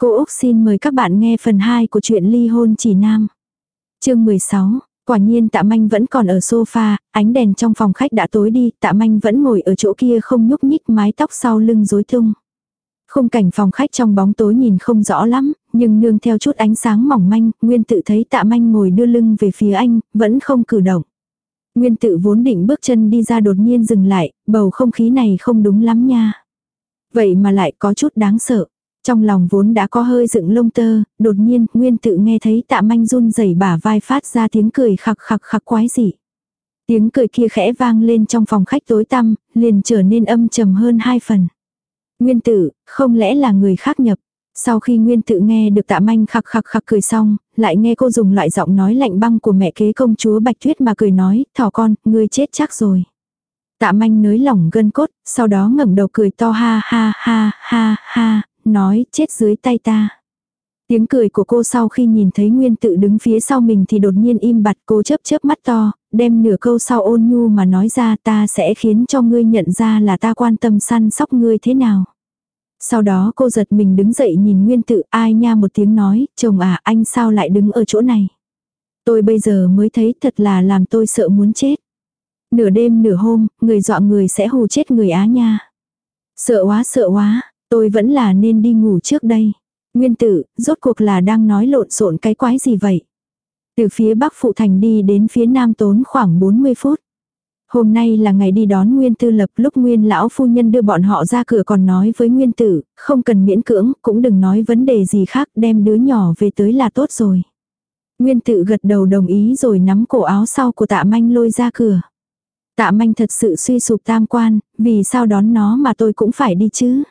Cô Úc xin mời các bạn nghe phần 2 của truyện ly hôn chỉ nam. chương 16, quả nhiên tạ manh vẫn còn ở sofa, ánh đèn trong phòng khách đã tối đi, tạ manh vẫn ngồi ở chỗ kia không nhúc nhích mái tóc sau lưng rối tung. Khung cảnh phòng khách trong bóng tối nhìn không rõ lắm, nhưng nương theo chút ánh sáng mỏng manh, Nguyên tự thấy tạ manh ngồi đưa lưng về phía anh, vẫn không cử động. Nguyên tự vốn định bước chân đi ra đột nhiên dừng lại, bầu không khí này không đúng lắm nha. Vậy mà lại có chút đáng sợ. Trong lòng vốn đã có hơi dựng lông tơ, đột nhiên, Nguyên tự nghe thấy tạ manh run rẩy bả vai phát ra tiếng cười khặc khặc khặc quái dị. Tiếng cười kia khẽ vang lên trong phòng khách tối tăm, liền trở nên âm trầm hơn hai phần. Nguyên tử, không lẽ là người khác nhập. Sau khi Nguyên tự nghe được tạ manh khặc khặc khặc cười xong, lại nghe cô dùng loại giọng nói lạnh băng của mẹ kế công chúa Bạch Tuyết mà cười nói, thỏ con, ngươi chết chắc rồi. Tạ manh nới lỏng gân cốt, sau đó ngẩng đầu cười to ha ha ha ha ha, nói chết dưới tay ta. Tiếng cười của cô sau khi nhìn thấy Nguyên tự đứng phía sau mình thì đột nhiên im bặt cô chớp chớp mắt to, đem nửa câu sau ôn nhu mà nói ra ta sẽ khiến cho ngươi nhận ra là ta quan tâm săn sóc ngươi thế nào. Sau đó cô giật mình đứng dậy nhìn Nguyên tự ai nha một tiếng nói, chồng à anh sao lại đứng ở chỗ này. Tôi bây giờ mới thấy thật là làm tôi sợ muốn chết. Nửa đêm nửa hôm, người dọa người sẽ hù chết người á nha. Sợ quá sợ quá, tôi vẫn là nên đi ngủ trước đây. Nguyên tử, rốt cuộc là đang nói lộn xộn cái quái gì vậy? Từ phía bắc phụ thành đi đến phía nam tốn khoảng 40 phút. Hôm nay là ngày đi đón Nguyên Tư Lập lúc Nguyên lão phu nhân đưa bọn họ ra cửa còn nói với Nguyên Tử, không cần miễn cưỡng, cũng đừng nói vấn đề gì khác, đem đứa nhỏ về tới là tốt rồi. Nguyên Tử gật đầu đồng ý rồi nắm cổ áo sau của tạ manh lôi ra cửa. Tạ manh thật sự suy sụp tam quan, vì sao đón nó mà tôi cũng phải đi chứ?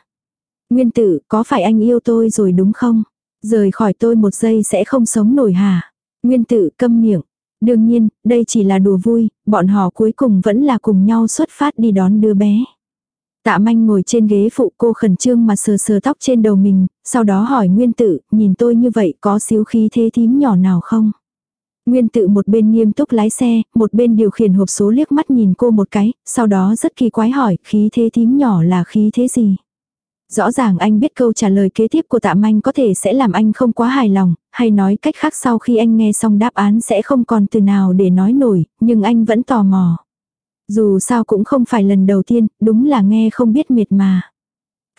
Nguyên tử, có phải anh yêu tôi rồi đúng không? Rời khỏi tôi một giây sẽ không sống nổi hả? Nguyên tử câm miệng. Đương nhiên, đây chỉ là đùa vui, bọn họ cuối cùng vẫn là cùng nhau xuất phát đi đón đứa bé. Tạ manh ngồi trên ghế phụ cô khẩn trương mà sờ sờ tóc trên đầu mình, sau đó hỏi nguyên tử, nhìn tôi như vậy có xíu khí thế thím nhỏ nào không? Nguyên tự một bên nghiêm túc lái xe, một bên điều khiển hộp số liếc mắt nhìn cô một cái, sau đó rất kỳ quái hỏi, khí thế thím nhỏ là khí thế gì? Rõ ràng anh biết câu trả lời kế tiếp của tạ manh có thể sẽ làm anh không quá hài lòng, hay nói cách khác sau khi anh nghe xong đáp án sẽ không còn từ nào để nói nổi, nhưng anh vẫn tò mò. Dù sao cũng không phải lần đầu tiên, đúng là nghe không biết mệt mà.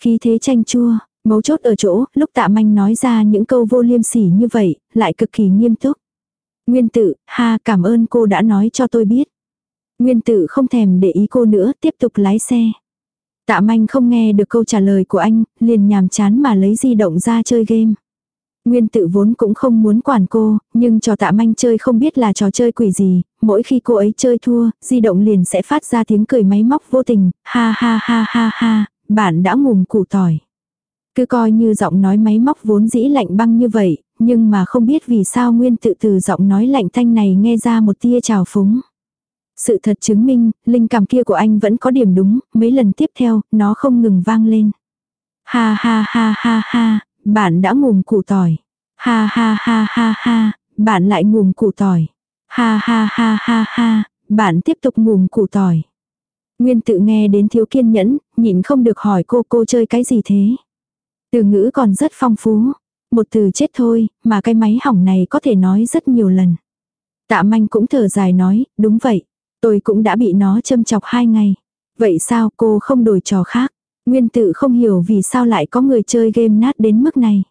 Khí thế tranh chua, mấu chốt ở chỗ, lúc tạ manh nói ra những câu vô liêm sỉ như vậy, lại cực kỳ nghiêm túc. Nguyên tử, ha cảm ơn cô đã nói cho tôi biết. Nguyên tử không thèm để ý cô nữa, tiếp tục lái xe. Tạ manh không nghe được câu trả lời của anh, liền nhàm chán mà lấy di động ra chơi game. Nguyên tự vốn cũng không muốn quản cô, nhưng trò tạ manh chơi không biết là trò chơi quỷ gì, mỗi khi cô ấy chơi thua, di động liền sẽ phát ra tiếng cười máy móc vô tình, ha ha ha ha ha, bạn đã ngùm củ tỏi. Cứ coi như giọng nói máy móc vốn dĩ lạnh băng như vậy, nhưng mà không biết vì sao nguyên tự từ giọng nói lạnh thanh này nghe ra một tia trào phúng. Sự thật chứng minh, linh cảm kia của anh vẫn có điểm đúng, mấy lần tiếp theo, nó không ngừng vang lên. Ha ha ha ha ha, bạn đã ngùm củ tỏi. Ha ha ha ha ha, bạn lại ngùm củ tỏi. Ha ha ha ha ha, bạn tiếp tục ngùm củ tỏi. Nguyên tự nghe đến thiếu kiên nhẫn, nhịn không được hỏi cô cô chơi cái gì thế. Từ ngữ còn rất phong phú. Một từ chết thôi, mà cái máy hỏng này có thể nói rất nhiều lần. Tạ manh cũng thở dài nói, đúng vậy. Tôi cũng đã bị nó châm chọc hai ngày. Vậy sao cô không đổi trò khác? Nguyên tự không hiểu vì sao lại có người chơi game nát đến mức này.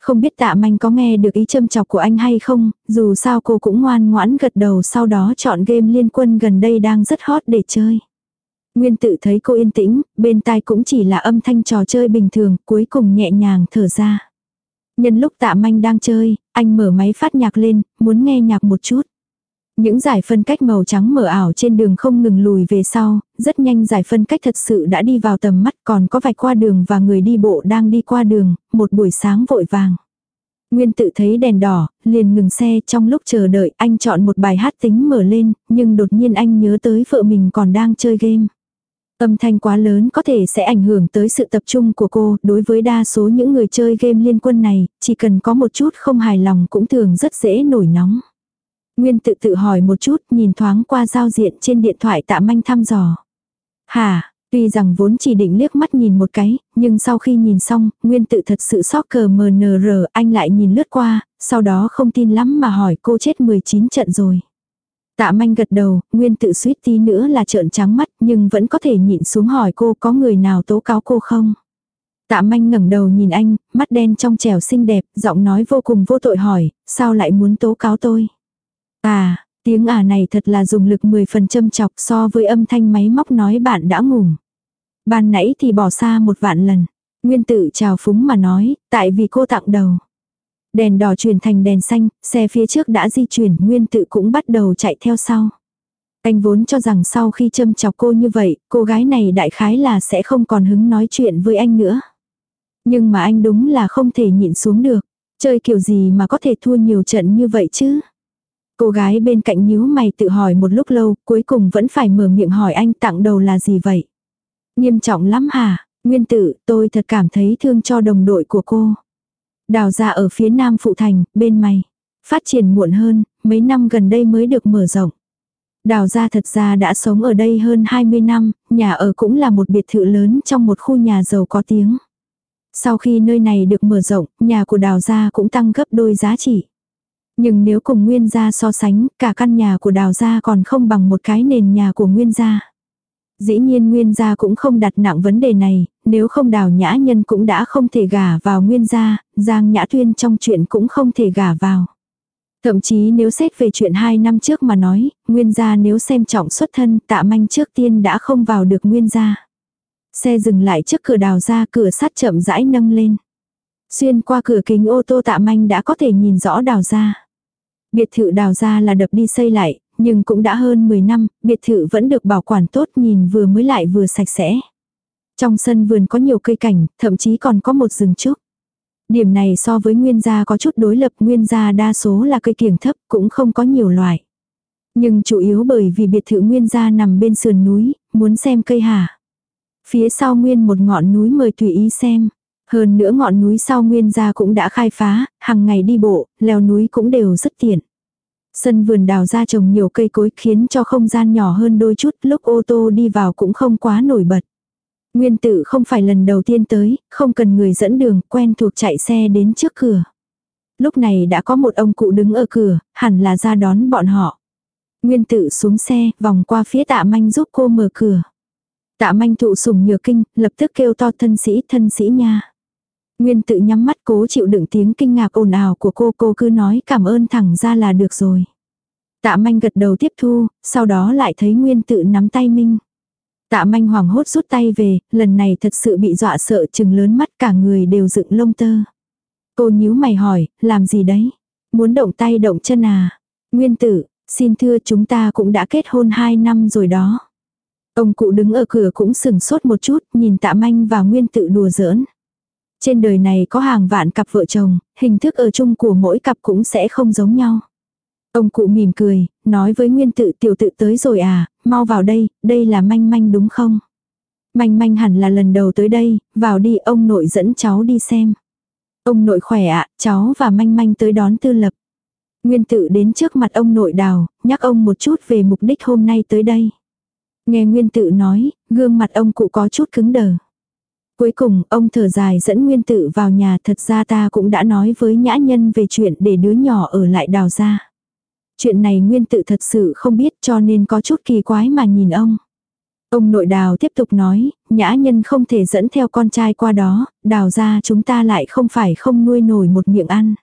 Không biết tạ manh có nghe được ý châm chọc của anh hay không, dù sao cô cũng ngoan ngoãn gật đầu sau đó chọn game liên quân gần đây đang rất hot để chơi. Nguyên tự thấy cô yên tĩnh, bên tai cũng chỉ là âm thanh trò chơi bình thường, cuối cùng nhẹ nhàng thở ra. Nhân lúc tạ manh đang chơi, anh mở máy phát nhạc lên, muốn nghe nhạc một chút. Những giải phân cách màu trắng mở ảo trên đường không ngừng lùi về sau, rất nhanh giải phân cách thật sự đã đi vào tầm mắt còn có vạch qua đường và người đi bộ đang đi qua đường, một buổi sáng vội vàng. Nguyên tự thấy đèn đỏ, liền ngừng xe trong lúc chờ đợi anh chọn một bài hát tính mở lên, nhưng đột nhiên anh nhớ tới vợ mình còn đang chơi game. Âm thanh quá lớn có thể sẽ ảnh hưởng tới sự tập trung của cô, đối với đa số những người chơi game liên quân này, chỉ cần có một chút không hài lòng cũng thường rất dễ nổi nóng. Nguyên tự tự hỏi một chút, nhìn thoáng qua giao diện trên điện thoại tạ manh thăm dò. Hà, Tuy rằng vốn chỉ định liếc mắt nhìn một cái, nhưng sau khi nhìn xong, Nguyên tự thật sự sóc cờ MNR, anh lại nhìn lướt qua, sau đó không tin lắm mà hỏi cô chết 19 trận rồi. Tạ manh gật đầu, Nguyên tự suýt tí nữa là trợn trắng mắt nhưng vẫn có thể nhịn xuống hỏi cô có người nào tố cáo cô không. Tạ manh ngẩng đầu nhìn anh, mắt đen trong trèo xinh đẹp, giọng nói vô cùng vô tội hỏi, sao lại muốn tố cáo tôi. À, tiếng à này thật là dùng lực 10 phần châm chọc so với âm thanh máy móc nói bạn đã ngủ. Ban nãy thì bỏ xa một vạn lần. Nguyên tự chào phúng mà nói, tại vì cô tặng đầu. Đèn đỏ chuyển thành đèn xanh, xe phía trước đã di chuyển, nguyên tự cũng bắt đầu chạy theo sau. Anh vốn cho rằng sau khi châm chọc cô như vậy, cô gái này đại khái là sẽ không còn hứng nói chuyện với anh nữa. Nhưng mà anh đúng là không thể nhịn xuống được. Chơi kiểu gì mà có thể thua nhiều trận như vậy chứ? Cô gái bên cạnh nhíu mày tự hỏi một lúc lâu, cuối cùng vẫn phải mở miệng hỏi anh tặng đầu là gì vậy? Nghiêm trọng lắm hả? Nguyên tử, tôi thật cảm thấy thương cho đồng đội của cô. Đào ra ở phía nam phụ thành, bên mày. Phát triển muộn hơn, mấy năm gần đây mới được mở rộng. Đào ra thật ra đã sống ở đây hơn 20 năm, nhà ở cũng là một biệt thự lớn trong một khu nhà giàu có tiếng. Sau khi nơi này được mở rộng, nhà của đào gia cũng tăng gấp đôi giá trị. Nhưng nếu cùng nguyên gia so sánh, cả căn nhà của đào gia còn không bằng một cái nền nhà của nguyên gia. Dĩ nhiên nguyên gia cũng không đặt nặng vấn đề này, nếu không đào nhã nhân cũng đã không thể gả vào nguyên gia, giang nhã tuyên trong chuyện cũng không thể gả vào. Thậm chí nếu xét về chuyện hai năm trước mà nói, nguyên gia nếu xem trọng xuất thân tạ manh trước tiên đã không vào được nguyên gia. Xe dừng lại trước cửa đào ra cửa sắt chậm rãi nâng lên. Xuyên qua cửa kính ô tô tạ manh đã có thể nhìn rõ đào ra. Biệt thự đào ra là đập đi xây lại, nhưng cũng đã hơn 10 năm, biệt thự vẫn được bảo quản tốt nhìn vừa mới lại vừa sạch sẽ. Trong sân vườn có nhiều cây cảnh, thậm chí còn có một rừng trúc. Điểm này so với nguyên gia có chút đối lập nguyên gia đa số là cây kiểng thấp cũng không có nhiều loại. Nhưng chủ yếu bởi vì biệt thự nguyên gia nằm bên sườn núi, muốn xem cây hả. Phía sau nguyên một ngọn núi mời tùy ý xem. Hơn nữa ngọn núi sau nguyên gia cũng đã khai phá, hàng ngày đi bộ, leo núi cũng đều rất tiện. Sân vườn đào ra trồng nhiều cây cối khiến cho không gian nhỏ hơn đôi chút lúc ô tô đi vào cũng không quá nổi bật. Nguyên tử không phải lần đầu tiên tới, không cần người dẫn đường, quen thuộc chạy xe đến trước cửa. Lúc này đã có một ông cụ đứng ở cửa, hẳn là ra đón bọn họ. Nguyên tử xuống xe, vòng qua phía tạ manh giúp cô mở cửa. Tạ manh thụ sùng nhược kinh, lập tức kêu to thân sĩ thân sĩ nha. Nguyên tự nhắm mắt cố chịu đựng tiếng kinh ngạc ồn ào của cô cô cứ nói cảm ơn thẳng ra là được rồi. Tạ manh gật đầu tiếp thu, sau đó lại thấy Nguyên tự nắm tay Minh. Tạ manh hoảng hốt rút tay về, lần này thật sự bị dọa sợ chừng lớn mắt cả người đều dựng lông tơ. Cô nhíu mày hỏi, làm gì đấy? Muốn động tay động chân à? Nguyên tử, xin thưa chúng ta cũng đã kết hôn 2 năm rồi đó. Ông cụ đứng ở cửa cũng sừng sốt một chút, nhìn tạ manh và nguyên tự đùa giỡn. Trên đời này có hàng vạn cặp vợ chồng, hình thức ở chung của mỗi cặp cũng sẽ không giống nhau. Ông cụ mỉm cười, nói với nguyên tự tiểu tự tới rồi à, mau vào đây, đây là manh manh đúng không? Manh manh hẳn là lần đầu tới đây, vào đi ông nội dẫn cháu đi xem. Ông nội khỏe ạ, cháu và manh manh tới đón tư lập. Nguyên tự đến trước mặt ông nội đào, nhắc ông một chút về mục đích hôm nay tới đây. Nghe Nguyên tự nói, gương mặt ông cụ có chút cứng đờ. Cuối cùng, ông thở dài dẫn Nguyên tự vào nhà thật ra ta cũng đã nói với nhã nhân về chuyện để đứa nhỏ ở lại đào ra. Chuyện này Nguyên tự thật sự không biết cho nên có chút kỳ quái mà nhìn ông. Ông nội đào tiếp tục nói, nhã nhân không thể dẫn theo con trai qua đó, đào ra chúng ta lại không phải không nuôi nổi một miệng ăn.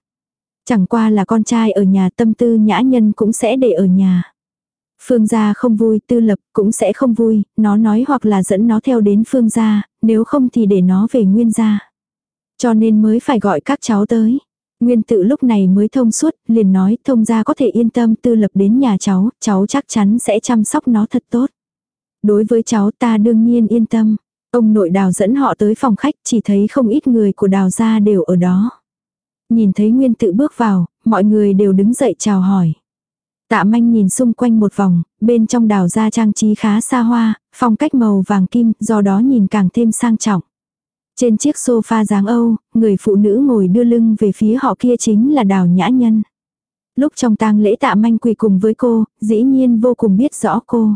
Chẳng qua là con trai ở nhà tâm tư nhã nhân cũng sẽ để ở nhà. Phương gia không vui, tư lập cũng sẽ không vui, nó nói hoặc là dẫn nó theo đến phương gia, nếu không thì để nó về nguyên gia. Cho nên mới phải gọi các cháu tới. Nguyên tự lúc này mới thông suốt, liền nói thông gia có thể yên tâm tư lập đến nhà cháu, cháu chắc chắn sẽ chăm sóc nó thật tốt. Đối với cháu ta đương nhiên yên tâm. Ông nội đào dẫn họ tới phòng khách chỉ thấy không ít người của đào gia đều ở đó. Nhìn thấy nguyên tự bước vào, mọi người đều đứng dậy chào hỏi. Tạ manh nhìn xung quanh một vòng, bên trong đào ra trang trí khá xa hoa, phong cách màu vàng kim, do đó nhìn càng thêm sang trọng. Trên chiếc sofa dáng Âu, người phụ nữ ngồi đưa lưng về phía họ kia chính là đào nhã nhân. Lúc trong tang lễ tạ manh quỳ cùng với cô, dĩ nhiên vô cùng biết rõ cô.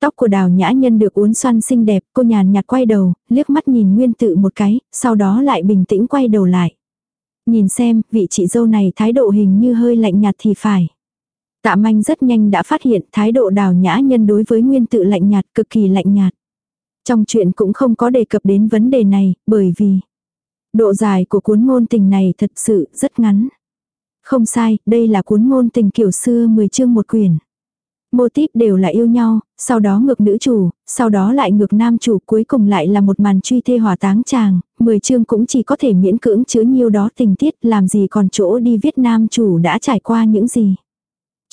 Tóc của đào nhã nhân được uốn xoăn xinh đẹp, cô nhàn nhạt quay đầu, liếc mắt nhìn nguyên tự một cái, sau đó lại bình tĩnh quay đầu lại. Nhìn xem, vị chị dâu này thái độ hình như hơi lạnh nhạt thì phải. Tạ manh rất nhanh đã phát hiện thái độ đào nhã nhân đối với nguyên tự lạnh nhạt, cực kỳ lạnh nhạt. Trong chuyện cũng không có đề cập đến vấn đề này, bởi vì độ dài của cuốn ngôn tình này thật sự rất ngắn. Không sai, đây là cuốn ngôn tình kiểu xưa 10 chương một quyển. Mô típ đều là yêu nhau, sau đó ngược nữ chủ, sau đó lại ngược nam chủ, cuối cùng lại là một màn truy thê hỏa táng chàng, 10 chương cũng chỉ có thể miễn cưỡng chứa nhiêu đó tình tiết, làm gì còn chỗ đi viết nam chủ đã trải qua những gì.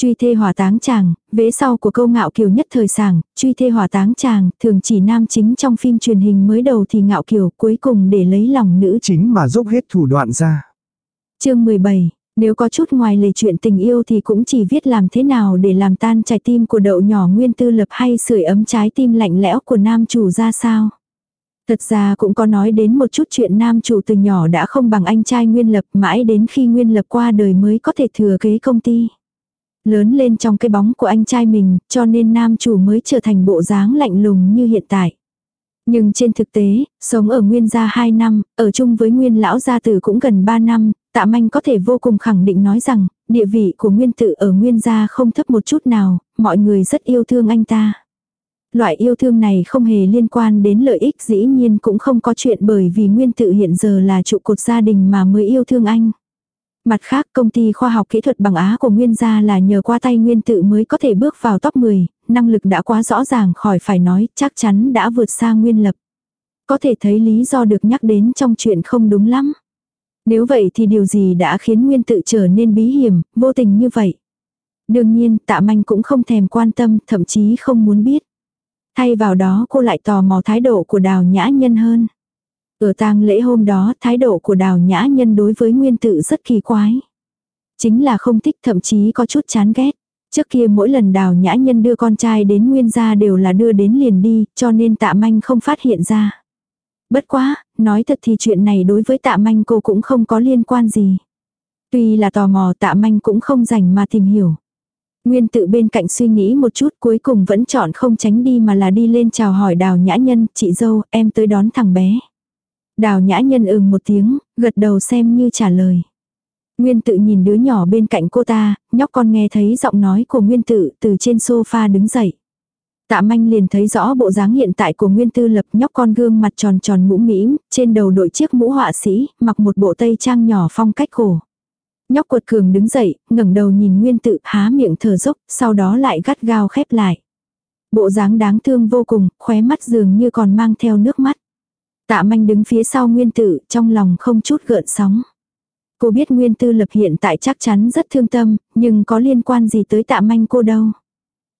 Truy thê hỏa táng chàng, vế sau của câu ngạo kiều nhất thời sảng, truy thê hỏa táng chàng, thường chỉ nam chính trong phim truyền hình mới đầu thì ngạo kiều cuối cùng để lấy lòng nữ chính mà dốc hết thủ đoạn ra. Chương 17 nếu có chút ngoài lề chuyện tình yêu thì cũng chỉ viết làm thế nào để làm tan trái tim của đậu nhỏ nguyên tư lập hay sưởi ấm trái tim lạnh lẽo của nam chủ ra sao. Thật ra cũng có nói đến một chút chuyện nam chủ từ nhỏ đã không bằng anh trai Nguyên Lập mãi đến khi Nguyên Lập qua đời mới có thể thừa kế công ty. Lớn lên trong cái bóng của anh trai mình, cho nên nam chủ mới trở thành bộ dáng lạnh lùng như hiện tại. Nhưng trên thực tế, sống ở Nguyên gia 2 năm, ở chung với Nguyên lão gia tử cũng gần 3 năm, Tạ Manh có thể vô cùng khẳng định nói rằng, địa vị của Nguyên tự ở Nguyên gia không thấp một chút nào, mọi người rất yêu thương anh ta. Loại yêu thương này không hề liên quan đến lợi ích dĩ nhiên cũng không có chuyện bởi vì Nguyên tự hiện giờ là trụ cột gia đình mà mới yêu thương anh. Mặt khác công ty khoa học kỹ thuật bằng Á của Nguyên gia là nhờ qua tay Nguyên tự mới có thể bước vào top 10, năng lực đã quá rõ ràng khỏi phải nói chắc chắn đã vượt xa Nguyên lập. Có thể thấy lý do được nhắc đến trong chuyện không đúng lắm. Nếu vậy thì điều gì đã khiến Nguyên tự trở nên bí hiểm, vô tình như vậy? Đương nhiên, tạ manh cũng không thèm quan tâm, thậm chí không muốn biết. Thay vào đó cô lại tò mò thái độ của đào nhã nhân hơn. Ở tang lễ hôm đó, thái độ của đào nhã nhân đối với nguyên tự rất kỳ quái. Chính là không thích thậm chí có chút chán ghét. Trước kia mỗi lần đào nhã nhân đưa con trai đến nguyên gia đều là đưa đến liền đi, cho nên tạ manh không phát hiện ra. Bất quá, nói thật thì chuyện này đối với tạ manh cô cũng không có liên quan gì. Tuy là tò mò tạ manh cũng không dành mà tìm hiểu. Nguyên tự bên cạnh suy nghĩ một chút cuối cùng vẫn chọn không tránh đi mà là đi lên chào hỏi đào nhã nhân, chị dâu, em tới đón thằng bé. Đào nhã nhân ừm một tiếng, gật đầu xem như trả lời. Nguyên tự nhìn đứa nhỏ bên cạnh cô ta, nhóc con nghe thấy giọng nói của Nguyên tự từ trên sofa đứng dậy. Tạ manh liền thấy rõ bộ dáng hiện tại của Nguyên Tư Lập nhóc con gương mặt tròn tròn mũ mĩm, trên đầu đội chiếc mũ họa sĩ, mặc một bộ tây trang nhỏ phong cách cổ. Nhóc quật cường đứng dậy, ngẩng đầu nhìn Nguyên Tự há miệng thở dốc, sau đó lại gắt gao khép lại. Bộ dáng đáng thương vô cùng, khóe mắt dường như còn mang theo nước mắt. Tạ manh đứng phía sau Nguyên Tử, trong lòng không chút gợn sóng. Cô biết Nguyên Tư Lập hiện tại chắc chắn rất thương tâm, nhưng có liên quan gì tới tạ manh cô đâu.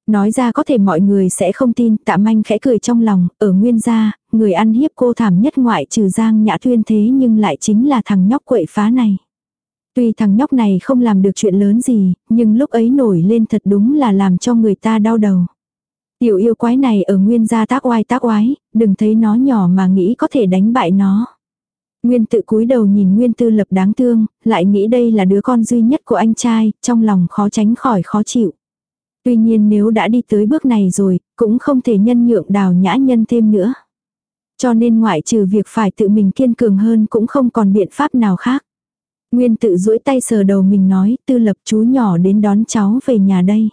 Nói ra có thể mọi người sẽ không tin, tạ manh khẽ cười trong lòng, ở nguyên gia, người ăn hiếp cô thảm nhất ngoại trừ giang nhã tuyên thế nhưng lại chính là thằng nhóc quậy phá này. Tuy thằng nhóc này không làm được chuyện lớn gì, nhưng lúc ấy nổi lên thật đúng là làm cho người ta đau đầu. Tiểu yêu quái này ở nguyên gia tác oai tác oái, đừng thấy nó nhỏ mà nghĩ có thể đánh bại nó. Nguyên tự cúi đầu nhìn Nguyên tư lập đáng thương, lại nghĩ đây là đứa con duy nhất của anh trai, trong lòng khó tránh khỏi khó chịu. Tuy nhiên nếu đã đi tới bước này rồi, cũng không thể nhân nhượng đào nhã nhân thêm nữa. Cho nên ngoại trừ việc phải tự mình kiên cường hơn cũng không còn biện pháp nào khác. Nguyên tự duỗi tay sờ đầu mình nói, tư lập chú nhỏ đến đón cháu về nhà đây.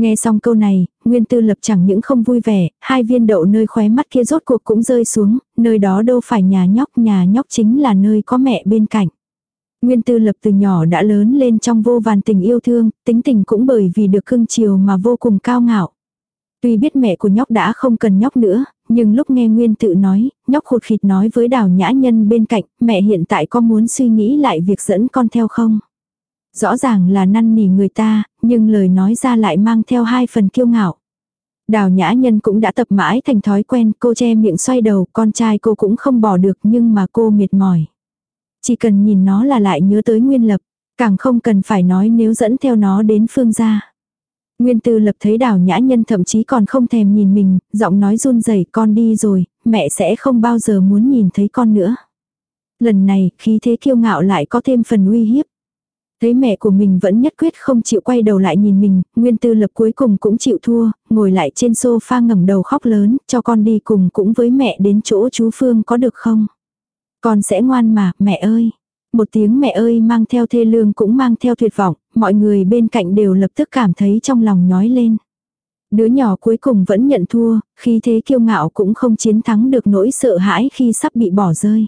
Nghe xong câu này, Nguyên tư lập chẳng những không vui vẻ, hai viên đậu nơi khóe mắt kia rốt cuộc cũng rơi xuống, nơi đó đâu phải nhà nhóc, nhà nhóc chính là nơi có mẹ bên cạnh. Nguyên tư lập từ nhỏ đã lớn lên trong vô vàn tình yêu thương, tính tình cũng bởi vì được cưng chiều mà vô cùng cao ngạo. Tuy biết mẹ của nhóc đã không cần nhóc nữa, nhưng lúc nghe Nguyên tự nói, nhóc khụt khịt nói với đào nhã nhân bên cạnh, mẹ hiện tại có muốn suy nghĩ lại việc dẫn con theo không? Rõ ràng là năn nỉ người ta, nhưng lời nói ra lại mang theo hai phần kiêu ngạo. Đào nhã nhân cũng đã tập mãi thành thói quen, cô che miệng xoay đầu, con trai cô cũng không bỏ được nhưng mà cô mệt mỏi. Chỉ cần nhìn nó là lại nhớ tới Nguyên Lập, càng không cần phải nói nếu dẫn theo nó đến phương gia. Nguyên Tư Lập thấy đào nhã nhân thậm chí còn không thèm nhìn mình, giọng nói run rẩy con đi rồi, mẹ sẽ không bao giờ muốn nhìn thấy con nữa. Lần này, khí thế kiêu ngạo lại có thêm phần uy hiếp. Thấy mẹ của mình vẫn nhất quyết không chịu quay đầu lại nhìn mình, Nguyên Tư Lập cuối cùng cũng chịu thua, ngồi lại trên sofa ngẩng đầu khóc lớn, cho con đi cùng cũng với mẹ đến chỗ chú Phương có được không? Con sẽ ngoan mà, mẹ ơi. Một tiếng mẹ ơi mang theo thê lương cũng mang theo tuyệt vọng, mọi người bên cạnh đều lập tức cảm thấy trong lòng nhói lên. Đứa nhỏ cuối cùng vẫn nhận thua, khi thế kiêu ngạo cũng không chiến thắng được nỗi sợ hãi khi sắp bị bỏ rơi.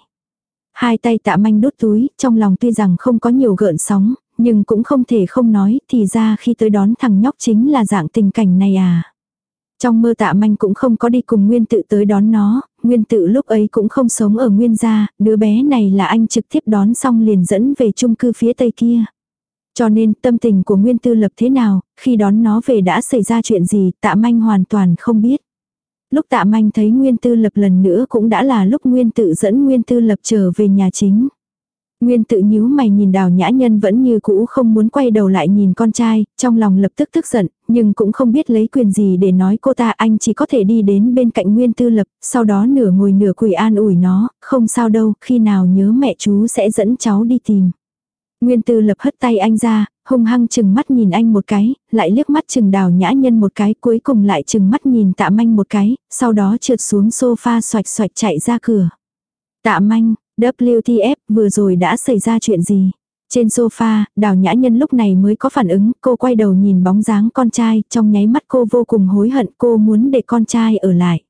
Hai tay tạ manh đút túi, trong lòng tuy rằng không có nhiều gợn sóng, nhưng cũng không thể không nói, thì ra khi tới đón thằng nhóc chính là dạng tình cảnh này à. Trong mơ tạ manh cũng không có đi cùng nguyên tự tới đón nó, nguyên tự lúc ấy cũng không sống ở nguyên gia, đứa bé này là anh trực tiếp đón xong liền dẫn về chung cư phía tây kia. Cho nên tâm tình của nguyên tư lập thế nào, khi đón nó về đã xảy ra chuyện gì, tạ manh hoàn toàn không biết. Lúc tạ manh thấy nguyên tư lập lần nữa cũng đã là lúc nguyên tự dẫn nguyên tư lập trở về nhà chính. Nguyên tự nhíu mày nhìn đào nhã nhân vẫn như cũ không muốn quay đầu lại nhìn con trai, trong lòng lập tức tức giận, nhưng cũng không biết lấy quyền gì để nói cô ta anh chỉ có thể đi đến bên cạnh nguyên tư lập, sau đó nửa ngồi nửa quỳ an ủi nó, không sao đâu, khi nào nhớ mẹ chú sẽ dẫn cháu đi tìm. Nguyên tư lập hất tay anh ra, hung hăng chừng mắt nhìn anh một cái, lại liếc mắt chừng đào nhã nhân một cái, cuối cùng lại chừng mắt nhìn tạ manh một cái, sau đó trượt xuống sofa xoạch xoạch chạy ra cửa. Tạ manh, WTF vừa rồi đã xảy ra chuyện gì? Trên sofa, đào nhã nhân lúc này mới có phản ứng, cô quay đầu nhìn bóng dáng con trai, trong nháy mắt cô vô cùng hối hận cô muốn để con trai ở lại.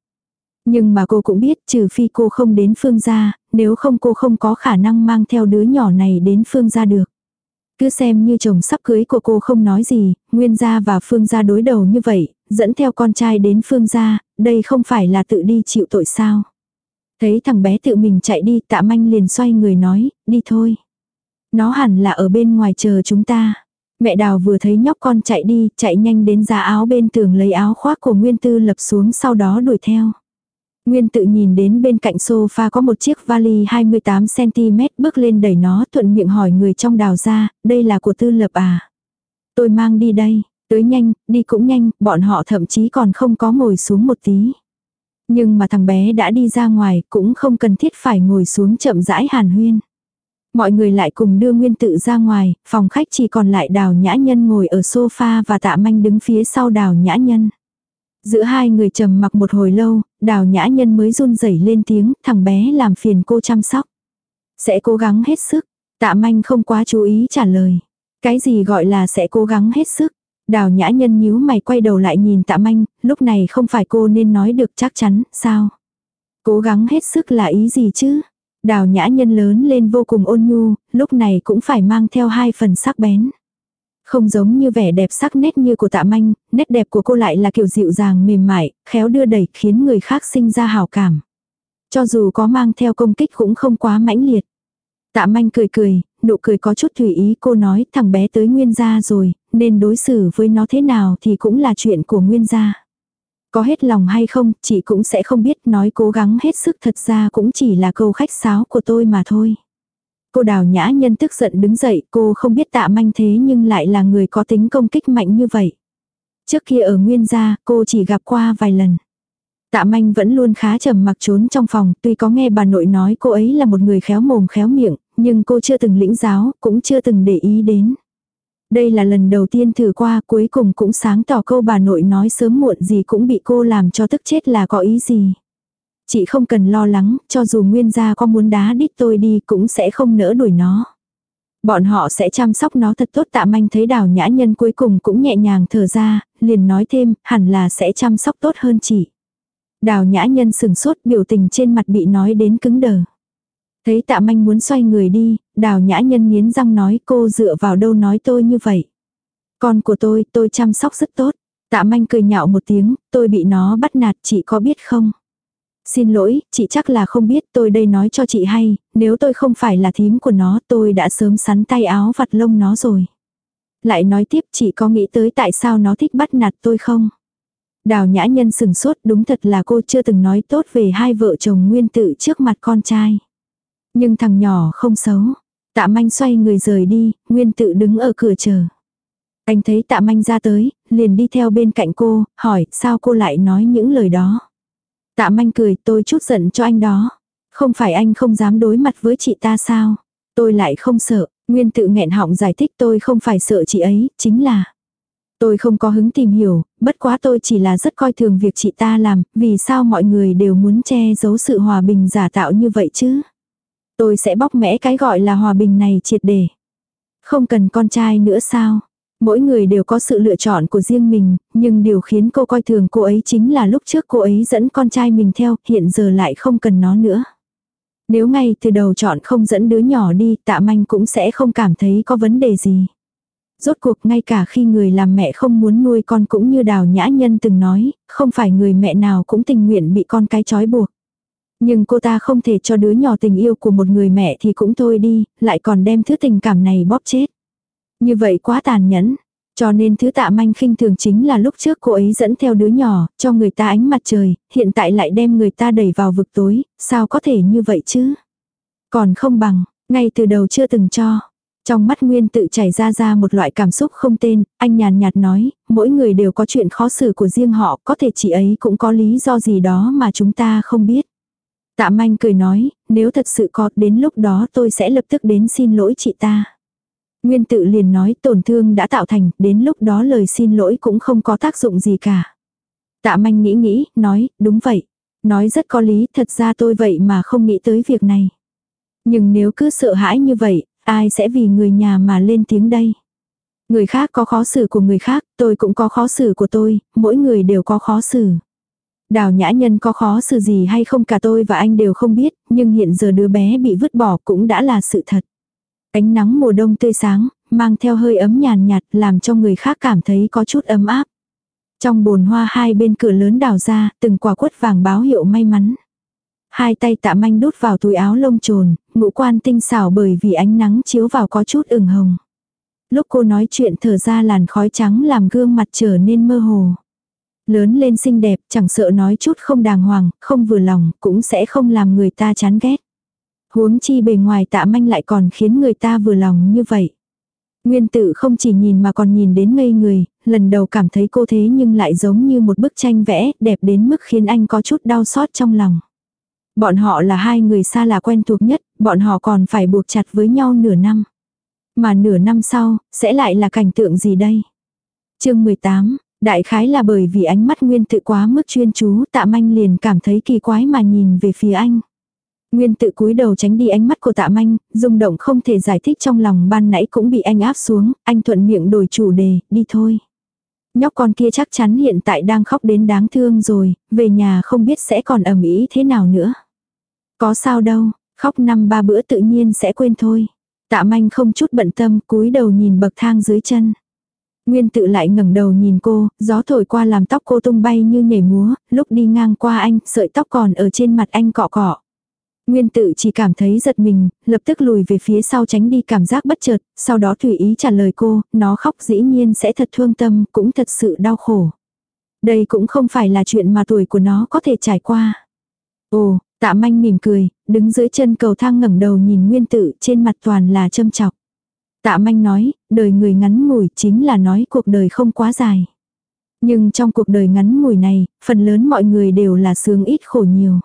Nhưng mà cô cũng biết trừ phi cô không đến phương gia, nếu không cô không có khả năng mang theo đứa nhỏ này đến phương gia được. Cứ xem như chồng sắp cưới của cô không nói gì, nguyên gia và phương gia đối đầu như vậy, dẫn theo con trai đến phương gia, đây không phải là tự đi chịu tội sao. Thấy thằng bé tự mình chạy đi tạ manh liền xoay người nói, đi thôi. Nó hẳn là ở bên ngoài chờ chúng ta. Mẹ đào vừa thấy nhóc con chạy đi, chạy nhanh đến giá áo bên tường lấy áo khoác của Nguyên Tư lập xuống sau đó đuổi theo. Nguyên tự nhìn đến bên cạnh sofa có một chiếc vali 28cm bước lên đẩy nó thuận miệng hỏi người trong đào ra, đây là của tư lập à? Tôi mang đi đây, tới nhanh, đi cũng nhanh, bọn họ thậm chí còn không có ngồi xuống một tí. Nhưng mà thằng bé đã đi ra ngoài cũng không cần thiết phải ngồi xuống chậm rãi hàn huyên. Mọi người lại cùng đưa nguyên tự ra ngoài, phòng khách chỉ còn lại đào nhã nhân ngồi ở sofa và tạ manh đứng phía sau đào nhã nhân. Giữa hai người trầm mặc một hồi lâu, đào nhã nhân mới run rẩy lên tiếng, thằng bé làm phiền cô chăm sóc. Sẽ cố gắng hết sức, tạ manh không quá chú ý trả lời. Cái gì gọi là sẽ cố gắng hết sức? Đào nhã nhân nhíu mày quay đầu lại nhìn tạ manh, lúc này không phải cô nên nói được chắc chắn, sao? Cố gắng hết sức là ý gì chứ? Đào nhã nhân lớn lên vô cùng ôn nhu, lúc này cũng phải mang theo hai phần sắc bén. Không giống như vẻ đẹp sắc nét như của tạ manh, nét đẹp của cô lại là kiểu dịu dàng mềm mại, khéo đưa đẩy khiến người khác sinh ra hào cảm. Cho dù có mang theo công kích cũng không quá mãnh liệt. Tạ manh cười cười, nụ cười có chút tùy ý cô nói thằng bé tới nguyên gia rồi, nên đối xử với nó thế nào thì cũng là chuyện của nguyên gia. Có hết lòng hay không, chị cũng sẽ không biết nói cố gắng hết sức thật ra cũng chỉ là câu khách sáo của tôi mà thôi. Cô đào nhã nhân tức giận đứng dậy, cô không biết tạ manh thế nhưng lại là người có tính công kích mạnh như vậy. Trước kia ở nguyên gia, cô chỉ gặp qua vài lần. Tạ manh vẫn luôn khá trầm mặc trốn trong phòng, tuy có nghe bà nội nói cô ấy là một người khéo mồm khéo miệng, nhưng cô chưa từng lĩnh giáo, cũng chưa từng để ý đến. Đây là lần đầu tiên thử qua cuối cùng cũng sáng tỏ câu bà nội nói sớm muộn gì cũng bị cô làm cho tức chết là có ý gì. Chị không cần lo lắng, cho dù nguyên gia có muốn đá đít tôi đi cũng sẽ không nỡ đuổi nó. Bọn họ sẽ chăm sóc nó thật tốt tạ manh thấy đào nhã nhân cuối cùng cũng nhẹ nhàng thở ra, liền nói thêm, hẳn là sẽ chăm sóc tốt hơn chị. Đào nhã nhân sừng sốt biểu tình trên mặt bị nói đến cứng đờ. Thấy tạ manh muốn xoay người đi, đào nhã nhân nghiến răng nói cô dựa vào đâu nói tôi như vậy. Con của tôi, tôi chăm sóc rất tốt. Tạ manh cười nhạo một tiếng, tôi bị nó bắt nạt chị có biết không? Xin lỗi, chị chắc là không biết tôi đây nói cho chị hay, nếu tôi không phải là thím của nó tôi đã sớm sắn tay áo vặt lông nó rồi. Lại nói tiếp chị có nghĩ tới tại sao nó thích bắt nạt tôi không? Đào nhã nhân sừng sốt đúng thật là cô chưa từng nói tốt về hai vợ chồng nguyên tự trước mặt con trai. Nhưng thằng nhỏ không xấu. Tạ manh xoay người rời đi, nguyên tự đứng ở cửa chờ. Anh thấy tạ manh ra tới, liền đi theo bên cạnh cô, hỏi sao cô lại nói những lời đó. Tạ manh cười tôi chút giận cho anh đó. Không phải anh không dám đối mặt với chị ta sao? Tôi lại không sợ. Nguyên tự nghẹn họng giải thích tôi không phải sợ chị ấy, chính là. Tôi không có hứng tìm hiểu, bất quá tôi chỉ là rất coi thường việc chị ta làm, vì sao mọi người đều muốn che giấu sự hòa bình giả tạo như vậy chứ. Tôi sẽ bóc mẽ cái gọi là hòa bình này triệt để. Không cần con trai nữa sao? Mỗi người đều có sự lựa chọn của riêng mình, nhưng điều khiến cô coi thường cô ấy chính là lúc trước cô ấy dẫn con trai mình theo, hiện giờ lại không cần nó nữa. Nếu ngay từ đầu chọn không dẫn đứa nhỏ đi, tạ manh cũng sẽ không cảm thấy có vấn đề gì. Rốt cuộc ngay cả khi người làm mẹ không muốn nuôi con cũng như đào nhã nhân từng nói, không phải người mẹ nào cũng tình nguyện bị con cái trói buộc. Nhưng cô ta không thể cho đứa nhỏ tình yêu của một người mẹ thì cũng thôi đi, lại còn đem thứ tình cảm này bóp chết. Như vậy quá tàn nhẫn. Cho nên thứ tạ manh khinh thường chính là lúc trước cô ấy dẫn theo đứa nhỏ, cho người ta ánh mặt trời, hiện tại lại đem người ta đẩy vào vực tối, sao có thể như vậy chứ? Còn không bằng, ngay từ đầu chưa từng cho. Trong mắt Nguyên tự chảy ra ra một loại cảm xúc không tên, anh nhàn nhạt nói, mỗi người đều có chuyện khó xử của riêng họ, có thể chị ấy cũng có lý do gì đó mà chúng ta không biết. Tạ manh cười nói, nếu thật sự có, đến lúc đó tôi sẽ lập tức đến xin lỗi chị ta. Nguyên tự liền nói tổn thương đã tạo thành, đến lúc đó lời xin lỗi cũng không có tác dụng gì cả. Tạ manh nghĩ nghĩ, nói, đúng vậy. Nói rất có lý, thật ra tôi vậy mà không nghĩ tới việc này. Nhưng nếu cứ sợ hãi như vậy, ai sẽ vì người nhà mà lên tiếng đây? Người khác có khó xử của người khác, tôi cũng có khó xử của tôi, mỗi người đều có khó xử. Đào nhã nhân có khó xử gì hay không cả tôi và anh đều không biết, nhưng hiện giờ đứa bé bị vứt bỏ cũng đã là sự thật. Ánh nắng mùa đông tươi sáng, mang theo hơi ấm nhàn nhạt làm cho người khác cảm thấy có chút ấm áp. Trong bồn hoa hai bên cửa lớn đào ra, từng quả quất vàng báo hiệu may mắn. Hai tay tạ manh đút vào túi áo lông trồn, ngũ quan tinh xảo bởi vì ánh nắng chiếu vào có chút ửng hồng. Lúc cô nói chuyện thở ra làn khói trắng làm gương mặt trở nên mơ hồ. Lớn lên xinh đẹp, chẳng sợ nói chút không đàng hoàng, không vừa lòng, cũng sẽ không làm người ta chán ghét. Huống chi bề ngoài tạ manh lại còn khiến người ta vừa lòng như vậy. Nguyên tử không chỉ nhìn mà còn nhìn đến ngây người, lần đầu cảm thấy cô thế nhưng lại giống như một bức tranh vẽ, đẹp đến mức khiến anh có chút đau xót trong lòng. Bọn họ là hai người xa lạ quen thuộc nhất, bọn họ còn phải buộc chặt với nhau nửa năm. Mà nửa năm sau, sẽ lại là cảnh tượng gì đây? chương 18, đại khái là bởi vì ánh mắt nguyên tự quá mức chuyên chú, tạ manh liền cảm thấy kỳ quái mà nhìn về phía anh. Nguyên tự cúi đầu tránh đi ánh mắt của tạ manh, rung động không thể giải thích trong lòng ban nãy cũng bị anh áp xuống, anh thuận miệng đổi chủ đề, đi thôi. Nhóc con kia chắc chắn hiện tại đang khóc đến đáng thương rồi, về nhà không biết sẽ còn ẩm ý thế nào nữa. Có sao đâu, khóc năm ba bữa tự nhiên sẽ quên thôi. Tạ manh không chút bận tâm, cúi đầu nhìn bậc thang dưới chân. Nguyên tự lại ngẩng đầu nhìn cô, gió thổi qua làm tóc cô tung bay như nhảy múa, lúc đi ngang qua anh, sợi tóc còn ở trên mặt anh cọ cọ. Nguyên tự chỉ cảm thấy giật mình, lập tức lùi về phía sau tránh đi cảm giác bất chợt, sau đó tùy ý trả lời cô, nó khóc dĩ nhiên sẽ thật thương tâm, cũng thật sự đau khổ. Đây cũng không phải là chuyện mà tuổi của nó có thể trải qua. Ồ, tạ manh mỉm cười, đứng dưới chân cầu thang ngẩng đầu nhìn nguyên tự trên mặt toàn là châm chọc. Tạ manh nói, đời người ngắn ngủi chính là nói cuộc đời không quá dài. Nhưng trong cuộc đời ngắn ngủi này, phần lớn mọi người đều là sướng ít khổ nhiều.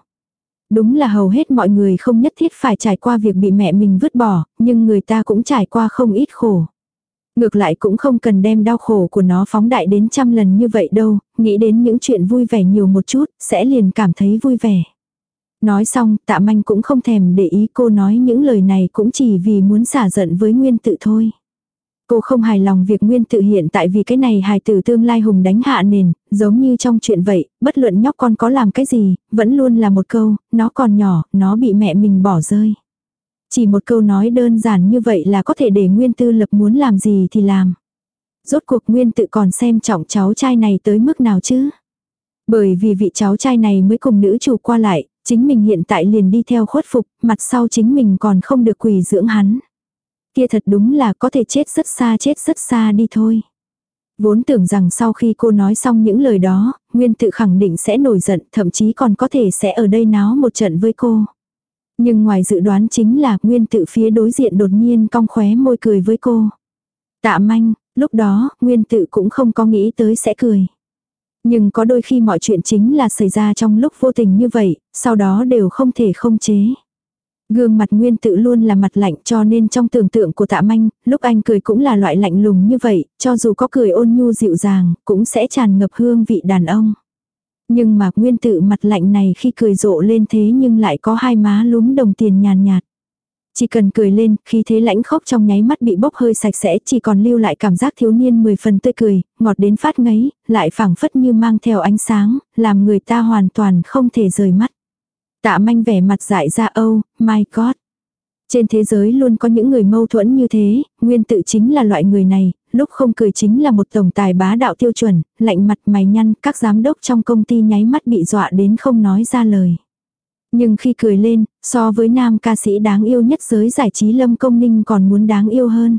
Đúng là hầu hết mọi người không nhất thiết phải trải qua việc bị mẹ mình vứt bỏ, nhưng người ta cũng trải qua không ít khổ. Ngược lại cũng không cần đem đau khổ của nó phóng đại đến trăm lần như vậy đâu, nghĩ đến những chuyện vui vẻ nhiều một chút, sẽ liền cảm thấy vui vẻ. Nói xong, tạ manh cũng không thèm để ý cô nói những lời này cũng chỉ vì muốn xả giận với nguyên tự thôi. Cô không hài lòng việc nguyên tự hiện tại vì cái này hài tử tương lai hùng đánh hạ nền, giống như trong chuyện vậy, bất luận nhóc con có làm cái gì, vẫn luôn là một câu, nó còn nhỏ, nó bị mẹ mình bỏ rơi. Chỉ một câu nói đơn giản như vậy là có thể để nguyên tư lập muốn làm gì thì làm. Rốt cuộc nguyên tự còn xem trọng cháu trai này tới mức nào chứ. Bởi vì vị cháu trai này mới cùng nữ chủ qua lại, chính mình hiện tại liền đi theo khuất phục, mặt sau chính mình còn không được quỳ dưỡng hắn. Kia thật đúng là có thể chết rất xa chết rất xa đi thôi. Vốn tưởng rằng sau khi cô nói xong những lời đó, Nguyên tự khẳng định sẽ nổi giận, thậm chí còn có thể sẽ ở đây náo một trận với cô. Nhưng ngoài dự đoán chính là Nguyên tự phía đối diện đột nhiên cong khóe môi cười với cô. Tạ manh, lúc đó, Nguyên tự cũng không có nghĩ tới sẽ cười. Nhưng có đôi khi mọi chuyện chính là xảy ra trong lúc vô tình như vậy, sau đó đều không thể không chế. Gương mặt nguyên tự luôn là mặt lạnh cho nên trong tưởng tượng của tạ manh, lúc anh cười cũng là loại lạnh lùng như vậy, cho dù có cười ôn nhu dịu dàng, cũng sẽ tràn ngập hương vị đàn ông. Nhưng mà nguyên tự mặt lạnh này khi cười rộ lên thế nhưng lại có hai má lúm đồng tiền nhàn nhạt. Chỉ cần cười lên, khi thế lãnh khốc trong nháy mắt bị bốc hơi sạch sẽ chỉ còn lưu lại cảm giác thiếu niên mười phần tươi cười, ngọt đến phát ngấy, lại phảng phất như mang theo ánh sáng, làm người ta hoàn toàn không thể rời mắt. Tạ manh vẻ mặt dại ra âu, my god. Trên thế giới luôn có những người mâu thuẫn như thế, nguyên tự chính là loại người này, lúc không cười chính là một tổng tài bá đạo tiêu chuẩn, lạnh mặt mày nhăn, các giám đốc trong công ty nháy mắt bị dọa đến không nói ra lời. Nhưng khi cười lên, so với nam ca sĩ đáng yêu nhất giới giải trí Lâm Công Ninh còn muốn đáng yêu hơn.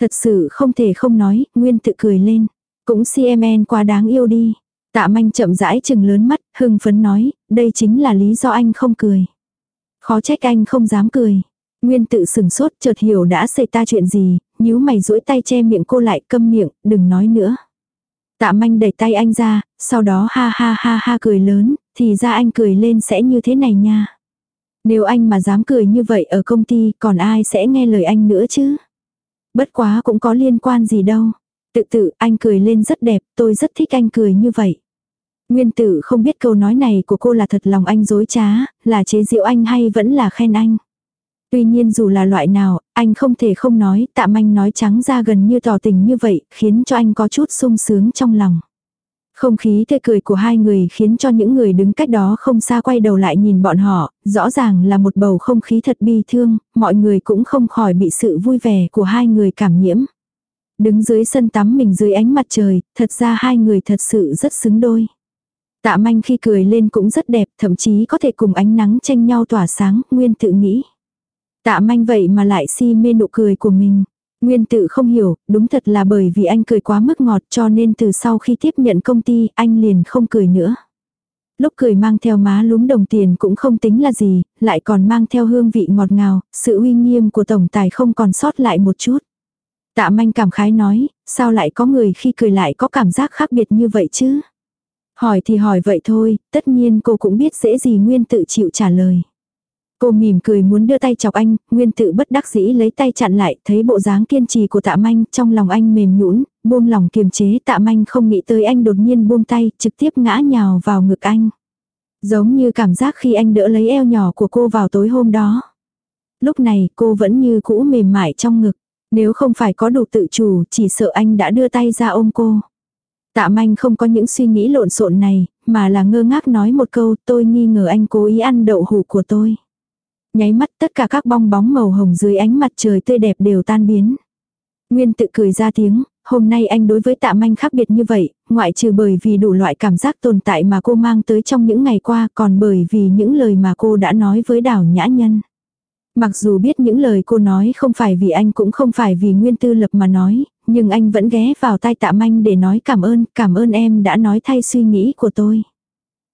Thật sự không thể không nói, Nguyên tự cười lên. Cũng CMN quá đáng yêu đi. Tạ manh chậm rãi chừng lớn mắt, hưng phấn nói, đây chính là lý do anh không cười. Khó trách anh không dám cười. Nguyên tự sừng sốt chợt hiểu đã xảy ta chuyện gì, nhíu mày duỗi tay che miệng cô lại câm miệng, đừng nói nữa. Tạ manh đẩy tay anh ra, sau đó ha ha ha ha cười lớn, thì ra anh cười lên sẽ như thế này nha. Nếu anh mà dám cười như vậy ở công ty còn ai sẽ nghe lời anh nữa chứ? Bất quá cũng có liên quan gì đâu. Tự tự anh cười lên rất đẹp, tôi rất thích anh cười như vậy. Nguyên tử không biết câu nói này của cô là thật lòng anh dối trá, là chế giễu anh hay vẫn là khen anh. Tuy nhiên dù là loại nào, anh không thể không nói, tạm anh nói trắng ra gần như tỏ tình như vậy, khiến cho anh có chút sung sướng trong lòng. Không khí tươi cười của hai người khiến cho những người đứng cách đó không xa quay đầu lại nhìn bọn họ, rõ ràng là một bầu không khí thật bi thương, mọi người cũng không khỏi bị sự vui vẻ của hai người cảm nhiễm. Đứng dưới sân tắm mình dưới ánh mặt trời, thật ra hai người thật sự rất xứng đôi. Tạ manh khi cười lên cũng rất đẹp, thậm chí có thể cùng ánh nắng tranh nhau tỏa sáng, nguyên tự nghĩ. Tạ manh vậy mà lại si mê nụ cười của mình. Nguyên tự không hiểu, đúng thật là bởi vì anh cười quá mức ngọt cho nên từ sau khi tiếp nhận công ty anh liền không cười nữa. Lúc cười mang theo má lúm đồng tiền cũng không tính là gì, lại còn mang theo hương vị ngọt ngào, sự uy nghiêm của tổng tài không còn sót lại một chút. Tạ manh cảm khái nói, sao lại có người khi cười lại có cảm giác khác biệt như vậy chứ? Hỏi thì hỏi vậy thôi, tất nhiên cô cũng biết dễ gì Nguyên tự chịu trả lời. Cô mỉm cười muốn đưa tay chọc anh, Nguyên tự bất đắc dĩ lấy tay chặn lại, thấy bộ dáng kiên trì của tạ manh, trong lòng anh mềm nhũn buông lòng kiềm chế tạ manh không nghĩ tới anh đột nhiên buông tay, trực tiếp ngã nhào vào ngực anh. Giống như cảm giác khi anh đỡ lấy eo nhỏ của cô vào tối hôm đó. Lúc này cô vẫn như cũ mềm mại trong ngực. Nếu không phải có đủ tự chủ, chỉ sợ anh đã đưa tay ra ôm cô. Tạ manh không có những suy nghĩ lộn xộn này, mà là ngơ ngác nói một câu tôi nghi ngờ anh cố ý ăn đậu hủ của tôi. Nháy mắt tất cả các bong bóng màu hồng dưới ánh mặt trời tươi đẹp đều tan biến. Nguyên tự cười ra tiếng, hôm nay anh đối với tạ manh khác biệt như vậy, ngoại trừ bởi vì đủ loại cảm giác tồn tại mà cô mang tới trong những ngày qua còn bởi vì những lời mà cô đã nói với đảo nhã nhân. Mặc dù biết những lời cô nói không phải vì anh cũng không phải vì nguyên tư lập mà nói, nhưng anh vẫn ghé vào tai tạ manh để nói cảm ơn, cảm ơn em đã nói thay suy nghĩ của tôi.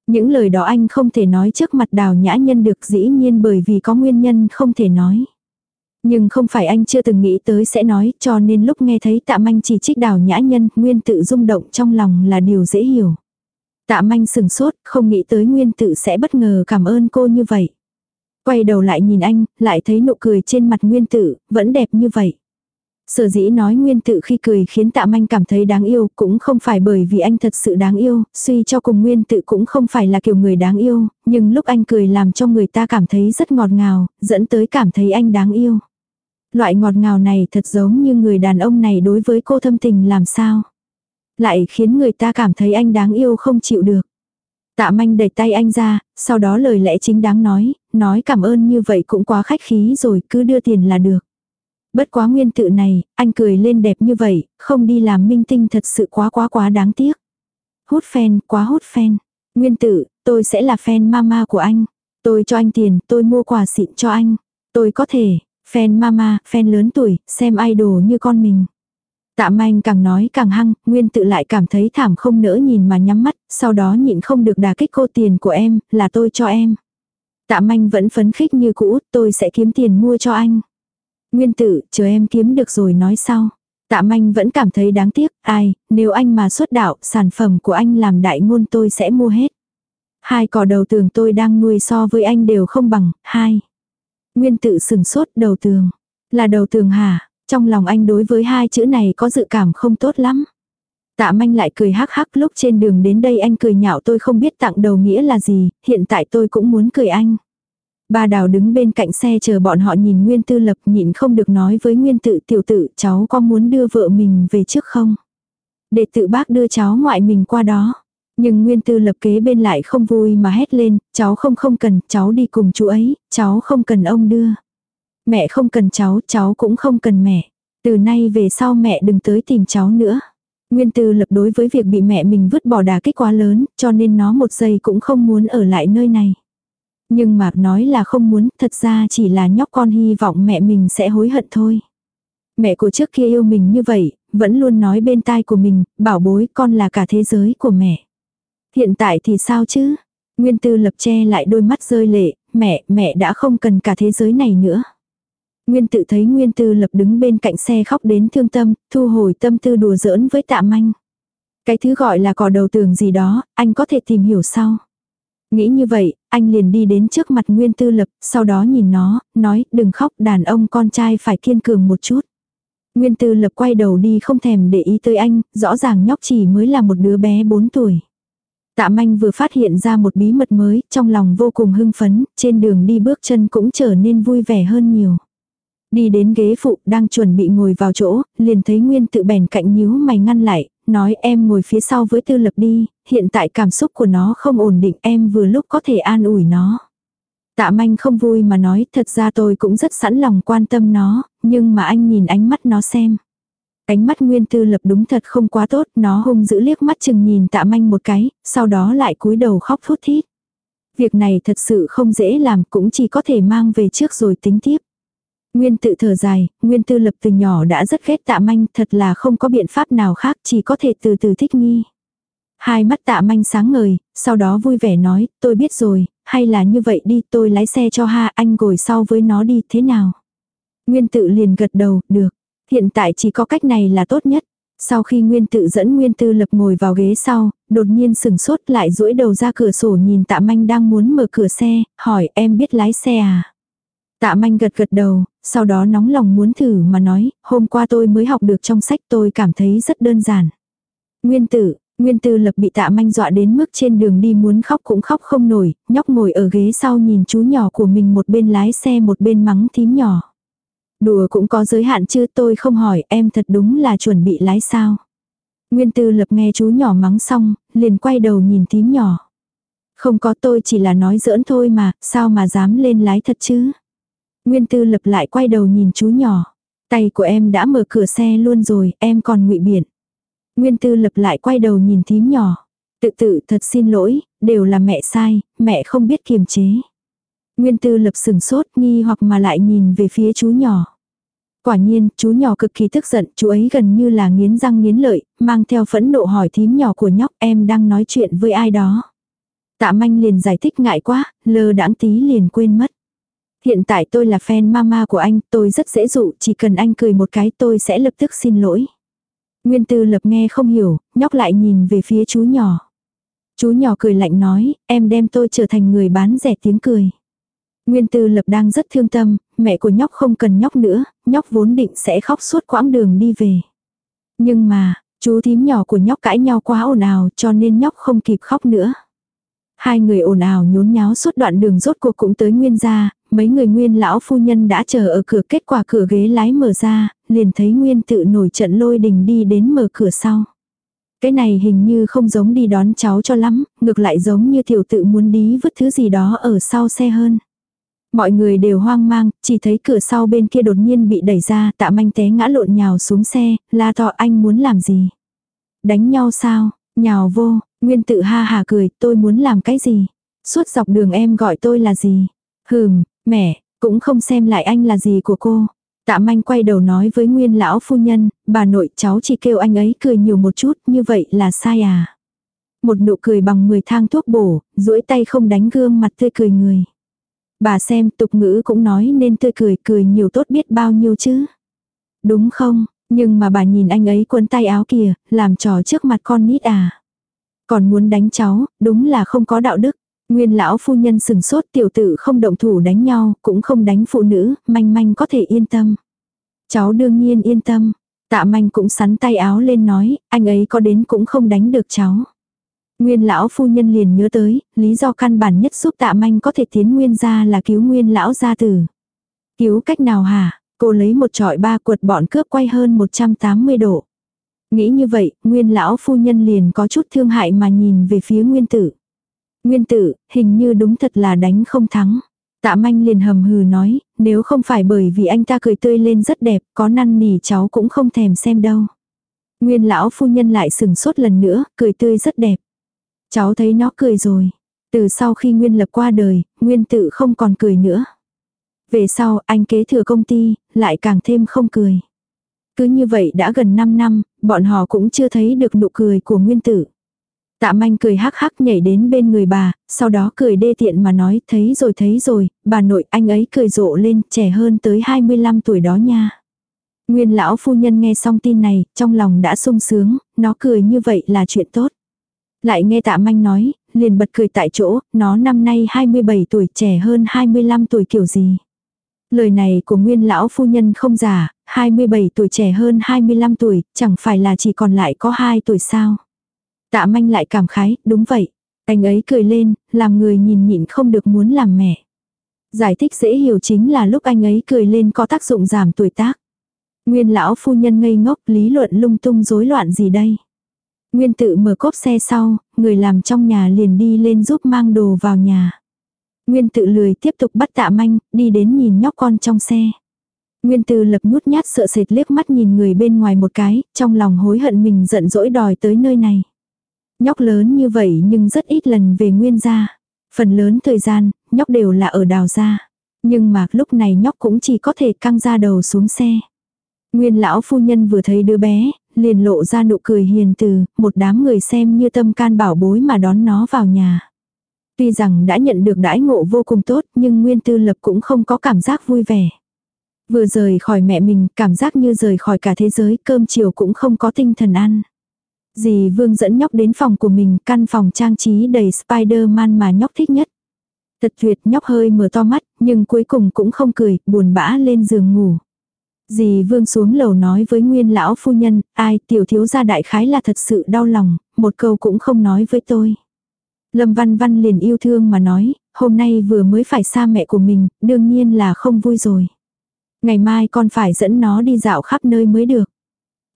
Những lời đó anh không thể nói trước mặt đào nhã nhân được dĩ nhiên bởi vì có nguyên nhân không thể nói. Nhưng không phải anh chưa từng nghĩ tới sẽ nói cho nên lúc nghe thấy tạ manh chỉ trích đào nhã nhân nguyên tự rung động trong lòng là điều dễ hiểu. Tạ manh sừng sốt không nghĩ tới nguyên tự sẽ bất ngờ cảm ơn cô như vậy. Quay đầu lại nhìn anh, lại thấy nụ cười trên mặt nguyên tử, vẫn đẹp như vậy. Sở dĩ nói nguyên tự khi cười khiến tạ manh cảm thấy đáng yêu cũng không phải bởi vì anh thật sự đáng yêu, suy cho cùng nguyên tự cũng không phải là kiểu người đáng yêu, nhưng lúc anh cười làm cho người ta cảm thấy rất ngọt ngào, dẫn tới cảm thấy anh đáng yêu. Loại ngọt ngào này thật giống như người đàn ông này đối với cô thâm tình làm sao. Lại khiến người ta cảm thấy anh đáng yêu không chịu được. Tạ manh đẩy tay anh ra, sau đó lời lẽ chính đáng nói, nói cảm ơn như vậy cũng quá khách khí rồi cứ đưa tiền là được. Bất quá nguyên tự này, anh cười lên đẹp như vậy, không đi làm minh tinh thật sự quá quá quá đáng tiếc. Hút fan, quá hút fan. Nguyên tự, tôi sẽ là fan mama của anh. Tôi cho anh tiền, tôi mua quà xịn cho anh. Tôi có thể, fan mama, fan lớn tuổi, xem idol như con mình. Tạ manh càng nói càng hăng, nguyên tự lại cảm thấy thảm không nỡ nhìn mà nhắm mắt, sau đó nhịn không được đà kích cô tiền của em, là tôi cho em. Tạ manh vẫn phấn khích như cũ, tôi sẽ kiếm tiền mua cho anh. Nguyên Tử chờ em kiếm được rồi nói sau. Tạ manh vẫn cảm thấy đáng tiếc, ai, nếu anh mà xuất đạo, sản phẩm của anh làm đại ngôn tôi sẽ mua hết. Hai cỏ đầu tường tôi đang nuôi so với anh đều không bằng, hai. Nguyên tự sừng sốt đầu tường. Là đầu tường hả? Trong lòng anh đối với hai chữ này có dự cảm không tốt lắm. Tạ manh lại cười hắc hắc lúc trên đường đến đây anh cười nhạo tôi không biết tặng đầu nghĩa là gì, hiện tại tôi cũng muốn cười anh. Ba đào đứng bên cạnh xe chờ bọn họ nhìn Nguyên Tư Lập nhịn không được nói với Nguyên tự tiểu tự cháu có muốn đưa vợ mình về trước không? Để tự bác đưa cháu ngoại mình qua đó. Nhưng Nguyên Tư Lập kế bên lại không vui mà hét lên, cháu không không cần, cháu đi cùng chú ấy, cháu không cần ông đưa. Mẹ không cần cháu, cháu cũng không cần mẹ. Từ nay về sau mẹ đừng tới tìm cháu nữa. Nguyên Tư Lập đối với việc bị mẹ mình vứt bỏ đà kích quá lớn, cho nên nó một giây cũng không muốn ở lại nơi này. Nhưng mà nói là không muốn, thật ra chỉ là nhóc con hy vọng mẹ mình sẽ hối hận thôi. Mẹ của trước kia yêu mình như vậy, vẫn luôn nói bên tai của mình, bảo bối con là cả thế giới của mẹ. Hiện tại thì sao chứ? Nguyên tư lập che lại đôi mắt rơi lệ, mẹ, mẹ đã không cần cả thế giới này nữa. Nguyên tự thấy Nguyên tư lập đứng bên cạnh xe khóc đến thương tâm, thu hồi tâm tư đùa giỡn với tạ manh. Cái thứ gọi là cỏ đầu tường gì đó, anh có thể tìm hiểu sau. Nghĩ như vậy, anh liền đi đến trước mặt Nguyên Tư Lập, sau đó nhìn nó, nói, đừng khóc, đàn ông con trai phải kiên cường một chút. Nguyên Tư Lập quay đầu đi không thèm để ý tới anh, rõ ràng nhóc chỉ mới là một đứa bé 4 tuổi. Tạ manh vừa phát hiện ra một bí mật mới, trong lòng vô cùng hưng phấn, trên đường đi bước chân cũng trở nên vui vẻ hơn nhiều. Đi đến ghế phụ, đang chuẩn bị ngồi vào chỗ, liền thấy Nguyên tự bèn cạnh nhíu mày ngăn lại, nói em ngồi phía sau với tư lập đi, hiện tại cảm xúc của nó không ổn định em vừa lúc có thể an ủi nó. Tạ manh không vui mà nói thật ra tôi cũng rất sẵn lòng quan tâm nó, nhưng mà anh nhìn ánh mắt nó xem. Ánh mắt nguyên tư lập đúng thật không quá tốt, nó hung dữ liếc mắt chừng nhìn tạ manh một cái, sau đó lại cúi đầu khóc thút thít. Việc này thật sự không dễ làm cũng chỉ có thể mang về trước rồi tính tiếp. Nguyên tự thở dài, Nguyên tư lập từ nhỏ đã rất ghét tạ manh, thật là không có biện pháp nào khác, chỉ có thể từ từ thích nghi. Hai mắt tạ manh sáng ngời, sau đó vui vẻ nói, tôi biết rồi, hay là như vậy đi, tôi lái xe cho ha, anh ngồi sau với nó đi, thế nào? Nguyên tự liền gật đầu, được. Hiện tại chỉ có cách này là tốt nhất. Sau khi Nguyên tự dẫn Nguyên tư lập ngồi vào ghế sau, đột nhiên sừng sốt lại duỗi đầu ra cửa sổ nhìn tạ manh đang muốn mở cửa xe, hỏi em biết lái xe à? Tạ manh gật gật đầu, sau đó nóng lòng muốn thử mà nói, hôm qua tôi mới học được trong sách tôi cảm thấy rất đơn giản. Nguyên tử, Nguyên tư lập bị tạ manh dọa đến mức trên đường đi muốn khóc cũng khóc không nổi, nhóc ngồi ở ghế sau nhìn chú nhỏ của mình một bên lái xe một bên mắng thím nhỏ. Đùa cũng có giới hạn chứ tôi không hỏi em thật đúng là chuẩn bị lái sao. Nguyên tư lập nghe chú nhỏ mắng xong, liền quay đầu nhìn tím nhỏ. Không có tôi chỉ là nói giỡn thôi mà, sao mà dám lên lái thật chứ. Nguyên tư lập lại quay đầu nhìn chú nhỏ. Tay của em đã mở cửa xe luôn rồi, em còn ngụy biện. Nguyên tư lập lại quay đầu nhìn thím nhỏ. Tự tự thật xin lỗi, đều là mẹ sai, mẹ không biết kiềm chế. Nguyên tư lập sừng sốt nghi hoặc mà lại nhìn về phía chú nhỏ. Quả nhiên, chú nhỏ cực kỳ tức giận, chú ấy gần như là nghiến răng nghiến lợi, mang theo phẫn nộ hỏi thím nhỏ của nhóc em đang nói chuyện với ai đó. Tạ manh liền giải thích ngại quá, lơ đãng tí liền quên mất. Hiện tại tôi là fan mama của anh, tôi rất dễ dụ, chỉ cần anh cười một cái tôi sẽ lập tức xin lỗi. Nguyên tư lập nghe không hiểu, nhóc lại nhìn về phía chú nhỏ. Chú nhỏ cười lạnh nói, em đem tôi trở thành người bán rẻ tiếng cười. Nguyên tư lập đang rất thương tâm, mẹ của nhóc không cần nhóc nữa, nhóc vốn định sẽ khóc suốt quãng đường đi về. Nhưng mà, chú thím nhỏ của nhóc cãi nhau quá ồn ào cho nên nhóc không kịp khóc nữa. Hai người ồn ào nhốn nháo suốt đoạn đường rốt cuộc cũng tới nguyên gia, mấy người nguyên lão phu nhân đã chờ ở cửa kết quả cửa ghế lái mở ra, liền thấy nguyên tự nổi trận lôi đình đi đến mở cửa sau. Cái này hình như không giống đi đón cháu cho lắm, ngược lại giống như tiểu tự muốn đi vứt thứ gì đó ở sau xe hơn. Mọi người đều hoang mang, chỉ thấy cửa sau bên kia đột nhiên bị đẩy ra, tạ manh té ngã lộn nhào xuống xe, la to anh muốn làm gì? Đánh nhau sao? Nhào vô, nguyên tự ha hà cười, tôi muốn làm cái gì? Suốt dọc đường em gọi tôi là gì? Hừm, Mẹ, cũng không xem lại anh là gì của cô. Tạ manh quay đầu nói với nguyên lão phu nhân, bà nội cháu chỉ kêu anh ấy cười nhiều một chút, như vậy là sai à. Một nụ cười bằng 10 thang thuốc bổ, duỗi tay không đánh gương mặt tươi cười người. Bà xem tục ngữ cũng nói nên tươi cười cười nhiều tốt biết bao nhiêu chứ. Đúng không, nhưng mà bà nhìn anh ấy quấn tay áo kìa, làm trò trước mặt con nít à. Còn muốn đánh cháu, đúng là không có đạo đức. Nguyên lão phu nhân sừng sốt tiểu tử không động thủ đánh nhau, cũng không đánh phụ nữ, manh manh có thể yên tâm. Cháu đương nhiên yên tâm. Tạ manh cũng sắn tay áo lên nói, anh ấy có đến cũng không đánh được cháu. Nguyên lão phu nhân liền nhớ tới, lý do căn bản nhất giúp tạ manh có thể tiến nguyên ra là cứu nguyên lão gia tử. Cứu cách nào hả? Cô lấy một trọi ba cuột bọn cướp quay hơn 180 độ. Nghĩ như vậy, nguyên lão phu nhân liền có chút thương hại mà nhìn về phía nguyên tử. Nguyên tử, hình như đúng thật là đánh không thắng. Tạ manh liền hầm hừ nói, nếu không phải bởi vì anh ta cười tươi lên rất đẹp, có năn nỉ cháu cũng không thèm xem đâu. Nguyên lão phu nhân lại sừng sốt lần nữa, cười tươi rất đẹp. Cháu thấy nó cười rồi. Từ sau khi Nguyên lập qua đời, Nguyên tự không còn cười nữa. Về sau, anh kế thừa công ty, lại càng thêm không cười. Cứ như vậy đã gần 5 năm, bọn họ cũng chưa thấy được nụ cười của Nguyên tử. Tạ manh cười hắc hắc nhảy đến bên người bà, sau đó cười đê tiện mà nói thấy rồi thấy rồi, bà nội anh ấy cười rộ lên trẻ hơn tới 25 tuổi đó nha. Nguyên lão phu nhân nghe xong tin này, trong lòng đã sung sướng, nó cười như vậy là chuyện tốt. Lại nghe tạ manh nói, liền bật cười tại chỗ, nó năm nay 27 tuổi trẻ hơn 25 tuổi kiểu gì. Lời này của nguyên lão phu nhân không giả, 27 tuổi trẻ hơn 25 tuổi, chẳng phải là chỉ còn lại có 2 tuổi sao. Tạ manh lại cảm khái, đúng vậy. Anh ấy cười lên, làm người nhìn nhịn không được muốn làm mẹ. Giải thích dễ hiểu chính là lúc anh ấy cười lên có tác dụng giảm tuổi tác. Nguyên lão phu nhân ngây ngốc lý luận lung tung rối loạn gì đây. Nguyên tự mở cốp xe sau, người làm trong nhà liền đi lên giúp mang đồ vào nhà. Nguyên tự lười tiếp tục bắt tạ manh, đi đến nhìn nhóc con trong xe. Nguyên Tư lập nhút nhát sợ sệt liếc mắt nhìn người bên ngoài một cái, trong lòng hối hận mình giận dỗi đòi tới nơi này. Nhóc lớn như vậy nhưng rất ít lần về Nguyên gia. Phần lớn thời gian, nhóc đều là ở đào gia. Nhưng mà lúc này nhóc cũng chỉ có thể căng ra đầu xuống xe. Nguyên lão phu nhân vừa thấy đứa bé, liền lộ ra nụ cười hiền từ, một đám người xem như tâm can bảo bối mà đón nó vào nhà. Tuy rằng đã nhận được đãi ngộ vô cùng tốt nhưng Nguyên Tư Lập cũng không có cảm giác vui vẻ. Vừa rời khỏi mẹ mình, cảm giác như rời khỏi cả thế giới, cơm chiều cũng không có tinh thần ăn. Dì Vương dẫn nhóc đến phòng của mình, căn phòng trang trí đầy Spider-Man mà nhóc thích nhất. Thật tuyệt nhóc hơi mở to mắt, nhưng cuối cùng cũng không cười, buồn bã lên giường ngủ. Dì Vương xuống lầu nói với nguyên lão phu nhân, ai tiểu thiếu gia đại khái là thật sự đau lòng, một câu cũng không nói với tôi. Lâm Văn Văn liền yêu thương mà nói, hôm nay vừa mới phải xa mẹ của mình, đương nhiên là không vui rồi. Ngày mai con phải dẫn nó đi dạo khắp nơi mới được.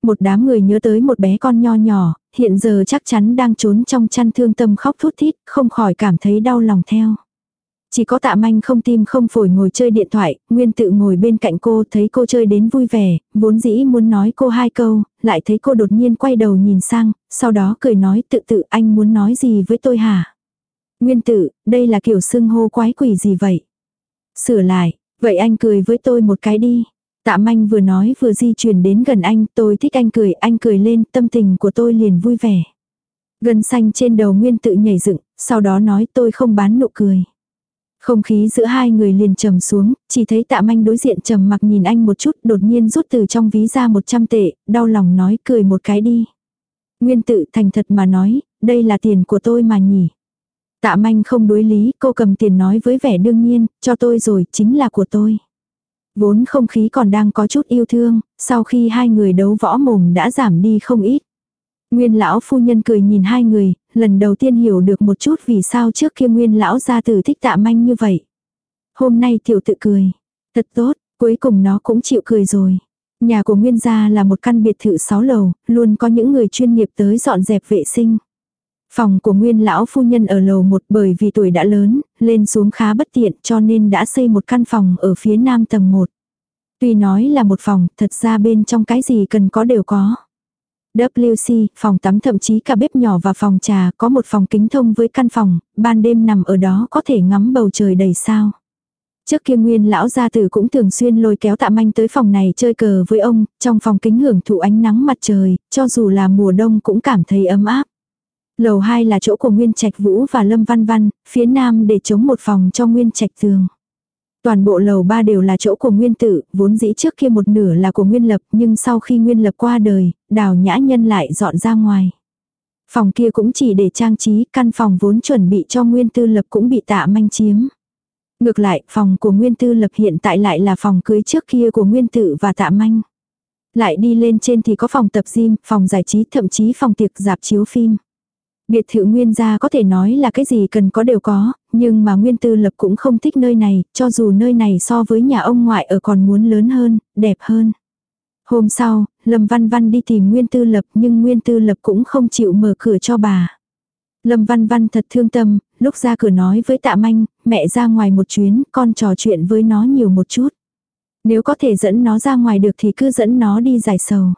Một đám người nhớ tới một bé con nho nhỏ, hiện giờ chắc chắn đang trốn trong chăn thương tâm khóc thút thít, không khỏi cảm thấy đau lòng theo. Chỉ có tạ manh không tim không phổi ngồi chơi điện thoại, nguyên tự ngồi bên cạnh cô thấy cô chơi đến vui vẻ, vốn dĩ muốn nói cô hai câu, lại thấy cô đột nhiên quay đầu nhìn sang, sau đó cười nói tự tự anh muốn nói gì với tôi hả? Nguyên tự, đây là kiểu xưng hô quái quỷ gì vậy? Sửa lại, vậy anh cười với tôi một cái đi. Tạ manh vừa nói vừa di chuyển đến gần anh, tôi thích anh cười, anh cười lên, tâm tình của tôi liền vui vẻ. Gân xanh trên đầu nguyên tự nhảy dựng, sau đó nói tôi không bán nụ cười. Không khí giữa hai người liền trầm xuống, chỉ thấy tạ manh đối diện trầm mặc nhìn anh một chút đột nhiên rút từ trong ví ra 100 tệ, đau lòng nói cười một cái đi. Nguyên tự thành thật mà nói, đây là tiền của tôi mà nhỉ. Tạ manh không đối lý, cô cầm tiền nói với vẻ đương nhiên, cho tôi rồi, chính là của tôi. Vốn không khí còn đang có chút yêu thương, sau khi hai người đấu võ mồm đã giảm đi không ít. Nguyên lão phu nhân cười nhìn hai người, lần đầu tiên hiểu được một chút vì sao trước kia nguyên lão gia tử thích tạ manh như vậy. Hôm nay tiểu tự cười. Thật tốt, cuối cùng nó cũng chịu cười rồi. Nhà của Nguyên gia là một căn biệt thự 6 lầu, luôn có những người chuyên nghiệp tới dọn dẹp vệ sinh. Phòng của nguyên lão phu nhân ở lầu một bởi vì tuổi đã lớn, lên xuống khá bất tiện cho nên đã xây một căn phòng ở phía nam tầng 1. Tuy nói là một phòng, thật ra bên trong cái gì cần có đều có. WC, phòng tắm thậm chí cả bếp nhỏ và phòng trà có một phòng kính thông với căn phòng, ban đêm nằm ở đó có thể ngắm bầu trời đầy sao. Trước kia nguyên lão gia tử cũng thường xuyên lôi kéo tạ manh tới phòng này chơi cờ với ông, trong phòng kính hưởng thụ ánh nắng mặt trời, cho dù là mùa đông cũng cảm thấy ấm áp. Lầu 2 là chỗ của Nguyên Trạch Vũ và Lâm Văn Văn, phía nam để chống một phòng cho Nguyên Trạch Tường. Toàn bộ lầu 3 đều là chỗ của Nguyên Tử, vốn dĩ trước kia một nửa là của Nguyên Lập, nhưng sau khi Nguyên Lập qua đời, Đào Nhã Nhân lại dọn ra ngoài. Phòng kia cũng chỉ để trang trí, căn phòng vốn chuẩn bị cho Nguyên Tư Lập cũng bị tạ manh chiếm. Ngược lại, phòng của Nguyên Tư Lập hiện tại lại là phòng cưới trước kia của Nguyên Tự và tạ manh. Lại đi lên trên thì có phòng tập gym, phòng giải trí, thậm chí phòng tiệc dạp chiếu phim. Biệt thự nguyên gia có thể nói là cái gì cần có đều có, nhưng mà nguyên tư lập cũng không thích nơi này, cho dù nơi này so với nhà ông ngoại ở còn muốn lớn hơn, đẹp hơn. Hôm sau, Lâm Văn Văn đi tìm Nguyên Tư Lập nhưng Nguyên Tư Lập cũng không chịu mở cửa cho bà. Lâm Văn Văn thật thương tâm, lúc ra cửa nói với tạ manh, mẹ ra ngoài một chuyến, con trò chuyện với nó nhiều một chút. Nếu có thể dẫn nó ra ngoài được thì cứ dẫn nó đi giải sầu.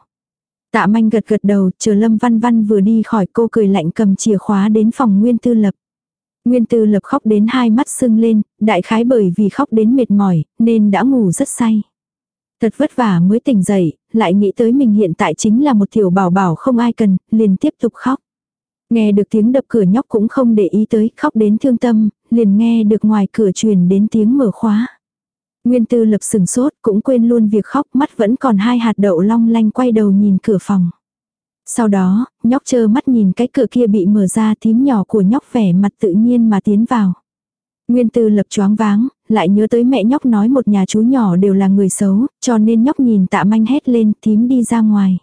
Tạ manh gật gật đầu, chờ Lâm Văn Văn vừa đi khỏi cô cười lạnh cầm chìa khóa đến phòng Nguyên Tư Lập. Nguyên Tư Lập khóc đến hai mắt sưng lên, đại khái bởi vì khóc đến mệt mỏi, nên đã ngủ rất say. Thật vất vả mới tỉnh dậy, lại nghĩ tới mình hiện tại chính là một tiểu bảo bảo không ai cần, liền tiếp tục khóc. Nghe được tiếng đập cửa nhóc cũng không để ý tới, khóc đến thương tâm, liền nghe được ngoài cửa truyền đến tiếng mở khóa. Nguyên tư lập sừng sốt, cũng quên luôn việc khóc, mắt vẫn còn hai hạt đậu long lanh quay đầu nhìn cửa phòng. Sau đó, nhóc chơ mắt nhìn cái cửa kia bị mở ra tím nhỏ của nhóc vẻ mặt tự nhiên mà tiến vào. Nguyên tư lập choáng váng, lại nhớ tới mẹ nhóc nói một nhà chú nhỏ đều là người xấu, cho nên nhóc nhìn tạ manh hét lên tím đi ra ngoài.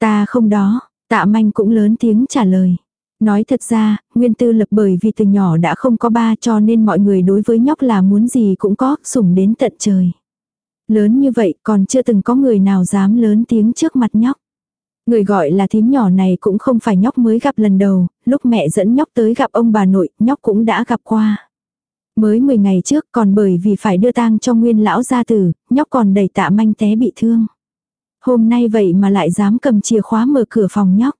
Ta không đó, tạ manh cũng lớn tiếng trả lời. Nói thật ra, Nguyên Tư Lập bởi vì từ nhỏ đã không có ba cho nên mọi người đối với nhóc là muốn gì cũng có, sủng đến tận trời. Lớn như vậy còn chưa từng có người nào dám lớn tiếng trước mặt nhóc. Người gọi là thím nhỏ này cũng không phải nhóc mới gặp lần đầu, lúc mẹ dẫn nhóc tới gặp ông bà nội, nhóc cũng đã gặp qua. Mới 10 ngày trước còn bởi vì phải đưa tang cho nguyên lão gia tử, nhóc còn đầy tạ manh té bị thương. Hôm nay vậy mà lại dám cầm chìa khóa mở cửa phòng nhóc.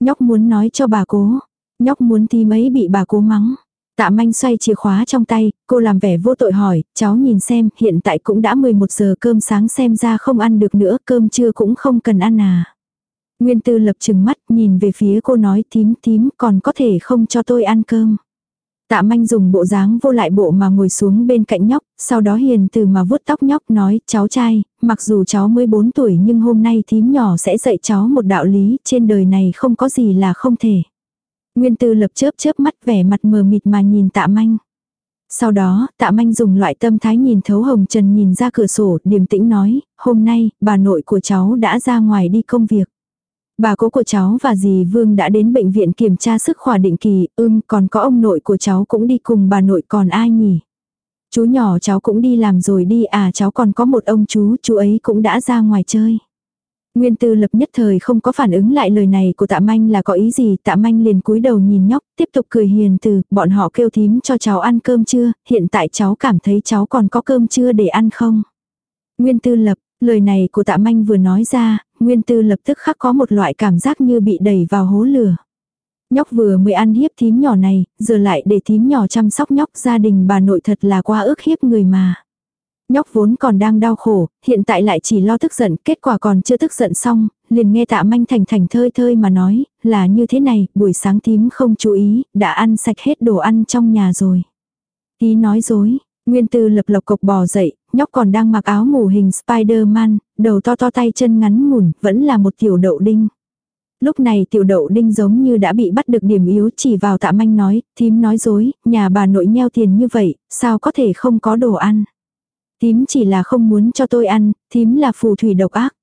Nhóc muốn nói cho bà cố. Nhóc muốn tí mấy bị bà cố mắng. Tạ manh xoay chìa khóa trong tay, cô làm vẻ vô tội hỏi, cháu nhìn xem, hiện tại cũng đã 11 giờ cơm sáng xem ra không ăn được nữa, cơm trưa cũng không cần ăn à. Nguyên tư lập chừng mắt, nhìn về phía cô nói tím tím còn có thể không cho tôi ăn cơm. Tạ manh dùng bộ dáng vô lại bộ mà ngồi xuống bên cạnh nhóc, sau đó hiền từ mà vuốt tóc nhóc nói, cháu trai, mặc dù cháu mới 4 tuổi nhưng hôm nay thím nhỏ sẽ dạy cháu một đạo lý, trên đời này không có gì là không thể. Nguyên tư lập chớp chớp mắt vẻ mặt mờ mịt mà nhìn tạ manh. Sau đó, tạ manh dùng loại tâm thái nhìn thấu hồng trần nhìn ra cửa sổ, điềm tĩnh nói, hôm nay, bà nội của cháu đã ra ngoài đi công việc. Bà cố của cháu và dì Vương đã đến bệnh viện kiểm tra sức khỏe định kỳ, ưm còn có ông nội của cháu cũng đi cùng bà nội còn ai nhỉ? Chú nhỏ cháu cũng đi làm rồi đi à cháu còn có một ông chú, chú ấy cũng đã ra ngoài chơi. Nguyên tư lập nhất thời không có phản ứng lại lời này của tạ manh là có ý gì, tạ manh liền cúi đầu nhìn nhóc, tiếp tục cười hiền từ, bọn họ kêu thím cho cháu ăn cơm chưa, hiện tại cháu cảm thấy cháu còn có cơm chưa để ăn không. Nguyên tư lập, lời này của tạ manh vừa nói ra, Nguyên Tư lập tức khắc có một loại cảm giác như bị đẩy vào hố lửa. Nhóc vừa mới ăn hiếp thím nhỏ này, giờ lại để thím nhỏ chăm sóc nhóc gia đình bà nội thật là quá ức hiếp người mà. Nhóc vốn còn đang đau khổ, hiện tại lại chỉ lo tức giận, kết quả còn chưa tức giận xong, liền nghe tạ manh thành thành thơi thơi mà nói, là như thế này, buổi sáng thím không chú ý, đã ăn sạch hết đồ ăn trong nhà rồi. Tí nói dối, Nguyên tư lập lộc cộc bò dậy, nhóc còn đang mặc áo ngủ hình Spider-Man, đầu to to tay chân ngắn ngủn, vẫn là một tiểu đậu đinh. Lúc này tiểu đậu đinh giống như đã bị bắt được điểm yếu chỉ vào tạ manh nói, thím nói dối, nhà bà nội nheo tiền như vậy, sao có thể không có đồ ăn. Thím chỉ là không muốn cho tôi ăn, thím là phù thủy độc ác.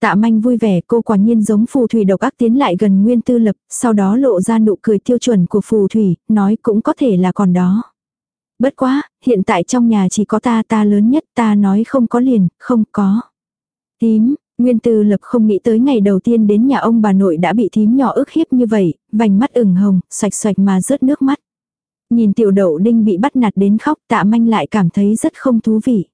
Tạ manh vui vẻ cô quả nhiên giống phù thủy độc ác tiến lại gần nguyên tư lập, sau đó lộ ra nụ cười tiêu chuẩn của phù thủy, nói cũng có thể là còn đó. Bất quá, hiện tại trong nhà chỉ có ta ta lớn nhất ta nói không có liền, không có. Tím, Nguyên Tư Lập không nghĩ tới ngày đầu tiên đến nhà ông bà nội đã bị thím nhỏ ức hiếp như vậy, vành mắt ửng hồng, sạch sạch mà rớt nước mắt. Nhìn tiểu đậu đinh bị bắt nạt đến khóc tạ manh lại cảm thấy rất không thú vị.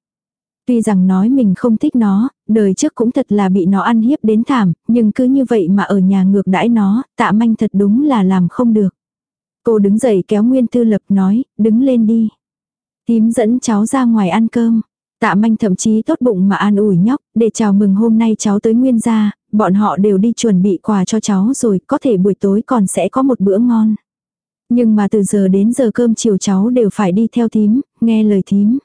Tuy rằng nói mình không thích nó, đời trước cũng thật là bị nó ăn hiếp đến thảm, nhưng cứ như vậy mà ở nhà ngược đãi nó, tạ manh thật đúng là làm không được. Cô đứng dậy kéo Nguyên Tư Lập nói, đứng lên đi. Tím dẫn cháu ra ngoài ăn cơm. Tạ manh thậm chí tốt bụng mà an ủi nhóc, để chào mừng hôm nay cháu tới Nguyên gia, bọn họ đều đi chuẩn bị quà cho cháu rồi, có thể buổi tối còn sẽ có một bữa ngon. Nhưng mà từ giờ đến giờ cơm chiều cháu đều phải đi theo thím, nghe lời thím.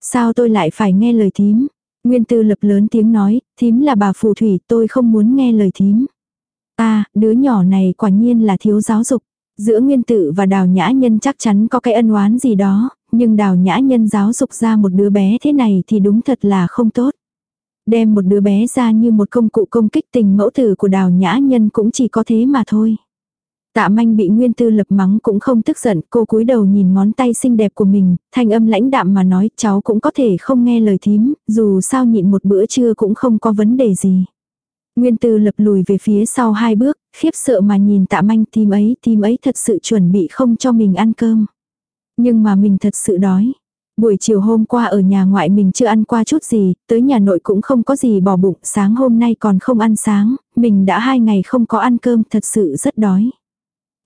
Sao tôi lại phải nghe lời thím? Nguyên tư lập lớn tiếng nói, thím là bà phù thủy, tôi không muốn nghe lời thím. ta đứa nhỏ này quả nhiên là thiếu giáo dục. Giữa nguyên tử và đào nhã nhân chắc chắn có cái ân oán gì đó, nhưng đào nhã nhân giáo dục ra một đứa bé thế này thì đúng thật là không tốt. Đem một đứa bé ra như một công cụ công kích tình mẫu tử của đào nhã nhân cũng chỉ có thế mà thôi. Tạ manh bị nguyên tư lập mắng cũng không tức giận, cô cúi đầu nhìn ngón tay xinh đẹp của mình, thanh âm lãnh đạm mà nói cháu cũng có thể không nghe lời thím, dù sao nhịn một bữa trưa cũng không có vấn đề gì. Nguyên tư lập lùi về phía sau hai bước, khiếp sợ mà nhìn tạ manh tim ấy, tim ấy thật sự chuẩn bị không cho mình ăn cơm. Nhưng mà mình thật sự đói. Buổi chiều hôm qua ở nhà ngoại mình chưa ăn qua chút gì, tới nhà nội cũng không có gì bỏ bụng, sáng hôm nay còn không ăn sáng, mình đã hai ngày không có ăn cơm, thật sự rất đói.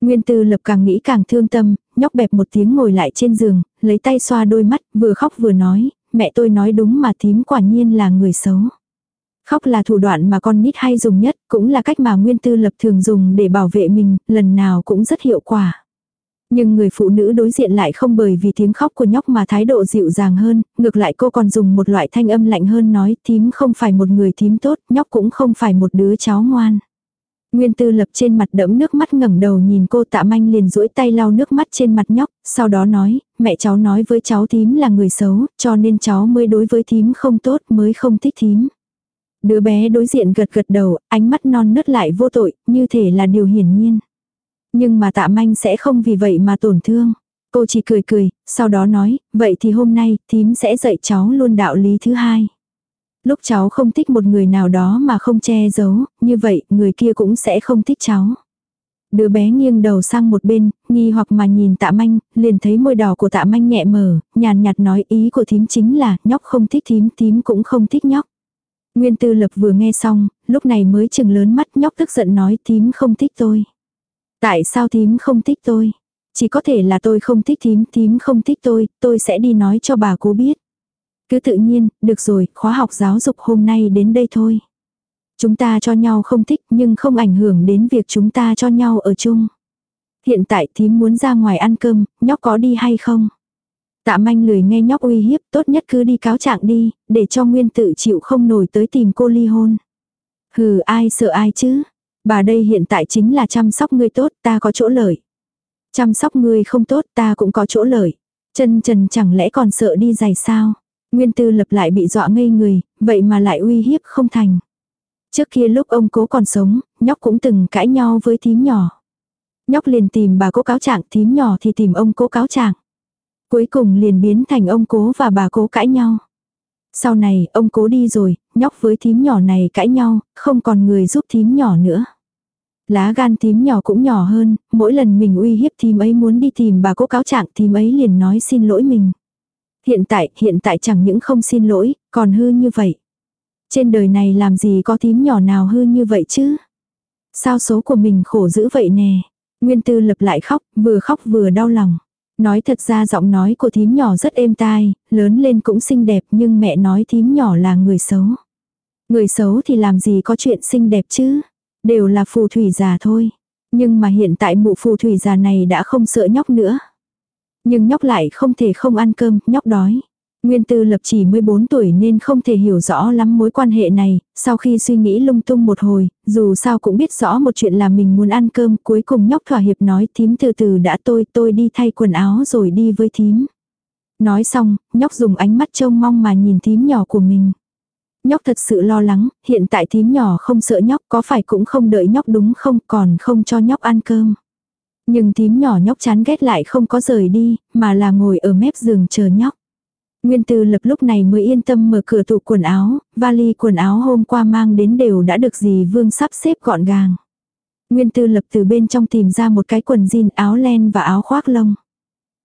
Nguyên tư lập càng nghĩ càng thương tâm, nhóc bẹp một tiếng ngồi lại trên giường, lấy tay xoa đôi mắt, vừa khóc vừa nói, mẹ tôi nói đúng mà thím quả nhiên là người xấu. Khóc là thủ đoạn mà con nít hay dùng nhất, cũng là cách mà nguyên tư lập thường dùng để bảo vệ mình, lần nào cũng rất hiệu quả. Nhưng người phụ nữ đối diện lại không bởi vì tiếng khóc của nhóc mà thái độ dịu dàng hơn, ngược lại cô còn dùng một loại thanh âm lạnh hơn nói thím không phải một người thím tốt, nhóc cũng không phải một đứa cháu ngoan. Nguyên tư lập trên mặt đẫm nước mắt ngẩng đầu nhìn cô tạ manh liền duỗi tay lau nước mắt trên mặt nhóc, sau đó nói, mẹ cháu nói với cháu thím là người xấu, cho nên cháu mới đối với thím không tốt mới không thích thím. Đứa bé đối diện gật gật đầu, ánh mắt non nớt lại vô tội, như thể là điều hiển nhiên. Nhưng mà tạ manh sẽ không vì vậy mà tổn thương. Cô chỉ cười cười, sau đó nói, vậy thì hôm nay, thím sẽ dạy cháu luôn đạo lý thứ hai. Lúc cháu không thích một người nào đó mà không che giấu, như vậy, người kia cũng sẽ không thích cháu. Đứa bé nghiêng đầu sang một bên, nghi hoặc mà nhìn tạ manh, liền thấy môi đỏ của tạ manh nhẹ mở, nhàn nhạt nói ý của thím chính là, nhóc không thích thím, thím cũng không thích nhóc. Nguyên tư lập vừa nghe xong, lúc này mới chừng lớn mắt nhóc tức giận nói thím không thích tôi. Tại sao thím không thích tôi? Chỉ có thể là tôi không thích thím, thím không thích tôi, tôi sẽ đi nói cho bà cố biết. Cứ tự nhiên, được rồi, khóa học giáo dục hôm nay đến đây thôi. Chúng ta cho nhau không thích nhưng không ảnh hưởng đến việc chúng ta cho nhau ở chung. Hiện tại thím muốn ra ngoài ăn cơm, nhóc có đi hay không? Tạ manh lười nghe nhóc uy hiếp, tốt nhất cứ đi cáo trạng đi, để cho nguyên tự chịu không nổi tới tìm cô ly hôn. Hừ ai sợ ai chứ? Bà đây hiện tại chính là chăm sóc ngươi tốt, ta có chỗ lợi. Chăm sóc ngươi không tốt, ta cũng có chỗ lợi. Chân trần chẳng lẽ còn sợ đi giày sao? Nguyên tư lập lại bị dọa ngây người, vậy mà lại uy hiếp không thành. Trước kia lúc ông cố còn sống, nhóc cũng từng cãi nhau với thím nhỏ. Nhóc liền tìm bà cố cáo trạng, thím nhỏ thì tìm ông cố cáo trạng. Cuối cùng liền biến thành ông cố và bà cố cãi nhau. Sau này, ông cố đi rồi, nhóc với thím nhỏ này cãi nhau, không còn người giúp thím nhỏ nữa. Lá gan thím nhỏ cũng nhỏ hơn, mỗi lần mình uy hiếp thím ấy muốn đi tìm bà cố cáo trạng thím ấy liền nói xin lỗi mình. Hiện tại, hiện tại chẳng những không xin lỗi, còn hư như vậy. Trên đời này làm gì có thím nhỏ nào hư như vậy chứ? Sao số của mình khổ dữ vậy nè? Nguyên tư lập lại khóc, vừa khóc vừa đau lòng. Nói thật ra giọng nói của thím nhỏ rất êm tai, lớn lên cũng xinh đẹp nhưng mẹ nói thím nhỏ là người xấu. Người xấu thì làm gì có chuyện xinh đẹp chứ? Đều là phù thủy già thôi. Nhưng mà hiện tại mụ phù thủy già này đã không sợ nhóc nữa. Nhưng nhóc lại không thể không ăn cơm, nhóc đói. Nguyên tư lập chỉ 14 tuổi nên không thể hiểu rõ lắm mối quan hệ này, sau khi suy nghĩ lung tung một hồi, dù sao cũng biết rõ một chuyện là mình muốn ăn cơm, cuối cùng nhóc thỏa hiệp nói thím từ từ đã tôi, tôi đi thay quần áo rồi đi với thím. Nói xong, nhóc dùng ánh mắt trông mong mà nhìn thím nhỏ của mình. Nhóc thật sự lo lắng, hiện tại thím nhỏ không sợ nhóc có phải cũng không đợi nhóc đúng không còn không cho nhóc ăn cơm. Nhưng thím nhỏ nhóc chán ghét lại không có rời đi, mà là ngồi ở mép giường chờ nhóc. Nguyên Tư lập lúc này mới yên tâm mở cửa tủ quần áo, vali quần áo hôm qua mang đến đều đã được dì Vương sắp xếp gọn gàng. Nguyên Tư lập từ bên trong tìm ra một cái quần jean áo len và áo khoác lông.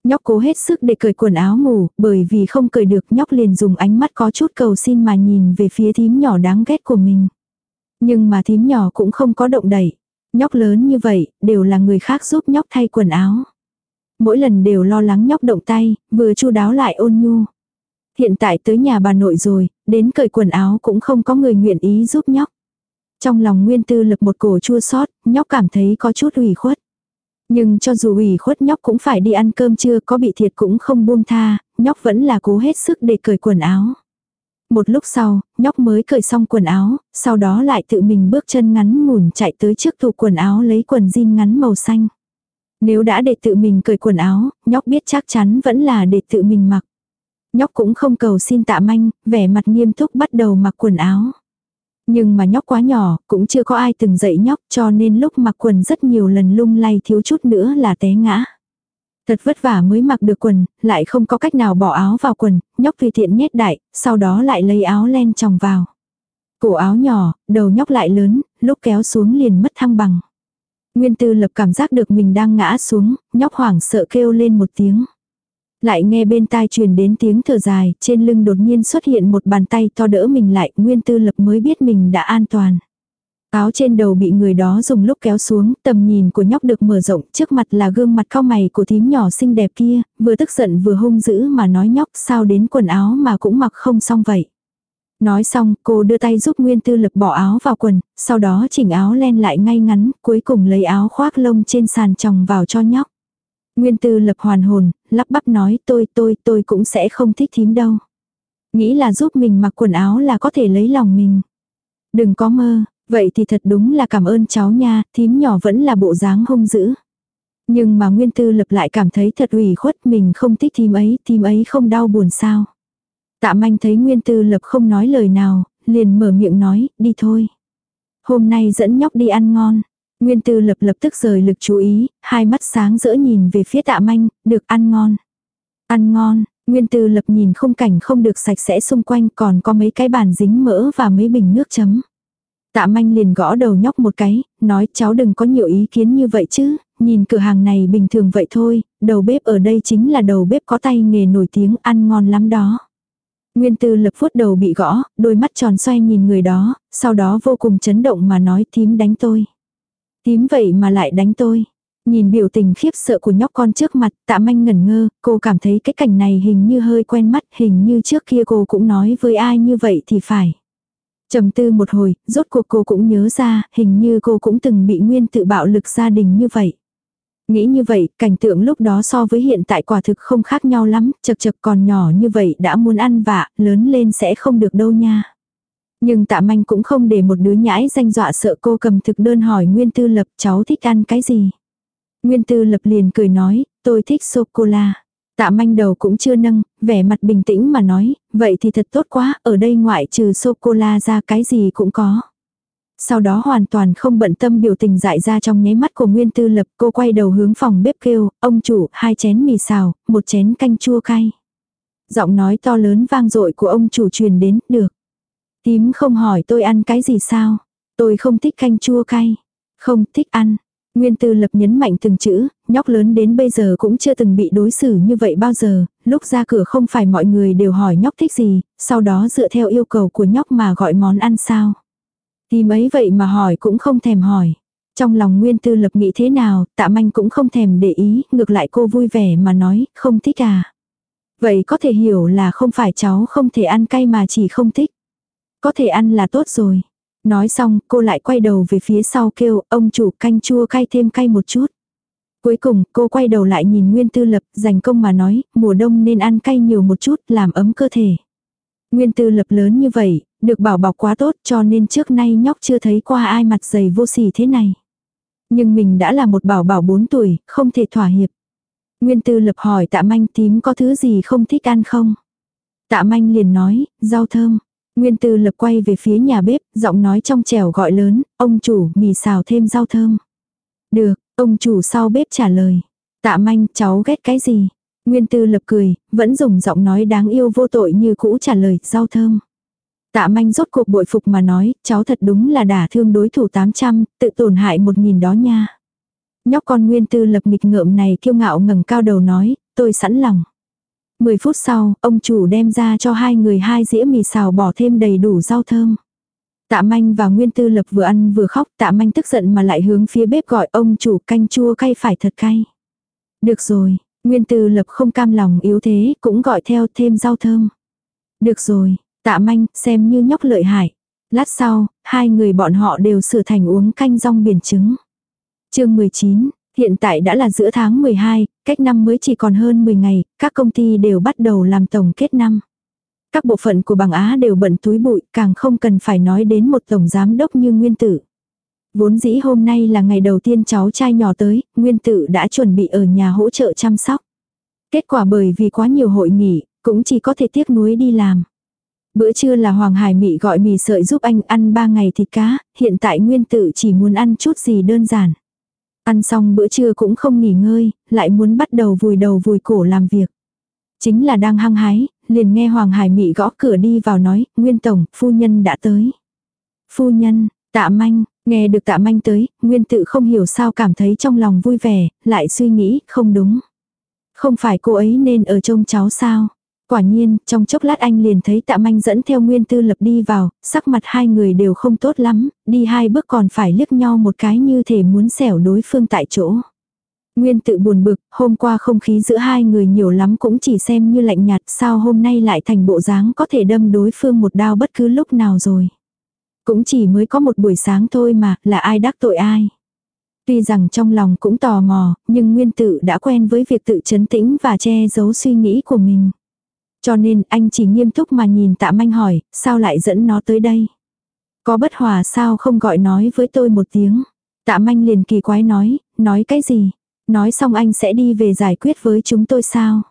Nhóc cố hết sức để cởi quần áo ngủ, bởi vì không cởi được nhóc liền dùng ánh mắt có chút cầu xin mà nhìn về phía thím nhỏ đáng ghét của mình. Nhưng mà thím nhỏ cũng không có động đẩy. Nhóc lớn như vậy, đều là người khác giúp nhóc thay quần áo. Mỗi lần đều lo lắng nhóc động tay, vừa chu đáo lại ôn nhu. Hiện tại tới nhà bà nội rồi, đến cởi quần áo cũng không có người nguyện ý giúp nhóc. Trong lòng nguyên tư lập một cổ chua sót, nhóc cảm thấy có chút ủy khuất. Nhưng cho dù ủy khuất nhóc cũng phải đi ăn cơm trưa có bị thiệt cũng không buông tha, nhóc vẫn là cố hết sức để cởi quần áo. Một lúc sau, nhóc mới cởi xong quần áo, sau đó lại tự mình bước chân ngắn ngủn chạy tới trước tủ quần áo lấy quần jean ngắn màu xanh. Nếu đã để tự mình cởi quần áo, nhóc biết chắc chắn vẫn là để tự mình mặc. Nhóc cũng không cầu xin tạ manh, vẻ mặt nghiêm túc bắt đầu mặc quần áo. Nhưng mà nhóc quá nhỏ, cũng chưa có ai từng dạy nhóc cho nên lúc mặc quần rất nhiều lần lung lay thiếu chút nữa là té ngã. Thật vất vả mới mặc được quần, lại không có cách nào bỏ áo vào quần, nhóc tùy tiện nhét đại, sau đó lại lấy áo len tròng vào. Cổ áo nhỏ, đầu nhóc lại lớn, lúc kéo xuống liền mất thăng bằng. Nguyên tư lập cảm giác được mình đang ngã xuống, nhóc hoảng sợ kêu lên một tiếng. Lại nghe bên tai truyền đến tiếng thở dài, trên lưng đột nhiên xuất hiện một bàn tay to đỡ mình lại, nguyên tư lập mới biết mình đã an toàn. Áo trên đầu bị người đó dùng lúc kéo xuống, tầm nhìn của nhóc được mở rộng, trước mặt là gương mặt cao mày của thím nhỏ xinh đẹp kia, vừa tức giận vừa hung dữ mà nói nhóc sao đến quần áo mà cũng mặc không xong vậy. Nói xong, cô đưa tay giúp Nguyên Tư Lập bỏ áo vào quần, sau đó chỉnh áo len lại ngay ngắn, cuối cùng lấy áo khoác lông trên sàn chồng vào cho nhóc. Nguyên Tư Lập hoàn hồn, lắp bắp nói tôi tôi tôi cũng sẽ không thích thím đâu. Nghĩ là giúp mình mặc quần áo là có thể lấy lòng mình. Đừng có mơ, vậy thì thật đúng là cảm ơn cháu nha, thím nhỏ vẫn là bộ dáng hung dữ. Nhưng mà Nguyên Tư Lập lại cảm thấy thật ủy khuất mình không thích thím ấy, thím ấy không đau buồn sao. Tạ manh thấy Nguyên Tư Lập không nói lời nào, liền mở miệng nói, đi thôi. Hôm nay dẫn nhóc đi ăn ngon. Nguyên Tư Lập lập tức rời lực chú ý, hai mắt sáng rỡ nhìn về phía tạ manh, được ăn ngon. Ăn ngon, Nguyên Tư Lập nhìn khung cảnh không được sạch sẽ xung quanh còn có mấy cái bàn dính mỡ và mấy bình nước chấm. Tạ manh liền gõ đầu nhóc một cái, nói cháu đừng có nhiều ý kiến như vậy chứ, nhìn cửa hàng này bình thường vậy thôi, đầu bếp ở đây chính là đầu bếp có tay nghề nổi tiếng ăn ngon lắm đó. Nguyên tư lập vuốt đầu bị gõ, đôi mắt tròn xoay nhìn người đó, sau đó vô cùng chấn động mà nói thím đánh tôi. Tím vậy mà lại đánh tôi. Nhìn biểu tình khiếp sợ của nhóc con trước mặt, tạ manh ngẩn ngơ, cô cảm thấy cái cảnh này hình như hơi quen mắt, hình như trước kia cô cũng nói với ai như vậy thì phải. trầm tư một hồi, rốt cuộc cô cũng nhớ ra, hình như cô cũng từng bị nguyên tự bạo lực gia đình như vậy. Nghĩ như vậy, cảnh tượng lúc đó so với hiện tại quả thực không khác nhau lắm, chật chật còn nhỏ như vậy đã muốn ăn vạ, lớn lên sẽ không được đâu nha. Nhưng tạ manh cũng không để một đứa nhãi danh dọa sợ cô cầm thực đơn hỏi Nguyên Tư Lập cháu thích ăn cái gì. Nguyên Tư Lập liền cười nói, tôi thích sô-cô-la. Tạ manh đầu cũng chưa nâng, vẻ mặt bình tĩnh mà nói, vậy thì thật tốt quá, ở đây ngoại trừ sô-cô-la ra cái gì cũng có. Sau đó hoàn toàn không bận tâm biểu tình dại ra trong nháy mắt của Nguyên Tư Lập, cô quay đầu hướng phòng bếp kêu, ông chủ, hai chén mì xào, một chén canh chua cay. Giọng nói to lớn vang dội của ông chủ truyền đến, được. Tím không hỏi tôi ăn cái gì sao? Tôi không thích canh chua cay. Không thích ăn. Nguyên tư lập nhấn mạnh từng chữ, nhóc lớn đến bây giờ cũng chưa từng bị đối xử như vậy bao giờ, lúc ra cửa không phải mọi người đều hỏi nhóc thích gì, sau đó dựa theo yêu cầu của nhóc mà gọi món ăn sao. Thì mấy vậy mà hỏi cũng không thèm hỏi. Trong lòng nguyên tư lập nghĩ thế nào, tạ manh cũng không thèm để ý, ngược lại cô vui vẻ mà nói, không thích à. Vậy có thể hiểu là không phải cháu không thể ăn cay mà chỉ không thích. Có thể ăn là tốt rồi. Nói xong, cô lại quay đầu về phía sau kêu, ông chủ canh chua cay thêm cay một chút. Cuối cùng, cô quay đầu lại nhìn Nguyên Tư Lập, dành công mà nói, mùa đông nên ăn cay nhiều một chút, làm ấm cơ thể. Nguyên Tư Lập lớn như vậy, được bảo bọc quá tốt cho nên trước nay nhóc chưa thấy qua ai mặt dày vô sỉ thế này. Nhưng mình đã là một bảo bảo 4 tuổi, không thể thỏa hiệp. Nguyên Tư Lập hỏi tạ manh tím có thứ gì không thích ăn không? Tạ manh liền nói, rau thơm. Nguyên Tư Lập quay về phía nhà bếp, giọng nói trong trẻo gọi lớn, ông chủ, mì xào thêm rau thơm. Được, ông chủ sau bếp trả lời. Tạ manh, cháu ghét cái gì? Nguyên Tư Lập cười, vẫn dùng giọng nói đáng yêu vô tội như cũ trả lời, rau thơm. Tạ manh rốt cuộc bội phục mà nói, cháu thật đúng là đả thương đối thủ 800, tự tổn hại 1.000 đó nha. Nhóc con Nguyên Tư Lập nghịch ngợm này kiêu ngạo ngẩng cao đầu nói, tôi sẵn lòng. 10 phút sau, ông chủ đem ra cho hai người hai dĩa mì xào bỏ thêm đầy đủ rau thơm. Tạ manh và Nguyên Tư Lập vừa ăn vừa khóc, tạ manh tức giận mà lại hướng phía bếp gọi ông chủ canh chua cay phải thật cay. Được rồi, Nguyên Tư Lập không cam lòng yếu thế, cũng gọi theo thêm rau thơm. Được rồi, tạ manh, xem như nhóc lợi hại. Lát sau, hai người bọn họ đều sửa thành uống canh rong biển trứng. chương 19, Hiện tại đã là giữa tháng 12, cách năm mới chỉ còn hơn 10 ngày, các công ty đều bắt đầu làm tổng kết năm. Các bộ phận của bảng Á đều bận túi bụi, càng không cần phải nói đến một tổng giám đốc như Nguyên Tử. Vốn dĩ hôm nay là ngày đầu tiên cháu trai nhỏ tới, Nguyên Tử đã chuẩn bị ở nhà hỗ trợ chăm sóc. Kết quả bởi vì quá nhiều hội nghỉ, cũng chỉ có thể tiếc nuối đi làm. Bữa trưa là Hoàng Hải Mị gọi mì sợi giúp anh ăn 3 ngày thịt cá, hiện tại Nguyên Tử chỉ muốn ăn chút gì đơn giản. Ăn xong bữa trưa cũng không nghỉ ngơi, lại muốn bắt đầu vùi đầu vùi cổ làm việc. Chính là đang hăng hái, liền nghe Hoàng Hải Mị gõ cửa đi vào nói, Nguyên Tổng, phu nhân đã tới. Phu nhân, tạ manh, nghe được tạ manh tới, Nguyên tự không hiểu sao cảm thấy trong lòng vui vẻ, lại suy nghĩ, không đúng. Không phải cô ấy nên ở trông cháu sao? Quả nhiên, trong chốc lát anh liền thấy tạ manh dẫn theo Nguyên Tư Lập đi vào, sắc mặt hai người đều không tốt lắm, đi hai bước còn phải liếc nhau một cái như thể muốn xẻo đối phương tại chỗ. Nguyên tự buồn bực, hôm qua không khí giữa hai người nhiều lắm cũng chỉ xem như lạnh nhạt sao hôm nay lại thành bộ dáng có thể đâm đối phương một đao bất cứ lúc nào rồi. Cũng chỉ mới có một buổi sáng thôi mà, là ai đắc tội ai. Tuy rằng trong lòng cũng tò mò, nhưng nguyên tự đã quen với việc tự chấn tĩnh và che giấu suy nghĩ của mình. Cho nên anh chỉ nghiêm túc mà nhìn tạ manh hỏi, sao lại dẫn nó tới đây? Có bất hòa sao không gọi nói với tôi một tiếng? Tạ manh liền kỳ quái nói, nói cái gì? Nói xong anh sẽ đi về giải quyết với chúng tôi sao?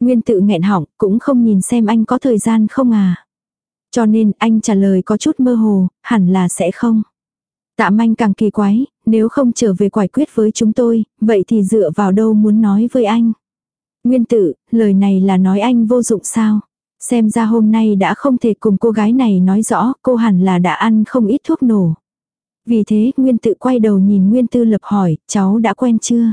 Nguyên tự nghẹn họng, cũng không nhìn xem anh có thời gian không à. Cho nên anh trả lời có chút mơ hồ, hẳn là sẽ không. Tạ manh càng kỳ quái, nếu không trở về giải quyết với chúng tôi, vậy thì dựa vào đâu muốn nói với anh. Nguyên Tử, lời này là nói anh vô dụng sao. Xem ra hôm nay đã không thể cùng cô gái này nói rõ, cô hẳn là đã ăn không ít thuốc nổ. Vì thế, Nguyên tự quay đầu nhìn Nguyên tư lập hỏi, cháu đã quen chưa?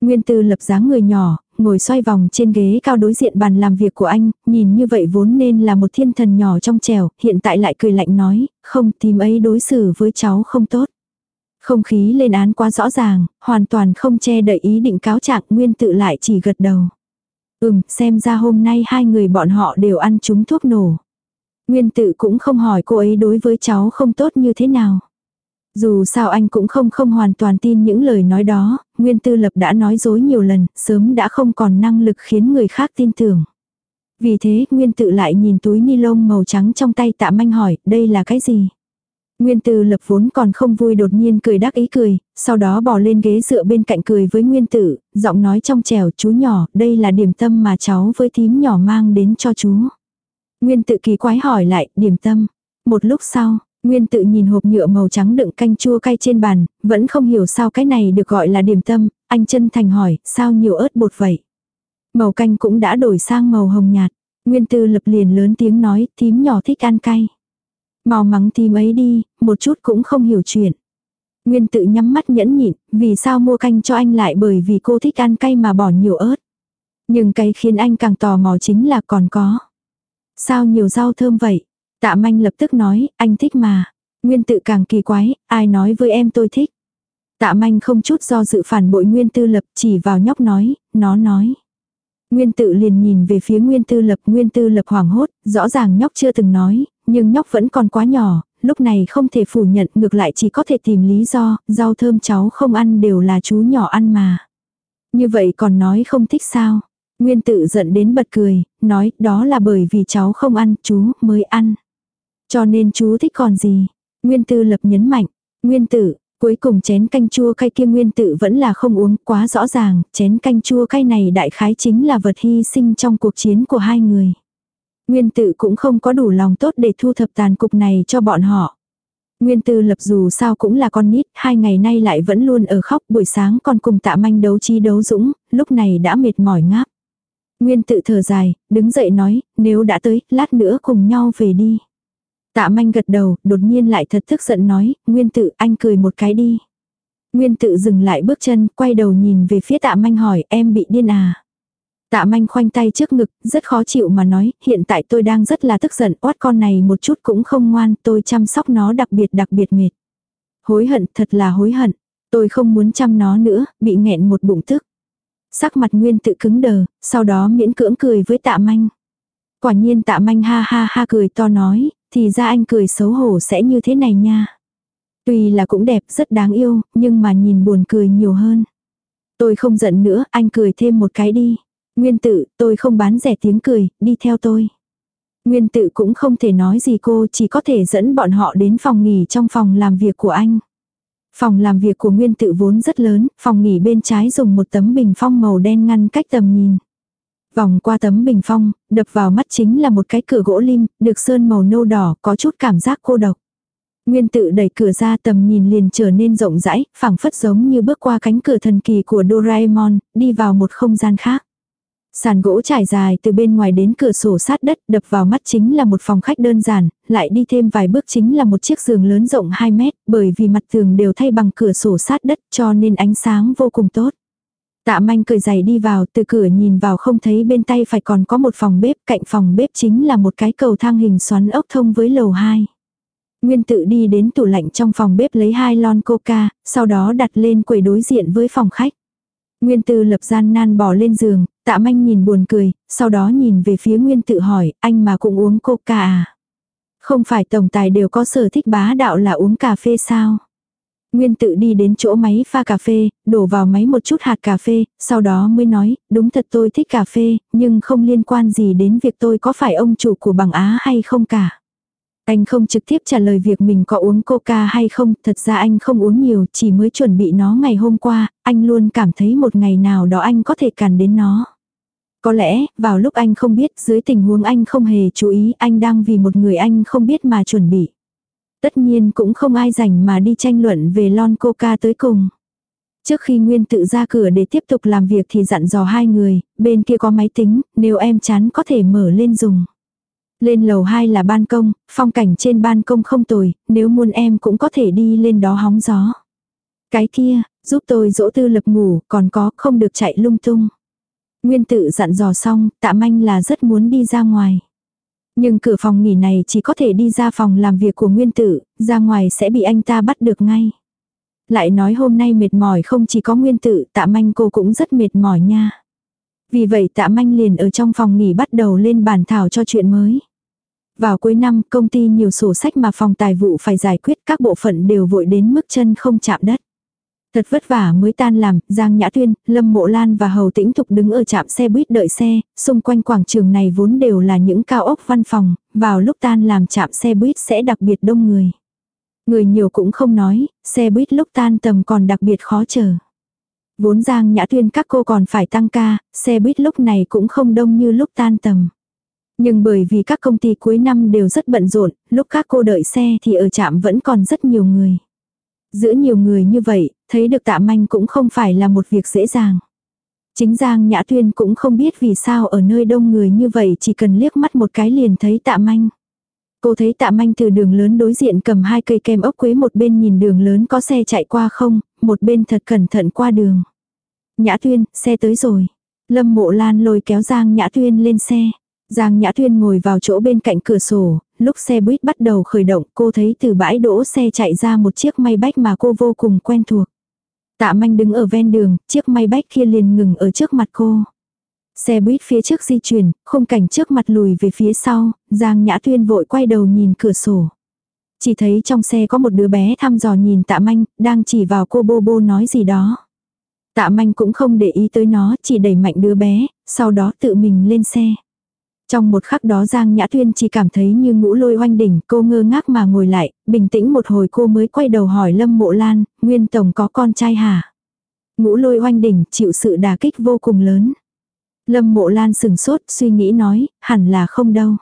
Nguyên tư lập dáng người nhỏ, ngồi xoay vòng trên ghế cao đối diện bàn làm việc của anh, nhìn như vậy vốn nên là một thiên thần nhỏ trong trèo, hiện tại lại cười lạnh nói, không tìm ấy đối xử với cháu không tốt. Không khí lên án quá rõ ràng, hoàn toàn không che đậy ý định cáo trạng nguyên tự lại chỉ gật đầu. Ừm, xem ra hôm nay hai người bọn họ đều ăn chúng thuốc nổ. Nguyên tự cũng không hỏi cô ấy đối với cháu không tốt như thế nào. Dù sao anh cũng không không hoàn toàn tin những lời nói đó, Nguyên Tư Lập đã nói dối nhiều lần, sớm đã không còn năng lực khiến người khác tin tưởng. Vì thế, Nguyên Tự lại nhìn túi ni lông màu trắng trong tay tạ manh hỏi, đây là cái gì? Nguyên Tử Lập vốn còn không vui đột nhiên cười đắc ý cười, sau đó bỏ lên ghế dựa bên cạnh cười với Nguyên Tử, giọng nói trong trẻo chú nhỏ, đây là điểm tâm mà cháu với thím nhỏ mang đến cho chú. Nguyên Tự kỳ quái hỏi lại, điểm tâm. Một lúc sau, Nguyên tự nhìn hộp nhựa màu trắng đựng canh chua cay trên bàn, vẫn không hiểu sao cái này được gọi là điểm tâm, anh chân thành hỏi, sao nhiều ớt bột vậy? Màu canh cũng đã đổi sang màu hồng nhạt. Nguyên tư lập liền lớn tiếng nói, thím nhỏ thích ăn cay. Mau mắng thím ấy đi, một chút cũng không hiểu chuyện. Nguyên tự nhắm mắt nhẫn nhịn, vì sao mua canh cho anh lại bởi vì cô thích ăn cay mà bỏ nhiều ớt. Nhưng cái khiến anh càng tò mò chính là còn có. Sao nhiều rau thơm vậy? Tạ manh lập tức nói, anh thích mà. Nguyên tự càng kỳ quái, ai nói với em tôi thích. Tạ manh không chút do dự phản bội Nguyên tư lập chỉ vào nhóc nói, nó nói. Nguyên tự liền nhìn về phía Nguyên tư lập, Nguyên tư lập hoảng hốt, rõ ràng nhóc chưa từng nói, nhưng nhóc vẫn còn quá nhỏ, lúc này không thể phủ nhận ngược lại chỉ có thể tìm lý do, rau thơm cháu không ăn đều là chú nhỏ ăn mà. Như vậy còn nói không thích sao? Nguyên tự giận đến bật cười, nói đó là bởi vì cháu không ăn, chú mới ăn. Cho nên chú thích còn gì? Nguyên tư lập nhấn mạnh. Nguyên tử, cuối cùng chén canh chua cay kia nguyên tử vẫn là không uống quá rõ ràng, chén canh chua cay này đại khái chính là vật hy sinh trong cuộc chiến của hai người. Nguyên tử cũng không có đủ lòng tốt để thu thập tàn cục này cho bọn họ. Nguyên tư lập dù sao cũng là con nít, hai ngày nay lại vẫn luôn ở khóc buổi sáng còn cùng tạ manh đấu chi đấu dũng, lúc này đã mệt mỏi ngáp. Nguyên tự thở dài, đứng dậy nói, nếu đã tới, lát nữa cùng nhau về đi. Tạ manh gật đầu, đột nhiên lại thật tức giận nói, nguyên tự anh cười một cái đi. Nguyên tự dừng lại bước chân, quay đầu nhìn về phía tạ manh hỏi em bị điên à. Tạ manh khoanh tay trước ngực, rất khó chịu mà nói, hiện tại tôi đang rất là tức giận, oát con này một chút cũng không ngoan, tôi chăm sóc nó đặc biệt đặc biệt mệt. Hối hận, thật là hối hận. Tôi không muốn chăm nó nữa, bị nghẹn một bụng tức. Sắc mặt nguyên tự cứng đờ, sau đó miễn cưỡng cười với tạ manh. Quả nhiên tạ manh ha ha ha cười to nói, thì ra anh cười xấu hổ sẽ như thế này nha. Tuy là cũng đẹp rất đáng yêu, nhưng mà nhìn buồn cười nhiều hơn. Tôi không giận nữa, anh cười thêm một cái đi. Nguyên tử, tôi không bán rẻ tiếng cười, đi theo tôi. Nguyên tự cũng không thể nói gì cô chỉ có thể dẫn bọn họ đến phòng nghỉ trong phòng làm việc của anh. Phòng làm việc của Nguyên tự vốn rất lớn, phòng nghỉ bên trái dùng một tấm bình phong màu đen ngăn cách tầm nhìn. Vòng qua tấm bình phong, đập vào mắt chính là một cái cửa gỗ lim, được sơn màu nâu đỏ, có chút cảm giác cô độc. Nguyên tự đẩy cửa ra tầm nhìn liền trở nên rộng rãi, phẳng phất giống như bước qua cánh cửa thần kỳ của Doraemon, đi vào một không gian khác. Sàn gỗ trải dài từ bên ngoài đến cửa sổ sát đất đập vào mắt chính là một phòng khách đơn giản, lại đi thêm vài bước chính là một chiếc giường lớn rộng 2 mét, bởi vì mặt tường đều thay bằng cửa sổ sát đất cho nên ánh sáng vô cùng tốt. Tạ manh cười giày đi vào, từ cửa nhìn vào không thấy bên tay phải còn có một phòng bếp, cạnh phòng bếp chính là một cái cầu thang hình xoắn ốc thông với lầu 2. Nguyên tự đi đến tủ lạnh trong phòng bếp lấy hai lon coca, sau đó đặt lên quầy đối diện với phòng khách. Nguyên tự lập gian nan bỏ lên giường, tạ manh nhìn buồn cười, sau đó nhìn về phía nguyên tự hỏi, anh mà cũng uống coca à? Không phải tổng tài đều có sở thích bá đạo là uống cà phê sao? Nguyên tự đi đến chỗ máy pha cà phê, đổ vào máy một chút hạt cà phê, sau đó mới nói, đúng thật tôi thích cà phê, nhưng không liên quan gì đến việc tôi có phải ông chủ của bằng Á hay không cả. Anh không trực tiếp trả lời việc mình có uống coca hay không, thật ra anh không uống nhiều, chỉ mới chuẩn bị nó ngày hôm qua, anh luôn cảm thấy một ngày nào đó anh có thể cản đến nó. Có lẽ, vào lúc anh không biết, dưới tình huống anh không hề chú ý, anh đang vì một người anh không biết mà chuẩn bị. Tất nhiên cũng không ai rảnh mà đi tranh luận về lon coca tới cùng. Trước khi Nguyên tự ra cửa để tiếp tục làm việc thì dặn dò hai người, bên kia có máy tính, nếu em chán có thể mở lên dùng. Lên lầu 2 là ban công, phong cảnh trên ban công không tồi, nếu muốn em cũng có thể đi lên đó hóng gió. Cái kia, giúp tôi dỗ tư lập ngủ, còn có, không được chạy lung tung. Nguyên tự dặn dò xong, tạ manh là rất muốn đi ra ngoài. Nhưng cửa phòng nghỉ này chỉ có thể đi ra phòng làm việc của nguyên tử, ra ngoài sẽ bị anh ta bắt được ngay. Lại nói hôm nay mệt mỏi không chỉ có nguyên tử, tạ manh cô cũng rất mệt mỏi nha. Vì vậy tạ manh liền ở trong phòng nghỉ bắt đầu lên bàn thảo cho chuyện mới. Vào cuối năm công ty nhiều sổ sách mà phòng tài vụ phải giải quyết các bộ phận đều vội đến mức chân không chạm đất. Thật vất vả mới tan làm, Giang Nhã Tuyên, Lâm Mộ Lan và Hầu Tĩnh Thục đứng ở trạm xe buýt đợi xe, xung quanh quảng trường này vốn đều là những cao ốc văn phòng, vào lúc tan làm trạm xe buýt sẽ đặc biệt đông người. Người nhiều cũng không nói, xe buýt lúc tan tầm còn đặc biệt khó chờ. Vốn Giang Nhã Tuyên các cô còn phải tăng ca, xe buýt lúc này cũng không đông như lúc tan tầm. Nhưng bởi vì các công ty cuối năm đều rất bận rộn, lúc các cô đợi xe thì ở trạm vẫn còn rất nhiều người. Giữa nhiều người như vậy, thấy được tạ manh cũng không phải là một việc dễ dàng. Chính Giang Nhã Tuyên cũng không biết vì sao ở nơi đông người như vậy chỉ cần liếc mắt một cái liền thấy tạ manh. Cô thấy tạ manh từ đường lớn đối diện cầm hai cây kem ốc quế một bên nhìn đường lớn có xe chạy qua không, một bên thật cẩn thận qua đường. Nhã Tuyên, xe tới rồi. Lâm Mộ Lan lôi kéo Giang Nhã Tuyên lên xe. Giang Nhã Thuyên ngồi vào chỗ bên cạnh cửa sổ, lúc xe buýt bắt đầu khởi động cô thấy từ bãi đỗ xe chạy ra một chiếc may bách mà cô vô cùng quen thuộc. Tạ manh đứng ở ven đường, chiếc may bách kia liền ngừng ở trước mặt cô. Xe buýt phía trước di chuyển, khung cảnh trước mặt lùi về phía sau, Giang Nhã Thuyên vội quay đầu nhìn cửa sổ. Chỉ thấy trong xe có một đứa bé thăm dò nhìn tạ manh, đang chỉ vào cô bô bô nói gì đó. Tạ manh cũng không để ý tới nó, chỉ đẩy mạnh đứa bé, sau đó tự mình lên xe. Trong một khắc đó Giang Nhã Tuyên chỉ cảm thấy như ngũ lôi oanh đỉnh, cô ngơ ngác mà ngồi lại, bình tĩnh một hồi cô mới quay đầu hỏi Lâm Mộ Lan, Nguyên Tổng có con trai hả? Ngũ lôi oanh đỉnh chịu sự đà kích vô cùng lớn. Lâm Mộ Lan sừng sốt suy nghĩ nói, hẳn là không đâu.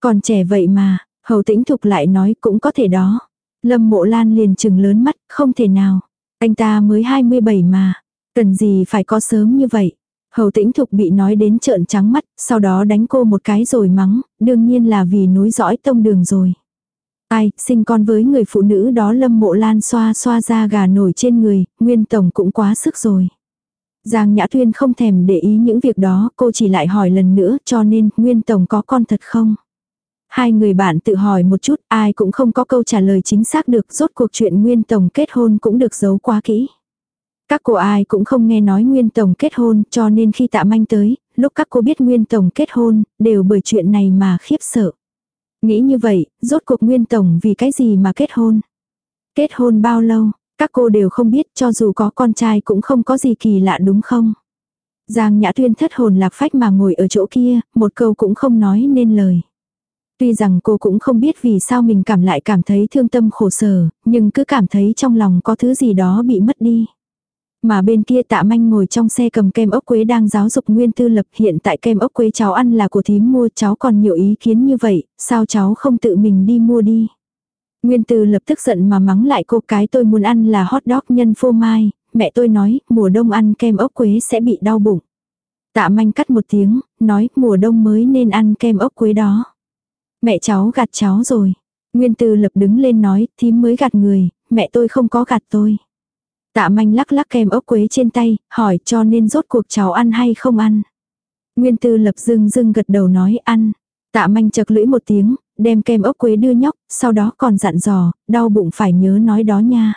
Còn trẻ vậy mà, hầu tĩnh thục lại nói cũng có thể đó. Lâm Mộ Lan liền chừng lớn mắt, không thể nào. Anh ta mới 27 mà, cần gì phải có sớm như vậy. Hầu tĩnh thục bị nói đến trợn trắng mắt, sau đó đánh cô một cái rồi mắng, đương nhiên là vì núi dõi tông đường rồi. Ai, sinh con với người phụ nữ đó lâm mộ lan xoa xoa ra gà nổi trên người, nguyên tổng cũng quá sức rồi. Giang Nhã Thuyên không thèm để ý những việc đó, cô chỉ lại hỏi lần nữa cho nên Nguyên Tổng có con thật không? Hai người bạn tự hỏi một chút, ai cũng không có câu trả lời chính xác được, rốt cuộc chuyện Nguyên Tổng kết hôn cũng được giấu quá kỹ. Các cô ai cũng không nghe nói Nguyên Tổng kết hôn cho nên khi tạ manh tới, lúc các cô biết Nguyên Tổng kết hôn, đều bởi chuyện này mà khiếp sợ. Nghĩ như vậy, rốt cuộc Nguyên Tổng vì cái gì mà kết hôn? Kết hôn bao lâu? Các cô đều không biết cho dù có con trai cũng không có gì kỳ lạ đúng không? Giang Nhã Tuyên thất hồn lạc phách mà ngồi ở chỗ kia, một câu cũng không nói nên lời. Tuy rằng cô cũng không biết vì sao mình cảm lại cảm thấy thương tâm khổ sở, nhưng cứ cảm thấy trong lòng có thứ gì đó bị mất đi. Mà bên kia tạ manh ngồi trong xe cầm kem ốc quế đang giáo dục Nguyên Tư Lập hiện tại kem ốc quế cháu ăn là của thím mua cháu còn nhiều ý kiến như vậy, sao cháu không tự mình đi mua đi. Nguyên Tư lập tức giận mà mắng lại cô cái tôi muốn ăn là hot dog nhân phô mai, mẹ tôi nói mùa đông ăn kem ốc quế sẽ bị đau bụng. Tạ manh cắt một tiếng, nói mùa đông mới nên ăn kem ốc quế đó. Mẹ cháu gạt cháu rồi. Nguyên Tư lập đứng lên nói, thím mới gạt người, mẹ tôi không có gạt tôi. Tạ manh lắc lắc kem ốc quế trên tay, hỏi cho nên rốt cuộc cháu ăn hay không ăn. Nguyên tư lập dưng dưng gật đầu nói ăn. Tạ manh chật lưỡi một tiếng, đem kem ốc quế đưa nhóc, sau đó còn dặn dò, đau bụng phải nhớ nói đó nha.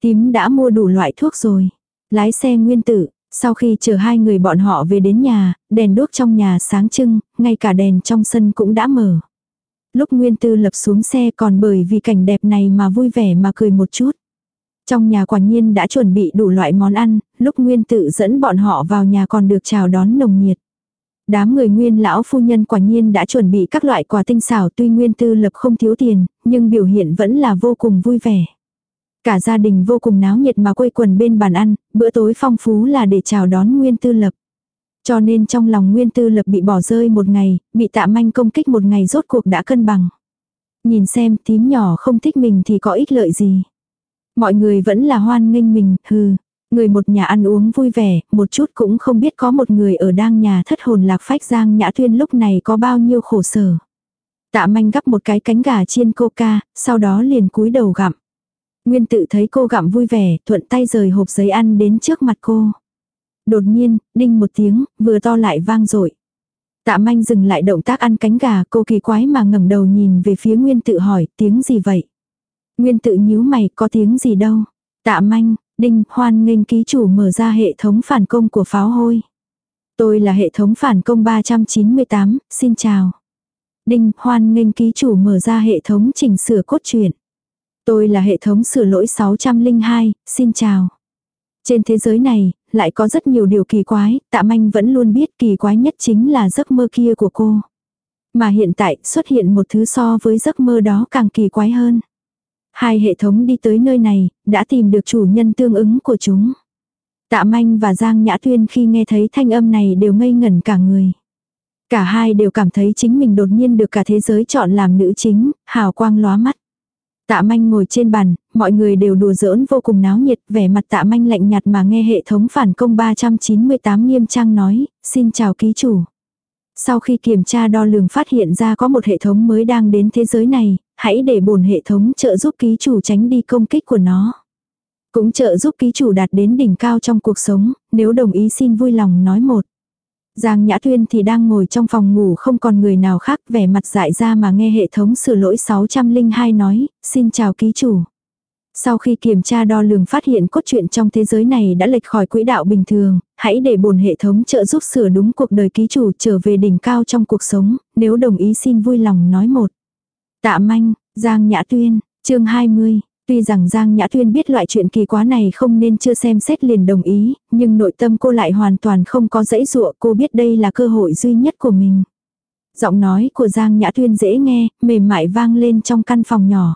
Tím đã mua đủ loại thuốc rồi. Lái xe nguyên tử, sau khi chờ hai người bọn họ về đến nhà, đèn đốt trong nhà sáng trưng, ngay cả đèn trong sân cũng đã mở. Lúc Nguyên Tư lập xuống xe còn bởi vì cảnh đẹp này mà vui vẻ mà cười một chút. Trong nhà quả nhiên đã chuẩn bị đủ loại món ăn, lúc Nguyên tự dẫn bọn họ vào nhà còn được chào đón nồng nhiệt. Đám người Nguyên lão phu nhân quả nhiên đã chuẩn bị các loại quà tinh xảo tuy Nguyên tư lập không thiếu tiền, nhưng biểu hiện vẫn là vô cùng vui vẻ. Cả gia đình vô cùng náo nhiệt mà quây quần bên bàn ăn, bữa tối phong phú là để chào đón Nguyên tư lập. Cho nên trong lòng Nguyên tư lập bị bỏ rơi một ngày, bị tạ manh công kích một ngày rốt cuộc đã cân bằng. Nhìn xem tím nhỏ không thích mình thì có ích lợi gì. Mọi người vẫn là hoan nghênh mình, hừ. Người một nhà ăn uống vui vẻ, một chút cũng không biết có một người ở đang nhà thất hồn lạc phách Giang Nhã Tuyên lúc này có bao nhiêu khổ sở. Tạ manh gắp một cái cánh gà chiên coca, sau đó liền cúi đầu gặm. Nguyên tự thấy cô gặm vui vẻ, thuận tay rời hộp giấy ăn đến trước mặt cô. Đột nhiên, đinh một tiếng, vừa to lại vang dội Tạ manh dừng lại động tác ăn cánh gà, cô kỳ quái mà ngẩng đầu nhìn về phía Nguyên tự hỏi, tiếng gì vậy? Nguyên tự nhíu mày, có tiếng gì đâu. Tạ manh, đinh, hoan nghênh ký chủ mở ra hệ thống phản công của pháo hôi. Tôi là hệ thống phản công 398, xin chào. Đinh, hoan nghênh ký chủ mở ra hệ thống chỉnh sửa cốt truyện. Tôi là hệ thống sửa lỗi 602, xin chào. Trên thế giới này, lại có rất nhiều điều kỳ quái, tạ manh vẫn luôn biết kỳ quái nhất chính là giấc mơ kia của cô. Mà hiện tại xuất hiện một thứ so với giấc mơ đó càng kỳ quái hơn. Hai hệ thống đi tới nơi này, đã tìm được chủ nhân tương ứng của chúng. Tạ Manh và Giang Nhã Tuyên khi nghe thấy thanh âm này đều ngây ngẩn cả người. Cả hai đều cảm thấy chính mình đột nhiên được cả thế giới chọn làm nữ chính, hào quang lóa mắt. Tạ manh ngồi trên bàn, mọi người đều đùa giỡn vô cùng náo nhiệt, vẻ mặt tạ manh lạnh nhạt mà nghe hệ thống phản công 398 nghiêm trang nói, xin chào ký chủ. Sau khi kiểm tra đo lường phát hiện ra có một hệ thống mới đang đến thế giới này, hãy để bổn hệ thống trợ giúp ký chủ tránh đi công kích của nó. Cũng trợ giúp ký chủ đạt đến đỉnh cao trong cuộc sống, nếu đồng ý xin vui lòng nói một. Giang Nhã Tuyên thì đang ngồi trong phòng ngủ không còn người nào khác vẻ mặt dại ra mà nghe hệ thống sửa lỗi 602 nói, xin chào ký chủ. Sau khi kiểm tra đo lường phát hiện cốt truyện trong thế giới này đã lệch khỏi quỹ đạo bình thường, hãy để bổn hệ thống trợ giúp sửa đúng cuộc đời ký chủ trở về đỉnh cao trong cuộc sống, nếu đồng ý xin vui lòng nói một. Tạ manh, Giang Nhã Tuyên, chương 20. Tuy rằng Giang Nhã Tuyên biết loại chuyện kỳ quá này không nên chưa xem xét liền đồng ý, nhưng nội tâm cô lại hoàn toàn không có dãy dụa cô biết đây là cơ hội duy nhất của mình. Giọng nói của Giang Nhã Tuyên dễ nghe, mềm mại vang lên trong căn phòng nhỏ.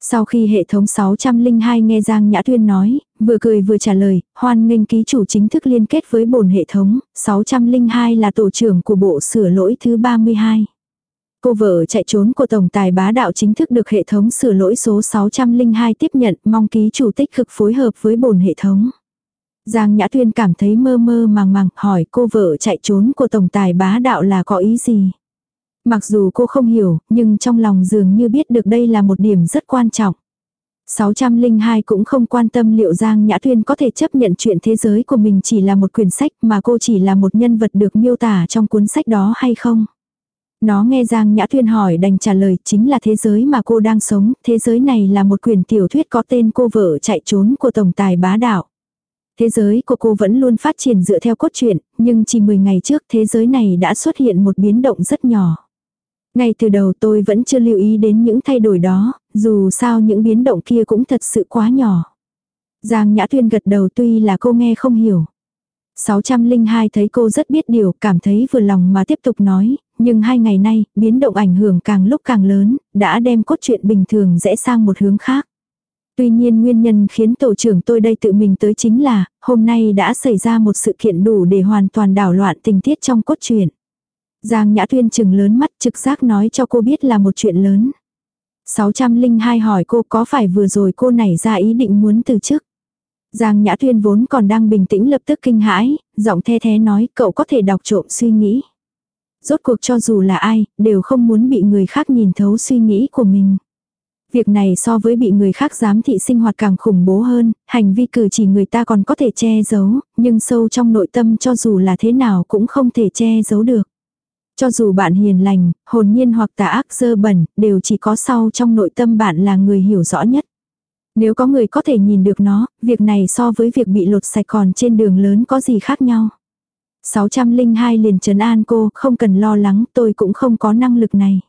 Sau khi hệ thống 602 nghe Giang Nhã Tuyên nói, vừa cười vừa trả lời, hoan nghênh ký chủ chính thức liên kết với bổn hệ thống, 602 là tổ trưởng của bộ sửa lỗi thứ 32. Cô vợ chạy trốn của Tổng tài bá đạo chính thức được hệ thống sửa lỗi số 602 tiếp nhận, mong ký chủ tích cực phối hợp với bổn hệ thống. Giang Nhã Tuyên cảm thấy mơ mơ màng màng, hỏi cô vợ chạy trốn của Tổng tài bá đạo là có ý gì. Mặc dù cô không hiểu, nhưng trong lòng dường như biết được đây là một điểm rất quan trọng. 602 cũng không quan tâm liệu Giang Nhã Thuyên có thể chấp nhận chuyện thế giới của mình chỉ là một quyển sách mà cô chỉ là một nhân vật được miêu tả trong cuốn sách đó hay không. Nó nghe Giang Nhã Thuyên hỏi đành trả lời chính là thế giới mà cô đang sống, thế giới này là một quyển tiểu thuyết có tên cô vợ chạy trốn của tổng tài bá đạo. Thế giới của cô vẫn luôn phát triển dựa theo cốt truyện, nhưng chỉ 10 ngày trước thế giới này đã xuất hiện một biến động rất nhỏ. Ngay từ đầu tôi vẫn chưa lưu ý đến những thay đổi đó, dù sao những biến động kia cũng thật sự quá nhỏ. Giang Nhã Thuyên gật đầu tuy là cô nghe không hiểu. 602 thấy cô rất biết điều, cảm thấy vừa lòng mà tiếp tục nói, nhưng hai ngày nay, biến động ảnh hưởng càng lúc càng lớn, đã đem cốt truyện bình thường rẽ sang một hướng khác. Tuy nhiên nguyên nhân khiến tổ trưởng tôi đây tự mình tới chính là, hôm nay đã xảy ra một sự kiện đủ để hoàn toàn đảo loạn tình tiết trong cốt truyện. Giang Nhã Tuyên chừng lớn mắt trực giác nói cho cô biết là một chuyện lớn. 602 hỏi cô có phải vừa rồi cô nảy ra ý định muốn từ chức. Giang Nhã Tuyên vốn còn đang bình tĩnh lập tức kinh hãi, giọng the thế nói cậu có thể đọc trộm suy nghĩ. Rốt cuộc cho dù là ai, đều không muốn bị người khác nhìn thấu suy nghĩ của mình. Việc này so với bị người khác giám thị sinh hoạt càng khủng bố hơn, hành vi cử chỉ người ta còn có thể che giấu, nhưng sâu trong nội tâm cho dù là thế nào cũng không thể che giấu được. Cho dù bạn hiền lành, hồn nhiên hoặc tà ác dơ bẩn, đều chỉ có sau trong nội tâm bạn là người hiểu rõ nhất. Nếu có người có thể nhìn được nó, việc này so với việc bị lột sạch còn trên đường lớn có gì khác nhau. 602 liền trấn an cô, không cần lo lắng, tôi cũng không có năng lực này.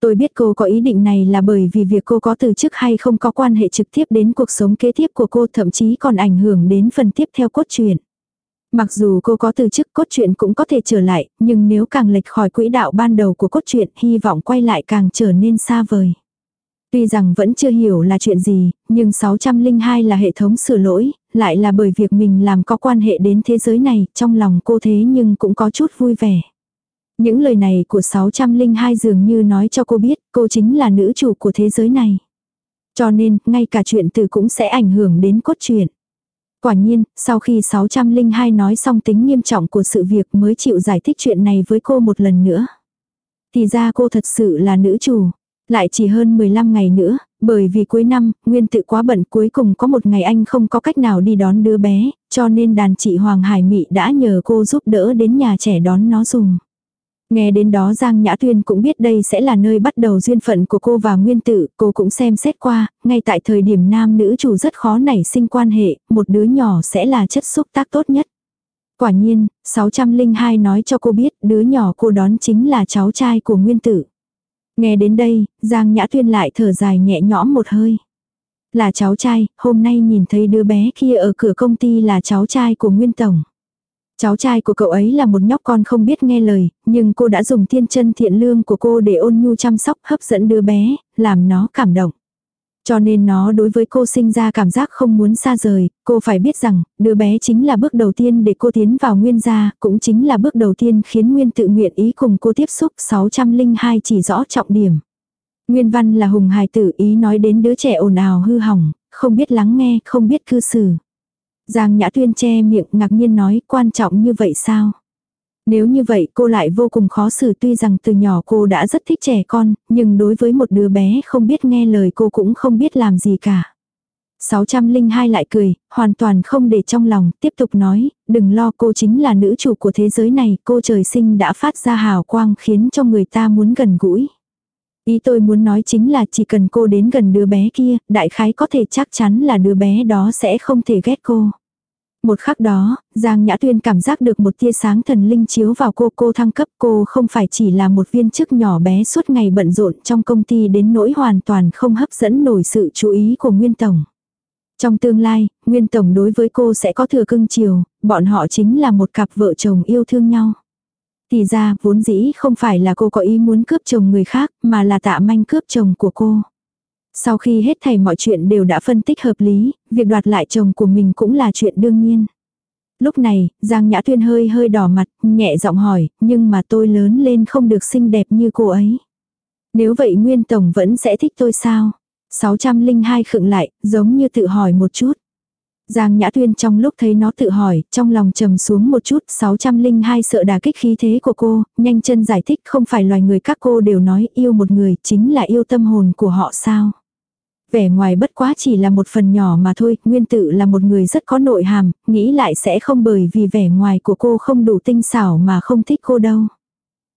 Tôi biết cô có ý định này là bởi vì việc cô có từ chức hay không có quan hệ trực tiếp đến cuộc sống kế tiếp của cô thậm chí còn ảnh hưởng đến phần tiếp theo cốt truyện. Mặc dù cô có từ chức cốt truyện cũng có thể trở lại, nhưng nếu càng lệch khỏi quỹ đạo ban đầu của cốt truyện, hy vọng quay lại càng trở nên xa vời. Tuy rằng vẫn chưa hiểu là chuyện gì, nhưng 602 là hệ thống sửa lỗi, lại là bởi việc mình làm có quan hệ đến thế giới này, trong lòng cô thế nhưng cũng có chút vui vẻ. Những lời này của 602 dường như nói cho cô biết cô chính là nữ chủ của thế giới này. Cho nên, ngay cả chuyện từ cũng sẽ ảnh hưởng đến cốt truyện. Quả nhiên, sau khi 602 nói xong tính nghiêm trọng của sự việc mới chịu giải thích chuyện này với cô một lần nữa. Thì ra cô thật sự là nữ chủ. Lại chỉ hơn 15 ngày nữa, bởi vì cuối năm, Nguyên tự quá bận cuối cùng có một ngày anh không có cách nào đi đón đứa bé, cho nên đàn chị Hoàng Hải Mị đã nhờ cô giúp đỡ đến nhà trẻ đón nó dùng. Nghe đến đó Giang Nhã Tuyên cũng biết đây sẽ là nơi bắt đầu duyên phận của cô và Nguyên Tử, cô cũng xem xét qua, ngay tại thời điểm nam nữ chủ rất khó nảy sinh quan hệ, một đứa nhỏ sẽ là chất xúc tác tốt nhất. Quả nhiên, 602 nói cho cô biết đứa nhỏ cô đón chính là cháu trai của Nguyên Tử. Nghe đến đây, Giang Nhã Tuyên lại thở dài nhẹ nhõm một hơi. Là cháu trai, hôm nay nhìn thấy đứa bé kia ở cửa công ty là cháu trai của Nguyên Tổng. Cháu trai của cậu ấy là một nhóc con không biết nghe lời, nhưng cô đã dùng thiên chân thiện lương của cô để ôn nhu chăm sóc hấp dẫn đứa bé, làm nó cảm động. Cho nên nó đối với cô sinh ra cảm giác không muốn xa rời, cô phải biết rằng, đứa bé chính là bước đầu tiên để cô tiến vào nguyên gia, cũng chính là bước đầu tiên khiến nguyên tự nguyện ý cùng cô tiếp xúc 602 chỉ rõ trọng điểm. Nguyên văn là hùng hài tử ý nói đến đứa trẻ ồn ào hư hỏng, không biết lắng nghe, không biết cư xử. Giang Nhã Tuyên che miệng ngạc nhiên nói quan trọng như vậy sao? Nếu như vậy cô lại vô cùng khó xử tuy rằng từ nhỏ cô đã rất thích trẻ con, nhưng đối với một đứa bé không biết nghe lời cô cũng không biết làm gì cả. 602 lại cười, hoàn toàn không để trong lòng, tiếp tục nói, đừng lo cô chính là nữ chủ của thế giới này, cô trời sinh đã phát ra hào quang khiến cho người ta muốn gần gũi. Ý tôi muốn nói chính là chỉ cần cô đến gần đứa bé kia, đại khái có thể chắc chắn là đứa bé đó sẽ không thể ghét cô. Một khắc đó, Giang Nhã Tuyên cảm giác được một tia sáng thần linh chiếu vào cô cô thăng cấp cô không phải chỉ là một viên chức nhỏ bé suốt ngày bận rộn trong công ty đến nỗi hoàn toàn không hấp dẫn nổi sự chú ý của Nguyên Tổng. Trong tương lai, Nguyên Tổng đối với cô sẽ có thừa cưng chiều, bọn họ chính là một cặp vợ chồng yêu thương nhau. Thì ra, vốn dĩ không phải là cô có ý muốn cướp chồng người khác, mà là tạ manh cướp chồng của cô. Sau khi hết thầy mọi chuyện đều đã phân tích hợp lý, việc đoạt lại chồng của mình cũng là chuyện đương nhiên. Lúc này, Giang Nhã Tuyên hơi hơi đỏ mặt, nhẹ giọng hỏi, nhưng mà tôi lớn lên không được xinh đẹp như cô ấy. Nếu vậy Nguyên Tổng vẫn sẽ thích tôi sao? 602 khựng lại, giống như tự hỏi một chút. Giang Nhã Tuyên trong lúc thấy nó tự hỏi, trong lòng trầm xuống một chút, 602 sợ đả kích khí thế của cô, nhanh chân giải thích không phải loài người các cô đều nói yêu một người chính là yêu tâm hồn của họ sao. Vẻ ngoài bất quá chỉ là một phần nhỏ mà thôi, nguyên tự là một người rất có nội hàm, nghĩ lại sẽ không bởi vì vẻ ngoài của cô không đủ tinh xảo mà không thích cô đâu.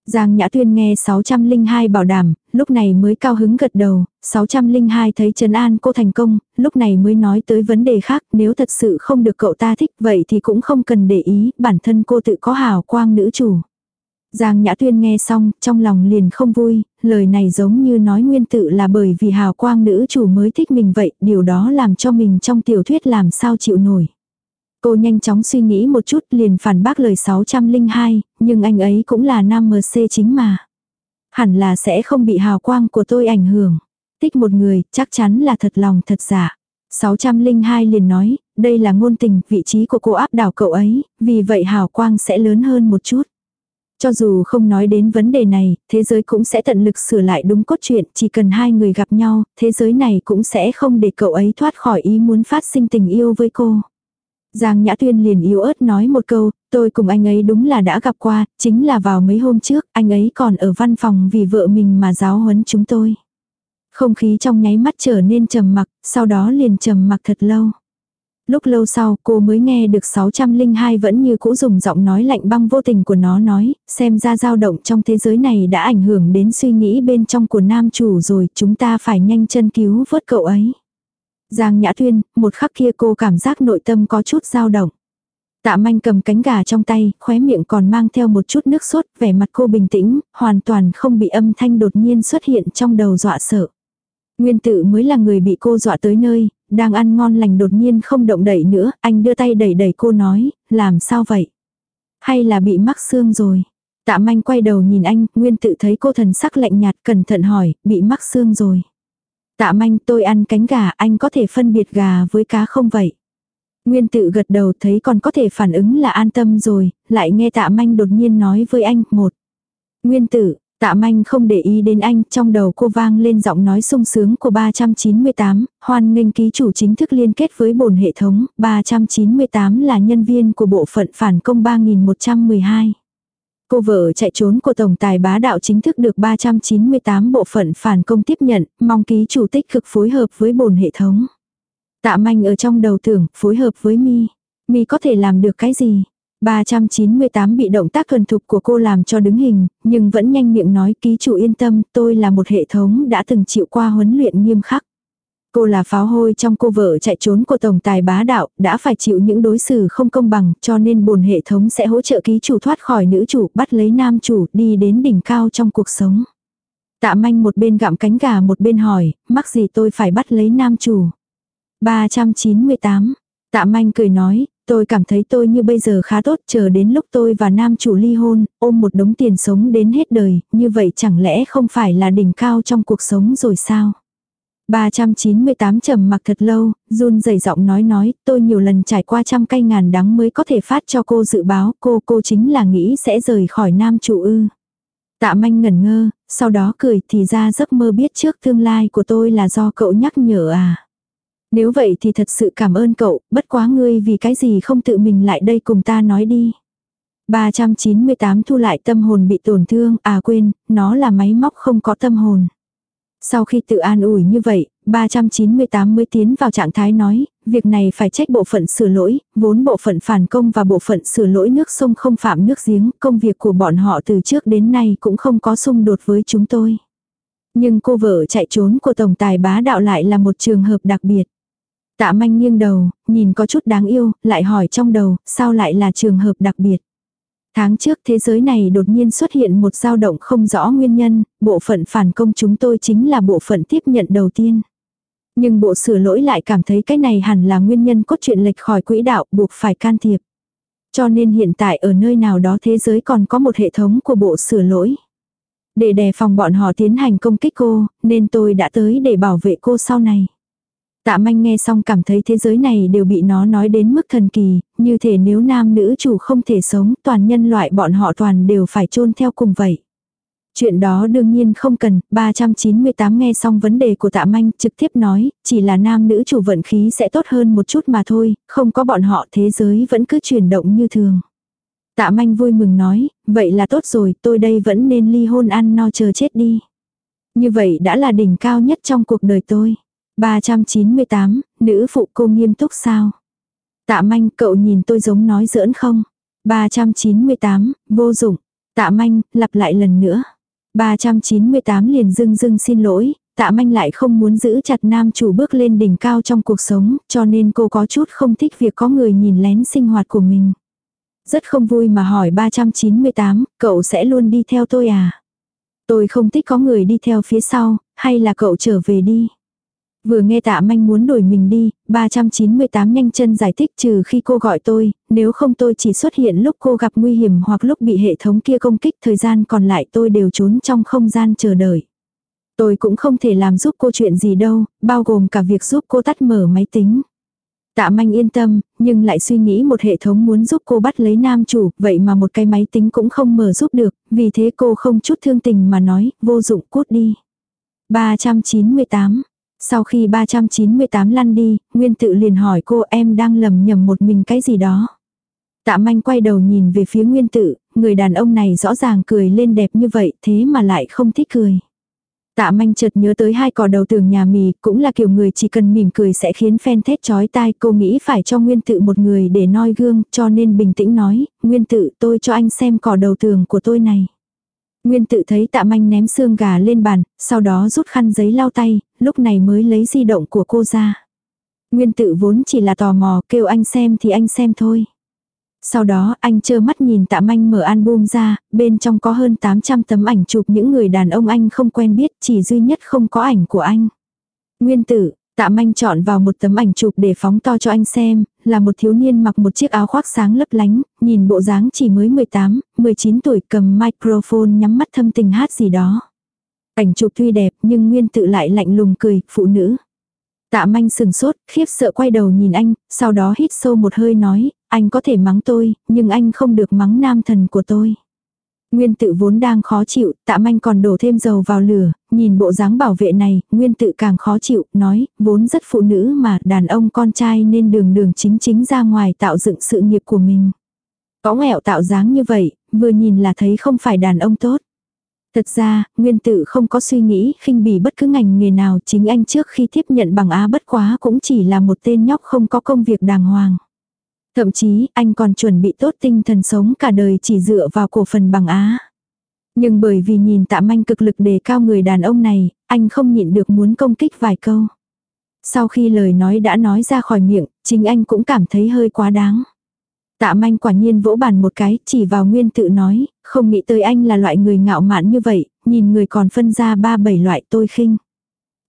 Giang Nhã Tuyên nghe 602 bảo đảm, lúc này mới cao hứng gật đầu, 602 thấy Trần An cô thành công, lúc này mới nói tới vấn đề khác, nếu thật sự không được cậu ta thích vậy thì cũng không cần để ý, bản thân cô tự có hào quang nữ chủ. Giang Nhã Tuyên nghe xong, trong lòng liền không vui, lời này giống như nói nguyên tự là bởi vì hào quang nữ chủ mới thích mình vậy, điều đó làm cho mình trong tiểu thuyết làm sao chịu nổi. Cô nhanh chóng suy nghĩ một chút liền phản bác lời 602, nhưng anh ấy cũng là nam MC chính mà. Hẳn là sẽ không bị hào quang của tôi ảnh hưởng. Thích một người, chắc chắn là thật lòng thật giả. 602 liền nói, đây là ngôn tình, vị trí của cô áp đảo cậu ấy, vì vậy hào quang sẽ lớn hơn một chút. Cho dù không nói đến vấn đề này, thế giới cũng sẽ tận lực sửa lại đúng cốt truyện, chỉ cần hai người gặp nhau, thế giới này cũng sẽ không để cậu ấy thoát khỏi ý muốn phát sinh tình yêu với cô. Giang Nhã Tuyên liền yếu ớt nói một câu, tôi cùng anh ấy đúng là đã gặp qua, chính là vào mấy hôm trước, anh ấy còn ở văn phòng vì vợ mình mà giáo huấn chúng tôi. Không khí trong nháy mắt trở nên trầm mặc, sau đó liền trầm mặc thật lâu. Lúc lâu sau cô mới nghe được 602 vẫn như cũ dùng giọng nói lạnh băng vô tình của nó nói, xem ra dao động trong thế giới này đã ảnh hưởng đến suy nghĩ bên trong của nam chủ rồi, chúng ta phải nhanh chân cứu vớt cậu ấy. Giang Nhã Tuyên, một khắc kia cô cảm giác nội tâm có chút dao động. Tạ manh cầm cánh gà trong tay, khóe miệng còn mang theo một chút nước sốt, vẻ mặt cô bình tĩnh, hoàn toàn không bị âm thanh đột nhiên xuất hiện trong đầu dọa sợ. Nguyên tự mới là người bị cô dọa tới nơi, đang ăn ngon lành đột nhiên không động đẩy nữa, anh đưa tay đẩy đẩy cô nói, làm sao vậy? Hay là bị mắc xương rồi? Tạ manh quay đầu nhìn anh, Nguyên tự thấy cô thần sắc lạnh nhạt cẩn thận hỏi, bị mắc xương rồi. Tạ manh tôi ăn cánh gà, anh có thể phân biệt gà với cá không vậy? Nguyên tự gật đầu thấy còn có thể phản ứng là an tâm rồi, lại nghe tạ manh đột nhiên nói với anh, một. Nguyên tử, tạ manh không để ý đến anh, trong đầu cô vang lên giọng nói sung sướng của 398, hoan nghênh ký chủ chính thức liên kết với bổn hệ thống, 398 là nhân viên của bộ phận phản công 3112. Cô vợ chạy trốn của Tổng tài bá đạo chính thức được 398 bộ phận phản công tiếp nhận, mong ký chủ tích cực phối hợp với bổn hệ thống. Tạ manh ở trong đầu tưởng, phối hợp với mi. Mi có thể làm được cái gì? 398 bị động tác thuần thục của cô làm cho đứng hình, nhưng vẫn nhanh miệng nói ký chủ yên tâm, tôi là một hệ thống đã từng chịu qua huấn luyện nghiêm khắc. Cô là pháo hôi trong cô vợ chạy trốn của tổng tài bá đạo, đã phải chịu những đối xử không công bằng, cho nên bồn hệ thống sẽ hỗ trợ ký chủ thoát khỏi nữ chủ, bắt lấy nam chủ, đi đến đỉnh cao trong cuộc sống. Tạ manh một bên gặm cánh gà một bên hỏi, mắc gì tôi phải bắt lấy nam chủ. 398. Tạ manh cười nói, tôi cảm thấy tôi như bây giờ khá tốt, chờ đến lúc tôi và nam chủ ly hôn, ôm một đống tiền sống đến hết đời, như vậy chẳng lẽ không phải là đỉnh cao trong cuộc sống rồi sao? 398 trầm mặc thật lâu, run rẩy giọng nói nói, tôi nhiều lần trải qua trăm cây ngàn đắng mới có thể phát cho cô dự báo, cô cô chính là nghĩ sẽ rời khỏi nam chủ ư. Tạ manh ngẩn ngơ, sau đó cười thì ra giấc mơ biết trước tương lai của tôi là do cậu nhắc nhở à. Nếu vậy thì thật sự cảm ơn cậu, bất quá ngươi vì cái gì không tự mình lại đây cùng ta nói đi. 398 thu lại tâm hồn bị tổn thương, à quên, nó là máy móc không có tâm hồn. Sau khi tự an ủi như vậy, 398 mới tiến vào trạng thái nói, việc này phải trách bộ phận sửa lỗi, vốn bộ phận phản công và bộ phận sửa lỗi nước sông không phạm nước giếng, công việc của bọn họ từ trước đến nay cũng không có xung đột với chúng tôi. Nhưng cô vợ chạy trốn của tổng tài bá đạo lại là một trường hợp đặc biệt. Tạ manh nghiêng đầu, nhìn có chút đáng yêu, lại hỏi trong đầu, sao lại là trường hợp đặc biệt. Tháng trước thế giới này đột nhiên xuất hiện một dao động không rõ nguyên nhân, bộ phận phản công chúng tôi chính là bộ phận tiếp nhận đầu tiên. Nhưng bộ sửa lỗi lại cảm thấy cái này hẳn là nguyên nhân cốt truyện lệch khỏi quỹ đạo buộc phải can thiệp. Cho nên hiện tại ở nơi nào đó thế giới còn có một hệ thống của bộ sửa lỗi. Để đề phòng bọn họ tiến hành công kích cô, nên tôi đã tới để bảo vệ cô sau này. Tạ manh nghe xong cảm thấy thế giới này đều bị nó nói đến mức thần kỳ, như thể nếu nam nữ chủ không thể sống, toàn nhân loại bọn họ toàn đều phải chôn theo cùng vậy. Chuyện đó đương nhiên không cần, 398 nghe xong vấn đề của tạ manh trực tiếp nói, chỉ là nam nữ chủ vận khí sẽ tốt hơn một chút mà thôi, không có bọn họ thế giới vẫn cứ chuyển động như thường. Tạ manh vui mừng nói, vậy là tốt rồi, tôi đây vẫn nên ly hôn ăn no chờ chết đi. Như vậy đã là đỉnh cao nhất trong cuộc đời tôi. 398, nữ phụ cô nghiêm túc sao? Tạ manh cậu nhìn tôi giống nói giỡn không? 398, vô dụng. Tạ manh, lặp lại lần nữa. 398 liền dưng dưng xin lỗi, tạ manh lại không muốn giữ chặt nam chủ bước lên đỉnh cao trong cuộc sống, cho nên cô có chút không thích việc có người nhìn lén sinh hoạt của mình. Rất không vui mà hỏi 398, cậu sẽ luôn đi theo tôi à? Tôi không thích có người đi theo phía sau, hay là cậu trở về đi? Vừa nghe tạ manh muốn đuổi mình đi, 398 nhanh chân giải thích trừ khi cô gọi tôi, nếu không tôi chỉ xuất hiện lúc cô gặp nguy hiểm hoặc lúc bị hệ thống kia công kích thời gian còn lại tôi đều trốn trong không gian chờ đợi. Tôi cũng không thể làm giúp cô chuyện gì đâu, bao gồm cả việc giúp cô tắt mở máy tính. Tạ manh yên tâm, nhưng lại suy nghĩ một hệ thống muốn giúp cô bắt lấy nam chủ, vậy mà một cái máy tính cũng không mở giúp được, vì thế cô không chút thương tình mà nói, vô dụng cút đi. 398 sau khi 398 lăn đi, Nguyên tự liền hỏi cô em đang lầm nhầm một mình cái gì đó. Tạ manh quay đầu nhìn về phía Nguyên tự, người đàn ông này rõ ràng cười lên đẹp như vậy thế mà lại không thích cười. Tạ manh chợt nhớ tới hai cỏ đầu tường nhà mì, cũng là kiểu người chỉ cần mỉm cười sẽ khiến fan thét chói tai. Cô nghĩ phải cho nguyên tự một người để noi gương, cho nên bình tĩnh nói, nguyên tự tôi cho anh xem cỏ đầu tường của tôi này. Nguyên tự thấy tạ manh ném xương gà lên bàn, sau đó rút khăn giấy lau tay, lúc này mới lấy di động của cô ra. Nguyên tự vốn chỉ là tò mò, kêu anh xem thì anh xem thôi. Sau đó anh chơ mắt nhìn tạ manh mở album ra, bên trong có hơn 800 tấm ảnh chụp những người đàn ông anh không quen biết, chỉ duy nhất không có ảnh của anh. Nguyên tử, tạ manh chọn vào một tấm ảnh chụp để phóng to cho anh xem, là một thiếu niên mặc một chiếc áo khoác sáng lấp lánh, nhìn bộ dáng chỉ mới 18, 19 tuổi cầm microphone nhắm mắt thâm tình hát gì đó. Ảnh chụp tuy đẹp nhưng nguyên tự lại lạnh lùng cười, phụ nữ. Tạ manh sừng sốt, khiếp sợ quay đầu nhìn anh, sau đó hít sâu một hơi nói, anh có thể mắng tôi, nhưng anh không được mắng nam thần của tôi. Nguyên tự vốn đang khó chịu, tạ manh còn đổ thêm dầu vào lửa, nhìn bộ dáng bảo vệ này, nguyên tự càng khó chịu, nói, vốn rất phụ nữ mà đàn ông con trai nên đường đường chính chính ra ngoài tạo dựng sự nghiệp của mình. Có nghẹo tạo dáng như vậy, vừa nhìn là thấy không phải đàn ông tốt. Thật ra, nguyên tự không có suy nghĩ khinh bỉ bất cứ ngành nghề nào chính anh trước khi tiếp nhận bằng Á bất quá cũng chỉ là một tên nhóc không có công việc đàng hoàng. Thậm chí, anh còn chuẩn bị tốt tinh thần sống cả đời chỉ dựa vào cổ phần bằng Á. Nhưng bởi vì nhìn tạ manh cực lực đề cao người đàn ông này, anh không nhịn được muốn công kích vài câu. Sau khi lời nói đã nói ra khỏi miệng, chính anh cũng cảm thấy hơi quá đáng. Tạ manh quả nhiên vỗ bàn một cái, chỉ vào nguyên tự nói, không nghĩ tới anh là loại người ngạo mạn như vậy, nhìn người còn phân ra ba bảy loại tôi khinh.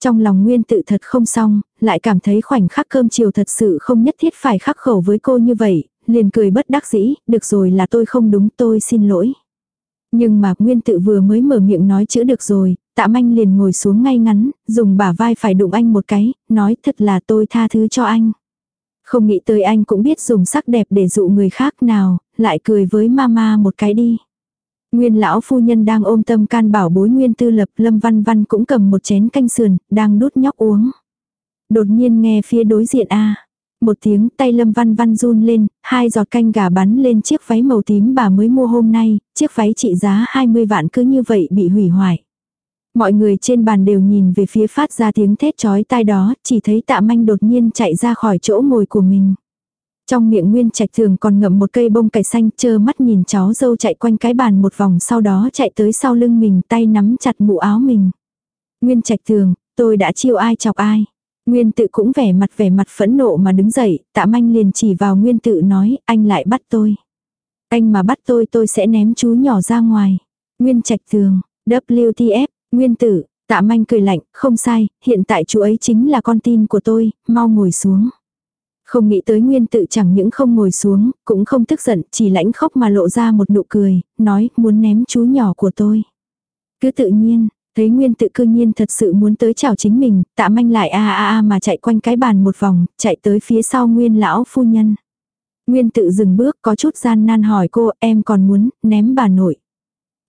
Trong lòng nguyên tự thật không xong, lại cảm thấy khoảnh khắc cơm chiều thật sự không nhất thiết phải khắc khẩu với cô như vậy, liền cười bất đắc dĩ, được rồi là tôi không đúng tôi xin lỗi. Nhưng mà nguyên tự vừa mới mở miệng nói chữ được rồi, tạ manh liền ngồi xuống ngay ngắn, dùng bả vai phải đụng anh một cái, nói thật là tôi tha thứ cho anh. Không nghĩ tới anh cũng biết dùng sắc đẹp để dụ người khác nào, lại cười với mama một cái đi. Nguyên lão phu nhân đang ôm tâm can bảo bối nguyên tư lập lâm văn văn cũng cầm một chén canh sườn, đang đút nhóc uống. Đột nhiên nghe phía đối diện a Một tiếng tay lâm văn văn run lên, hai giọt canh gà bắn lên chiếc váy màu tím bà mới mua hôm nay, chiếc váy trị giá 20 vạn cứ như vậy bị hủy hoại. Mọi người trên bàn đều nhìn về phía phát ra tiếng thét chói tai đó, chỉ thấy tạ manh đột nhiên chạy ra khỏi chỗ ngồi của mình. Trong miệng Nguyên Trạch Thường còn ngậm một cây bông cải xanh chơ mắt nhìn cháu dâu chạy quanh cái bàn một vòng sau đó chạy tới sau lưng mình tay nắm chặt mũ áo mình. Nguyên Trạch Thường, tôi đã chiêu ai chọc ai. Nguyên tự cũng vẻ mặt vẻ mặt phẫn nộ mà đứng dậy, tạ manh liền chỉ vào Nguyên tự nói, anh lại bắt tôi. Anh mà bắt tôi tôi sẽ ném chú nhỏ ra ngoài. Nguyên Trạch Thường, WTF, Nguyên tử, tạ manh cười lạnh, không sai, hiện tại chú ấy chính là con tin của tôi, mau ngồi xuống. Không nghĩ tới nguyên tự chẳng những không ngồi xuống, cũng không tức giận, chỉ lãnh khóc mà lộ ra một nụ cười, nói muốn ném chú nhỏ của tôi. Cứ tự nhiên, thấy nguyên tự cư nhiên thật sự muốn tới chào chính mình, tạ manh lại a a a mà chạy quanh cái bàn một vòng, chạy tới phía sau nguyên lão phu nhân. Nguyên tự dừng bước có chút gian nan hỏi cô em còn muốn ném bà nội.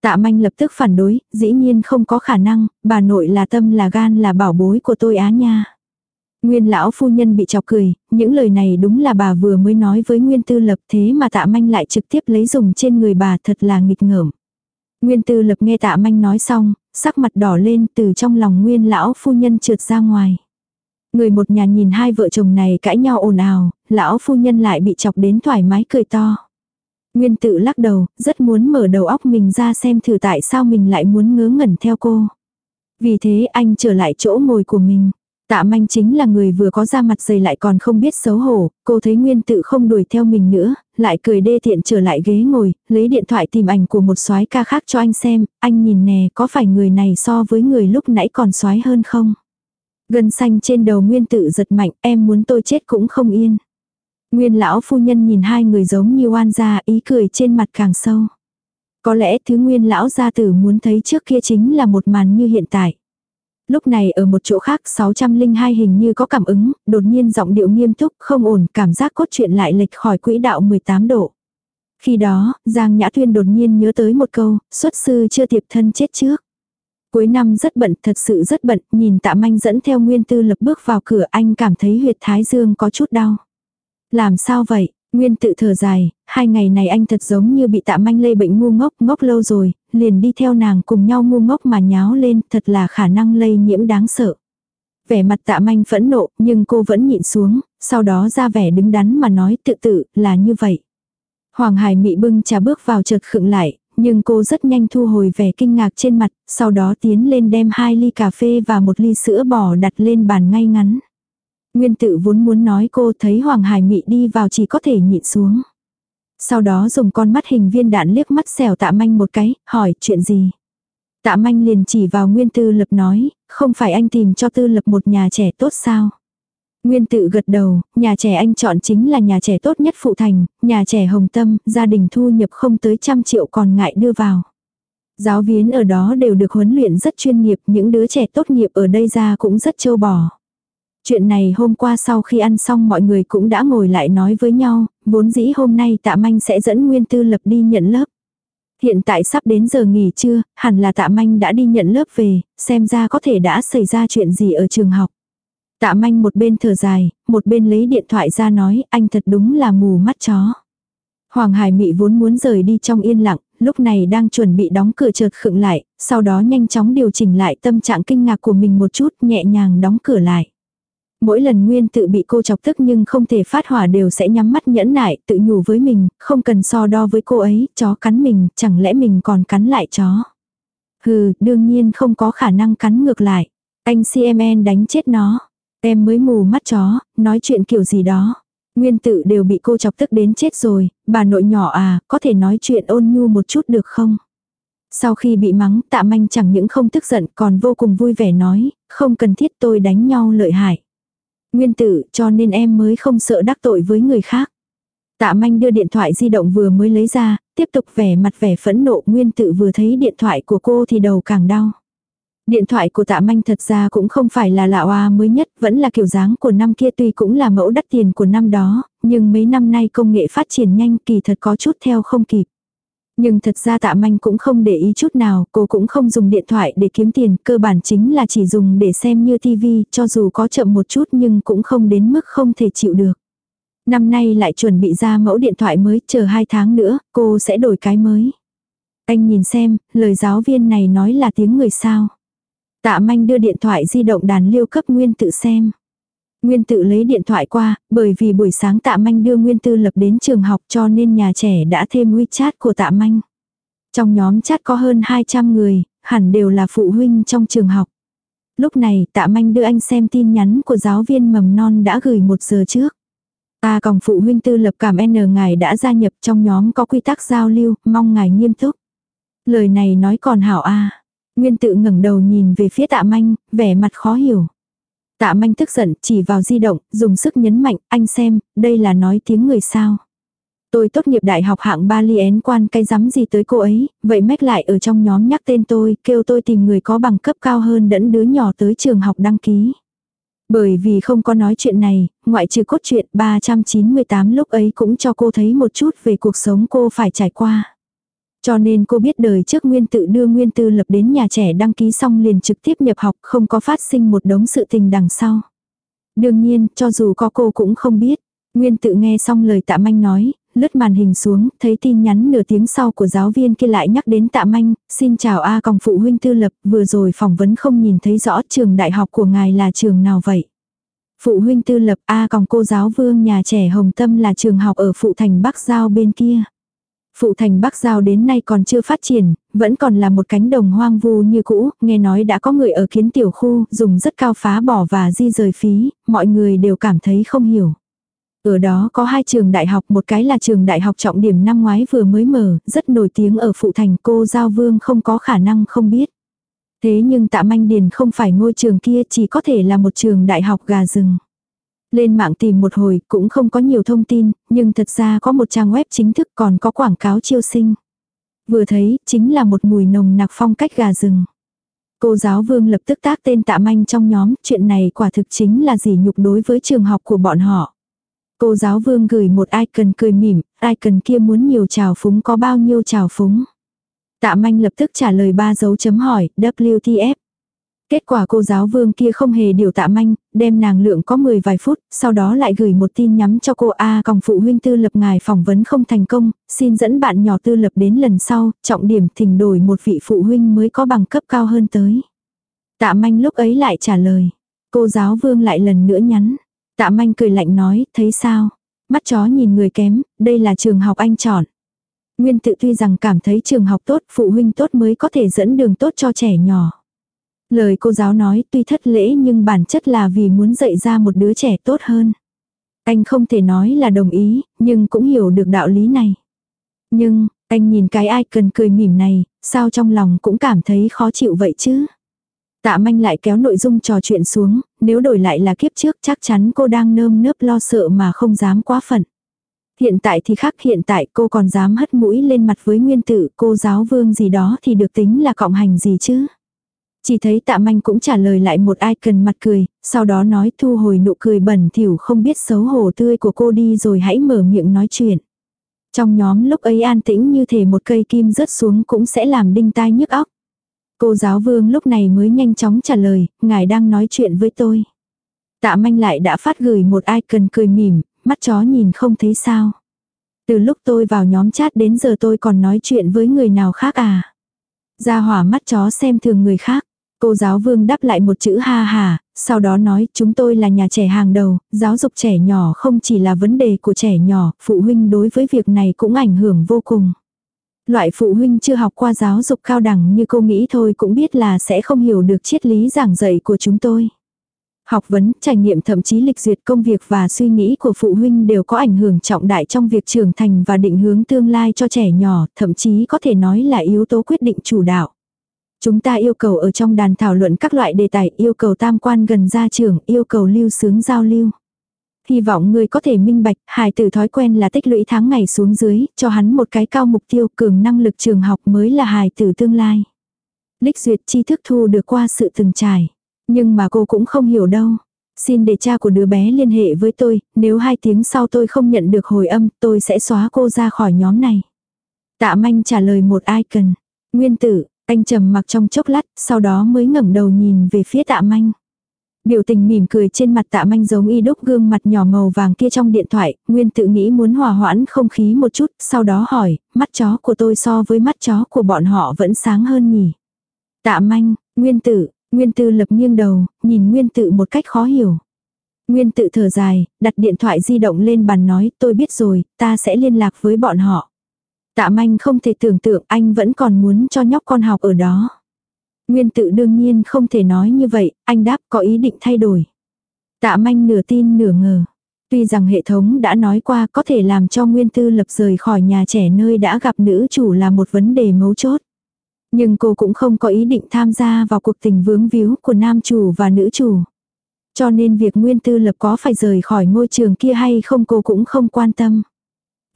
Tạ manh lập tức phản đối, dĩ nhiên không có khả năng, bà nội là tâm là gan là bảo bối của tôi á nha. Nguyên lão phu nhân bị chọc cười, những lời này đúng là bà vừa mới nói với Nguyên Tư Lập thế mà tạ manh lại trực tiếp lấy dùng trên người bà thật là nghịch ngợm. Nguyên Tư Lập nghe tạ manh nói xong, sắc mặt đỏ lên từ trong lòng Nguyên lão phu nhân trượt ra ngoài. Người một nhà nhìn hai vợ chồng này cãi nhau ồn ào, lão phu nhân lại bị chọc đến thoải mái cười to. Nguyên tự lắc đầu, rất muốn mở đầu óc mình ra xem thử tại sao mình lại muốn ngớ ngẩn theo cô. Vì thế anh trở lại chỗ ngồi của mình. Tạ manh chính là người vừa có da mặt dày lại còn không biết xấu hổ, cô thấy nguyên tự không đuổi theo mình nữa, lại cười đê tiện trở lại ghế ngồi, lấy điện thoại tìm ảnh của một soái ca khác cho anh xem, anh nhìn nè có phải người này so với người lúc nãy còn soái hơn không? Gân xanh trên đầu nguyên tự giật mạnh, em muốn tôi chết cũng không yên. Nguyên lão phu nhân nhìn hai người giống như oan gia, ý cười trên mặt càng sâu. Có lẽ thứ nguyên lão gia tử muốn thấy trước kia chính là một màn như hiện tại. Lúc này ở một chỗ khác 602 hình như có cảm ứng, đột nhiên giọng điệu nghiêm túc, không ổn, cảm giác cốt truyện lại lệch khỏi quỹ đạo 18 độ. Khi đó, Giang Nhã Thuyên đột nhiên nhớ tới một câu, xuất sư chưa tiệp thân chết trước. Cuối năm rất bận, thật sự rất bận, nhìn tạ manh dẫn theo nguyên tư lập bước vào cửa anh cảm thấy huyệt thái dương có chút đau. Làm sao vậy? Nguyên tự thở dài, hai ngày này anh thật giống như bị tạ manh lây bệnh ngu ngốc, ngốc lâu rồi, liền đi theo nàng cùng nhau ngu ngốc mà nháo lên, thật là khả năng lây nhiễm đáng sợ. Vẻ mặt tạ manh phẫn nộ, nhưng cô vẫn nhịn xuống, sau đó ra vẻ đứng đắn mà nói tự tự, là như vậy. Hoàng Hải Mị bưng trà bước vào chợt khựng lại, nhưng cô rất nhanh thu hồi vẻ kinh ngạc trên mặt, sau đó tiến lên đem hai ly cà phê và một ly sữa bò đặt lên bàn ngay ngắn. Nguyên tự vốn muốn nói cô thấy Hoàng Hải Mị đi vào chỉ có thể nhịn xuống. Sau đó dùng con mắt hình viên đạn liếc mắt xèo tạ manh một cái, hỏi chuyện gì. Tạ manh liền chỉ vào Nguyên Tư Lập nói, không phải anh tìm cho Tư Lập một nhà trẻ tốt sao. Nguyên tự gật đầu, nhà trẻ anh chọn chính là nhà trẻ tốt nhất phụ thành, nhà trẻ hồng tâm, gia đình thu nhập không tới trăm triệu còn ngại đưa vào. Giáo viên ở đó đều được huấn luyện rất chuyên nghiệp, những đứa trẻ tốt nghiệp ở đây ra cũng rất châu bò. Chuyện này hôm qua sau khi ăn xong mọi người cũng đã ngồi lại nói với nhau, vốn dĩ hôm nay tạ manh sẽ dẫn Nguyên Tư Lập đi nhận lớp. Hiện tại sắp đến giờ nghỉ trưa, hẳn là tạ manh đã đi nhận lớp về, xem ra có thể đã xảy ra chuyện gì ở trường học. Tạ manh một bên thở dài, một bên lấy điện thoại ra nói anh thật đúng là mù mắt chó. Hoàng Hải Mị vốn muốn rời đi trong yên lặng, lúc này đang chuẩn bị đóng cửa chợt khựng lại, sau đó nhanh chóng điều chỉnh lại tâm trạng kinh ngạc của mình một chút nhẹ nhàng đóng cửa lại. Mỗi lần Nguyên tự bị cô chọc tức nhưng không thể phát hỏa đều sẽ nhắm mắt nhẫn nại, tự nhủ với mình, không cần so đo với cô ấy, chó cắn mình, chẳng lẽ mình còn cắn lại chó. Hừ, đương nhiên không có khả năng cắn ngược lại. Anh CMN đánh chết nó. Em mới mù mắt chó, nói chuyện kiểu gì đó. Nguyên tự đều bị cô chọc tức đến chết rồi, bà nội nhỏ à, có thể nói chuyện ôn nhu một chút được không? Sau khi bị mắng, tạ manh chẳng những không tức giận còn vô cùng vui vẻ nói, không cần thiết tôi đánh nhau lợi hại. Nguyên tử, cho nên em mới không sợ đắc tội với người khác. Tạ manh đưa điện thoại di động vừa mới lấy ra, tiếp tục vẻ mặt vẻ phẫn nộ nguyên Tử vừa thấy điện thoại của cô thì đầu càng đau. Điện thoại của tạ manh thật ra cũng không phải là lạ oa mới nhất, vẫn là kiểu dáng của năm kia tuy cũng là mẫu đắt tiền của năm đó, nhưng mấy năm nay công nghệ phát triển nhanh kỳ thật có chút theo không kịp. Nhưng thật ra tạ manh cũng không để ý chút nào, cô cũng không dùng điện thoại để kiếm tiền, cơ bản chính là chỉ dùng để xem như tivi, cho dù có chậm một chút nhưng cũng không đến mức không thể chịu được. Năm nay lại chuẩn bị ra mẫu điện thoại mới, chờ hai tháng nữa, cô sẽ đổi cái mới. Anh nhìn xem, lời giáo viên này nói là tiếng người sao. Tạ manh đưa điện thoại di động đàn liêu cấp nguyên tự xem. Nguyên tự lấy điện thoại qua, bởi vì buổi sáng tạ manh đưa Nguyên tư lập đến trường học cho nên nhà trẻ đã thêm WeChat của tạ manh. Trong nhóm chat có hơn 200 người, hẳn đều là phụ huynh trong trường học. Lúc này tạ manh đưa anh xem tin nhắn của giáo viên mầm non đã gửi một giờ trước. Ta còn phụ huynh tư lập cảm N ngài đã gia nhập trong nhóm có quy tắc giao lưu, mong ngài nghiêm túc. Lời này nói còn hảo a Nguyên tự ngẩng đầu nhìn về phía tạ manh, vẻ mặt khó hiểu. Tạ manh tức giận chỉ vào di động, dùng sức nhấn mạnh, anh xem, đây là nói tiếng người sao. Tôi tốt nghiệp đại học hạng ba ly én quan cái rắm gì tới cô ấy, vậy mách lại ở trong nhóm nhắc tên tôi, kêu tôi tìm người có bằng cấp cao hơn đẫn đứa nhỏ tới trường học đăng ký. Bởi vì không có nói chuyện này, ngoại trừ cốt truyện 398 lúc ấy cũng cho cô thấy một chút về cuộc sống cô phải trải qua. Cho nên cô biết đời trước Nguyên tự đưa Nguyên tư lập đến nhà trẻ đăng ký xong liền trực tiếp nhập học không có phát sinh một đống sự tình đằng sau. Đương nhiên, cho dù có cô cũng không biết. Nguyên tự nghe xong lời tạ manh nói, lướt màn hình xuống, thấy tin nhắn nửa tiếng sau của giáo viên kia lại nhắc đến tạ manh, xin chào A còng phụ huynh tư lập, vừa rồi phỏng vấn không nhìn thấy rõ trường đại học của ngài là trường nào vậy. Phụ huynh tư lập A còng cô giáo vương nhà trẻ Hồng Tâm là trường học ở phụ thành Bắc Giao bên kia. Phụ thành Bắc Giao đến nay còn chưa phát triển, vẫn còn là một cánh đồng hoang vu như cũ, nghe nói đã có người ở kiến tiểu khu, dùng rất cao phá bỏ và di rời phí, mọi người đều cảm thấy không hiểu. Ở đó có hai trường đại học, một cái là trường đại học trọng điểm năm ngoái vừa mới mở, rất nổi tiếng ở phụ thành cô Giao Vương không có khả năng không biết. Thế nhưng tạ manh điền không phải ngôi trường kia chỉ có thể là một trường đại học gà rừng. Lên mạng tìm một hồi cũng không có nhiều thông tin, nhưng thật ra có một trang web chính thức còn có quảng cáo chiêu sinh. Vừa thấy, chính là một mùi nồng nặc phong cách gà rừng. Cô giáo vương lập tức tác tên tạ manh trong nhóm, chuyện này quả thực chính là gì nhục đối với trường học của bọn họ. Cô giáo vương gửi một icon cười mỉm, icon kia muốn nhiều trào phúng có bao nhiêu trào phúng. Tạ manh lập tức trả lời ba dấu chấm hỏi, WTF. Kết quả cô giáo vương kia không hề điều tạ manh, đem nàng lượng có 10 vài phút, sau đó lại gửi một tin nhắn cho cô A còng phụ huynh tư lập ngài phỏng vấn không thành công, xin dẫn bạn nhỏ tư lập đến lần sau, trọng điểm thỉnh đổi một vị phụ huynh mới có bằng cấp cao hơn tới. Tạ manh lúc ấy lại trả lời. Cô giáo vương lại lần nữa nhắn. Tạ manh cười lạnh nói, thấy sao? Mắt chó nhìn người kém, đây là trường học anh chọn. Nguyên tự tuy rằng cảm thấy trường học tốt, phụ huynh tốt mới có thể dẫn đường tốt cho trẻ nhỏ. Lời cô giáo nói tuy thất lễ nhưng bản chất là vì muốn dạy ra một đứa trẻ tốt hơn. Anh không thể nói là đồng ý, nhưng cũng hiểu được đạo lý này. Nhưng, anh nhìn cái ai cần cười mỉm này, sao trong lòng cũng cảm thấy khó chịu vậy chứ? Tạ manh lại kéo nội dung trò chuyện xuống, nếu đổi lại là kiếp trước chắc chắn cô đang nơm nớp lo sợ mà không dám quá phận. Hiện tại thì khác hiện tại cô còn dám hất mũi lên mặt với nguyên tử cô giáo vương gì đó thì được tính là cộng hành gì chứ. Chỉ thấy tạ manh cũng trả lời lại một ai cần mặt cười, sau đó nói thu hồi nụ cười bẩn thỉu không biết xấu hổ tươi của cô đi rồi hãy mở miệng nói chuyện. Trong nhóm lúc ấy an tĩnh như thể một cây kim rớt xuống cũng sẽ làm đinh tai nhức óc. Cô giáo vương lúc này mới nhanh chóng trả lời, ngài đang nói chuyện với tôi. Tạ manh lại đã phát gửi một icon cười mỉm, mắt chó nhìn không thấy sao. Từ lúc tôi vào nhóm chat đến giờ tôi còn nói chuyện với người nào khác à. Ra hỏa mắt chó xem thường người khác. Cô giáo vương đáp lại một chữ ha hà, sau đó nói chúng tôi là nhà trẻ hàng đầu, giáo dục trẻ nhỏ không chỉ là vấn đề của trẻ nhỏ, phụ huynh đối với việc này cũng ảnh hưởng vô cùng. Loại phụ huynh chưa học qua giáo dục cao đẳng như cô nghĩ thôi cũng biết là sẽ không hiểu được triết lý giảng dạy của chúng tôi. Học vấn, trải nghiệm thậm chí lịch duyệt công việc và suy nghĩ của phụ huynh đều có ảnh hưởng trọng đại trong việc trưởng thành và định hướng tương lai cho trẻ nhỏ, thậm chí có thể nói là yếu tố quyết định chủ đạo. Chúng ta yêu cầu ở trong đàn thảo luận các loại đề tài, yêu cầu tam quan gần gia trưởng, yêu cầu lưu sướng giao lưu. Hy vọng người có thể minh bạch, hài tử thói quen là tích lũy tháng ngày xuống dưới, cho hắn một cái cao mục tiêu cường năng lực trường học mới là hài tử tương lai. Lích duyệt tri thức thu được qua sự từng trải. Nhưng mà cô cũng không hiểu đâu. Xin để cha của đứa bé liên hệ với tôi, nếu hai tiếng sau tôi không nhận được hồi âm, tôi sẽ xóa cô ra khỏi nhóm này. Tạ manh trả lời một icon. Nguyên tử, anh trầm mặc trong chốc lát, sau đó mới ngẩng đầu nhìn về phía tạ manh. Biểu tình mỉm cười trên mặt tạ manh giống y đúc gương mặt nhỏ màu vàng kia trong điện thoại, nguyên tự nghĩ muốn hòa hoãn không khí một chút, sau đó hỏi, mắt chó của tôi so với mắt chó của bọn họ vẫn sáng hơn nhỉ. Tạ manh, nguyên tự, nguyên tự lập nghiêng đầu, nhìn nguyên tự một cách khó hiểu. Nguyên tự thở dài, đặt điện thoại di động lên bàn nói, tôi biết rồi, ta sẽ liên lạc với bọn họ. Tạ manh không thể tưởng tượng anh vẫn còn muốn cho nhóc con học ở đó. Nguyên tự đương nhiên không thể nói như vậy, anh đáp có ý định thay đổi. Tạ manh nửa tin nửa ngờ. Tuy rằng hệ thống đã nói qua có thể làm cho Nguyên Tư lập rời khỏi nhà trẻ nơi đã gặp nữ chủ là một vấn đề mấu chốt. Nhưng cô cũng không có ý định tham gia vào cuộc tình vướng víu của nam chủ và nữ chủ. Cho nên việc Nguyên Tư lập có phải rời khỏi ngôi trường kia hay không cô cũng không quan tâm.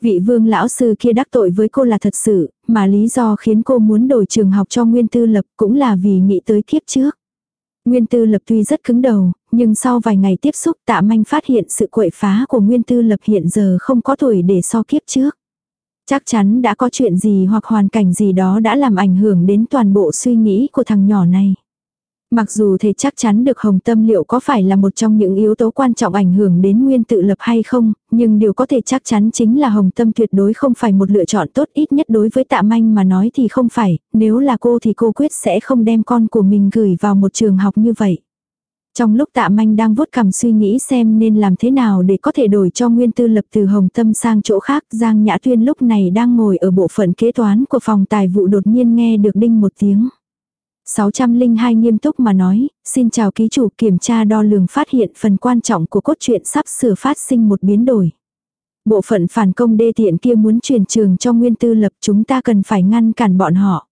Vị vương lão sư kia đắc tội với cô là thật sự, mà lý do khiến cô muốn đổi trường học cho Nguyên Tư Lập cũng là vì nghĩ tới kiếp trước. Nguyên Tư Lập tuy rất cứng đầu, nhưng sau vài ngày tiếp xúc tạ manh phát hiện sự quậy phá của Nguyên Tư Lập hiện giờ không có tuổi để so kiếp trước. Chắc chắn đã có chuyện gì hoặc hoàn cảnh gì đó đã làm ảnh hưởng đến toàn bộ suy nghĩ của thằng nhỏ này. Mặc dù thể chắc chắn được hồng tâm liệu có phải là một trong những yếu tố quan trọng ảnh hưởng đến nguyên tự lập hay không, nhưng điều có thể chắc chắn chính là hồng tâm tuyệt đối không phải một lựa chọn tốt ít nhất đối với tạ manh mà nói thì không phải, nếu là cô thì cô quyết sẽ không đem con của mình gửi vào một trường học như vậy. Trong lúc tạ manh đang vuốt cằm suy nghĩ xem nên làm thế nào để có thể đổi cho nguyên tư lập từ hồng tâm sang chỗ khác, Giang Nhã Tuyên lúc này đang ngồi ở bộ phận kế toán của phòng tài vụ đột nhiên nghe được đinh một tiếng. 602 nghiêm túc mà nói, xin chào ký chủ kiểm tra đo lường phát hiện phần quan trọng của cốt truyện sắp sửa phát sinh một biến đổi. Bộ phận phản công đê tiện kia muốn truyền trường cho nguyên tư lập chúng ta cần phải ngăn cản bọn họ.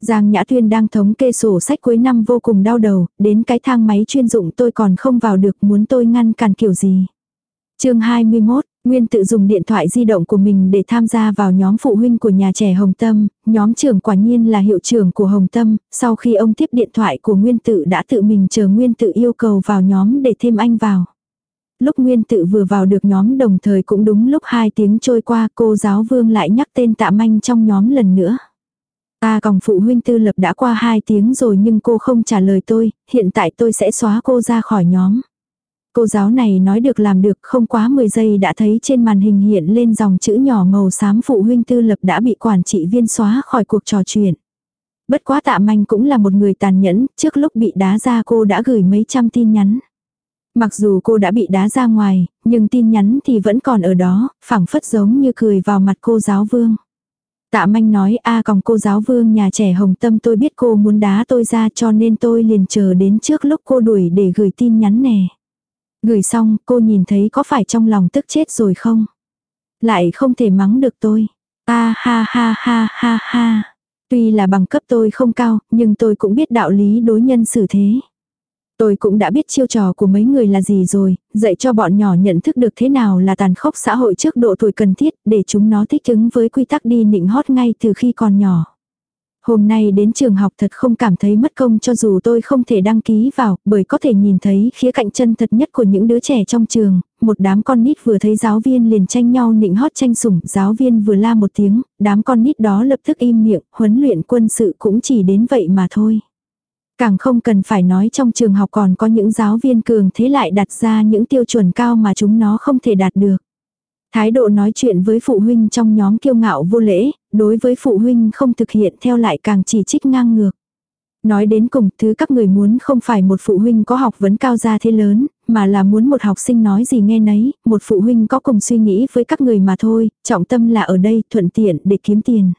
Giang Nhã Tuyên đang thống kê sổ sách cuối năm vô cùng đau đầu, đến cái thang máy chuyên dụng tôi còn không vào được muốn tôi ngăn cản kiểu gì. chương 21, Nguyên tự dùng điện thoại di động của mình để tham gia vào nhóm phụ huynh của nhà trẻ Hồng Tâm, nhóm trưởng quả nhiên là hiệu trưởng của Hồng Tâm, sau khi ông tiếp điện thoại của Nguyên tự đã tự mình chờ Nguyên tự yêu cầu vào nhóm để thêm anh vào. Lúc Nguyên tự vừa vào được nhóm đồng thời cũng đúng lúc hai tiếng trôi qua cô giáo vương lại nhắc tên tạ manh trong nhóm lần nữa. Ta còng phụ huynh tư lập đã qua hai tiếng rồi nhưng cô không trả lời tôi, hiện tại tôi sẽ xóa cô ra khỏi nhóm. Cô giáo này nói được làm được không quá 10 giây đã thấy trên màn hình hiện lên dòng chữ nhỏ màu xám phụ huynh tư lập đã bị quản trị viên xóa khỏi cuộc trò chuyện. Bất quá tạ manh cũng là một người tàn nhẫn, trước lúc bị đá ra cô đã gửi mấy trăm tin nhắn. Mặc dù cô đã bị đá ra ngoài, nhưng tin nhắn thì vẫn còn ở đó, phẳng phất giống như cười vào mặt cô giáo vương. Tạ manh nói a còn cô giáo vương nhà trẻ hồng tâm tôi biết cô muốn đá tôi ra cho nên tôi liền chờ đến trước lúc cô đuổi để gửi tin nhắn nè. Gửi xong cô nhìn thấy có phải trong lòng tức chết rồi không? Lại không thể mắng được tôi. a ha ha ha ha ha. Tuy là bằng cấp tôi không cao nhưng tôi cũng biết đạo lý đối nhân xử thế. Tôi cũng đã biết chiêu trò của mấy người là gì rồi, dạy cho bọn nhỏ nhận thức được thế nào là tàn khốc xã hội trước độ tuổi cần thiết để chúng nó thích ứng với quy tắc đi nịnh hót ngay từ khi còn nhỏ. Hôm nay đến trường học thật không cảm thấy mất công cho dù tôi không thể đăng ký vào, bởi có thể nhìn thấy khía cạnh chân thật nhất của những đứa trẻ trong trường, một đám con nít vừa thấy giáo viên liền tranh nhau nịnh hót tranh sủng, giáo viên vừa la một tiếng, đám con nít đó lập tức im miệng, huấn luyện quân sự cũng chỉ đến vậy mà thôi. Càng không cần phải nói trong trường học còn có những giáo viên cường thế lại đặt ra những tiêu chuẩn cao mà chúng nó không thể đạt được. Thái độ nói chuyện với phụ huynh trong nhóm kiêu ngạo vô lễ, đối với phụ huynh không thực hiện theo lại càng chỉ trích ngang ngược. Nói đến cùng, thứ các người muốn không phải một phụ huynh có học vấn cao gia thế lớn, mà là muốn một học sinh nói gì nghe nấy, một phụ huynh có cùng suy nghĩ với các người mà thôi, trọng tâm là ở đây, thuận tiện để kiếm tiền.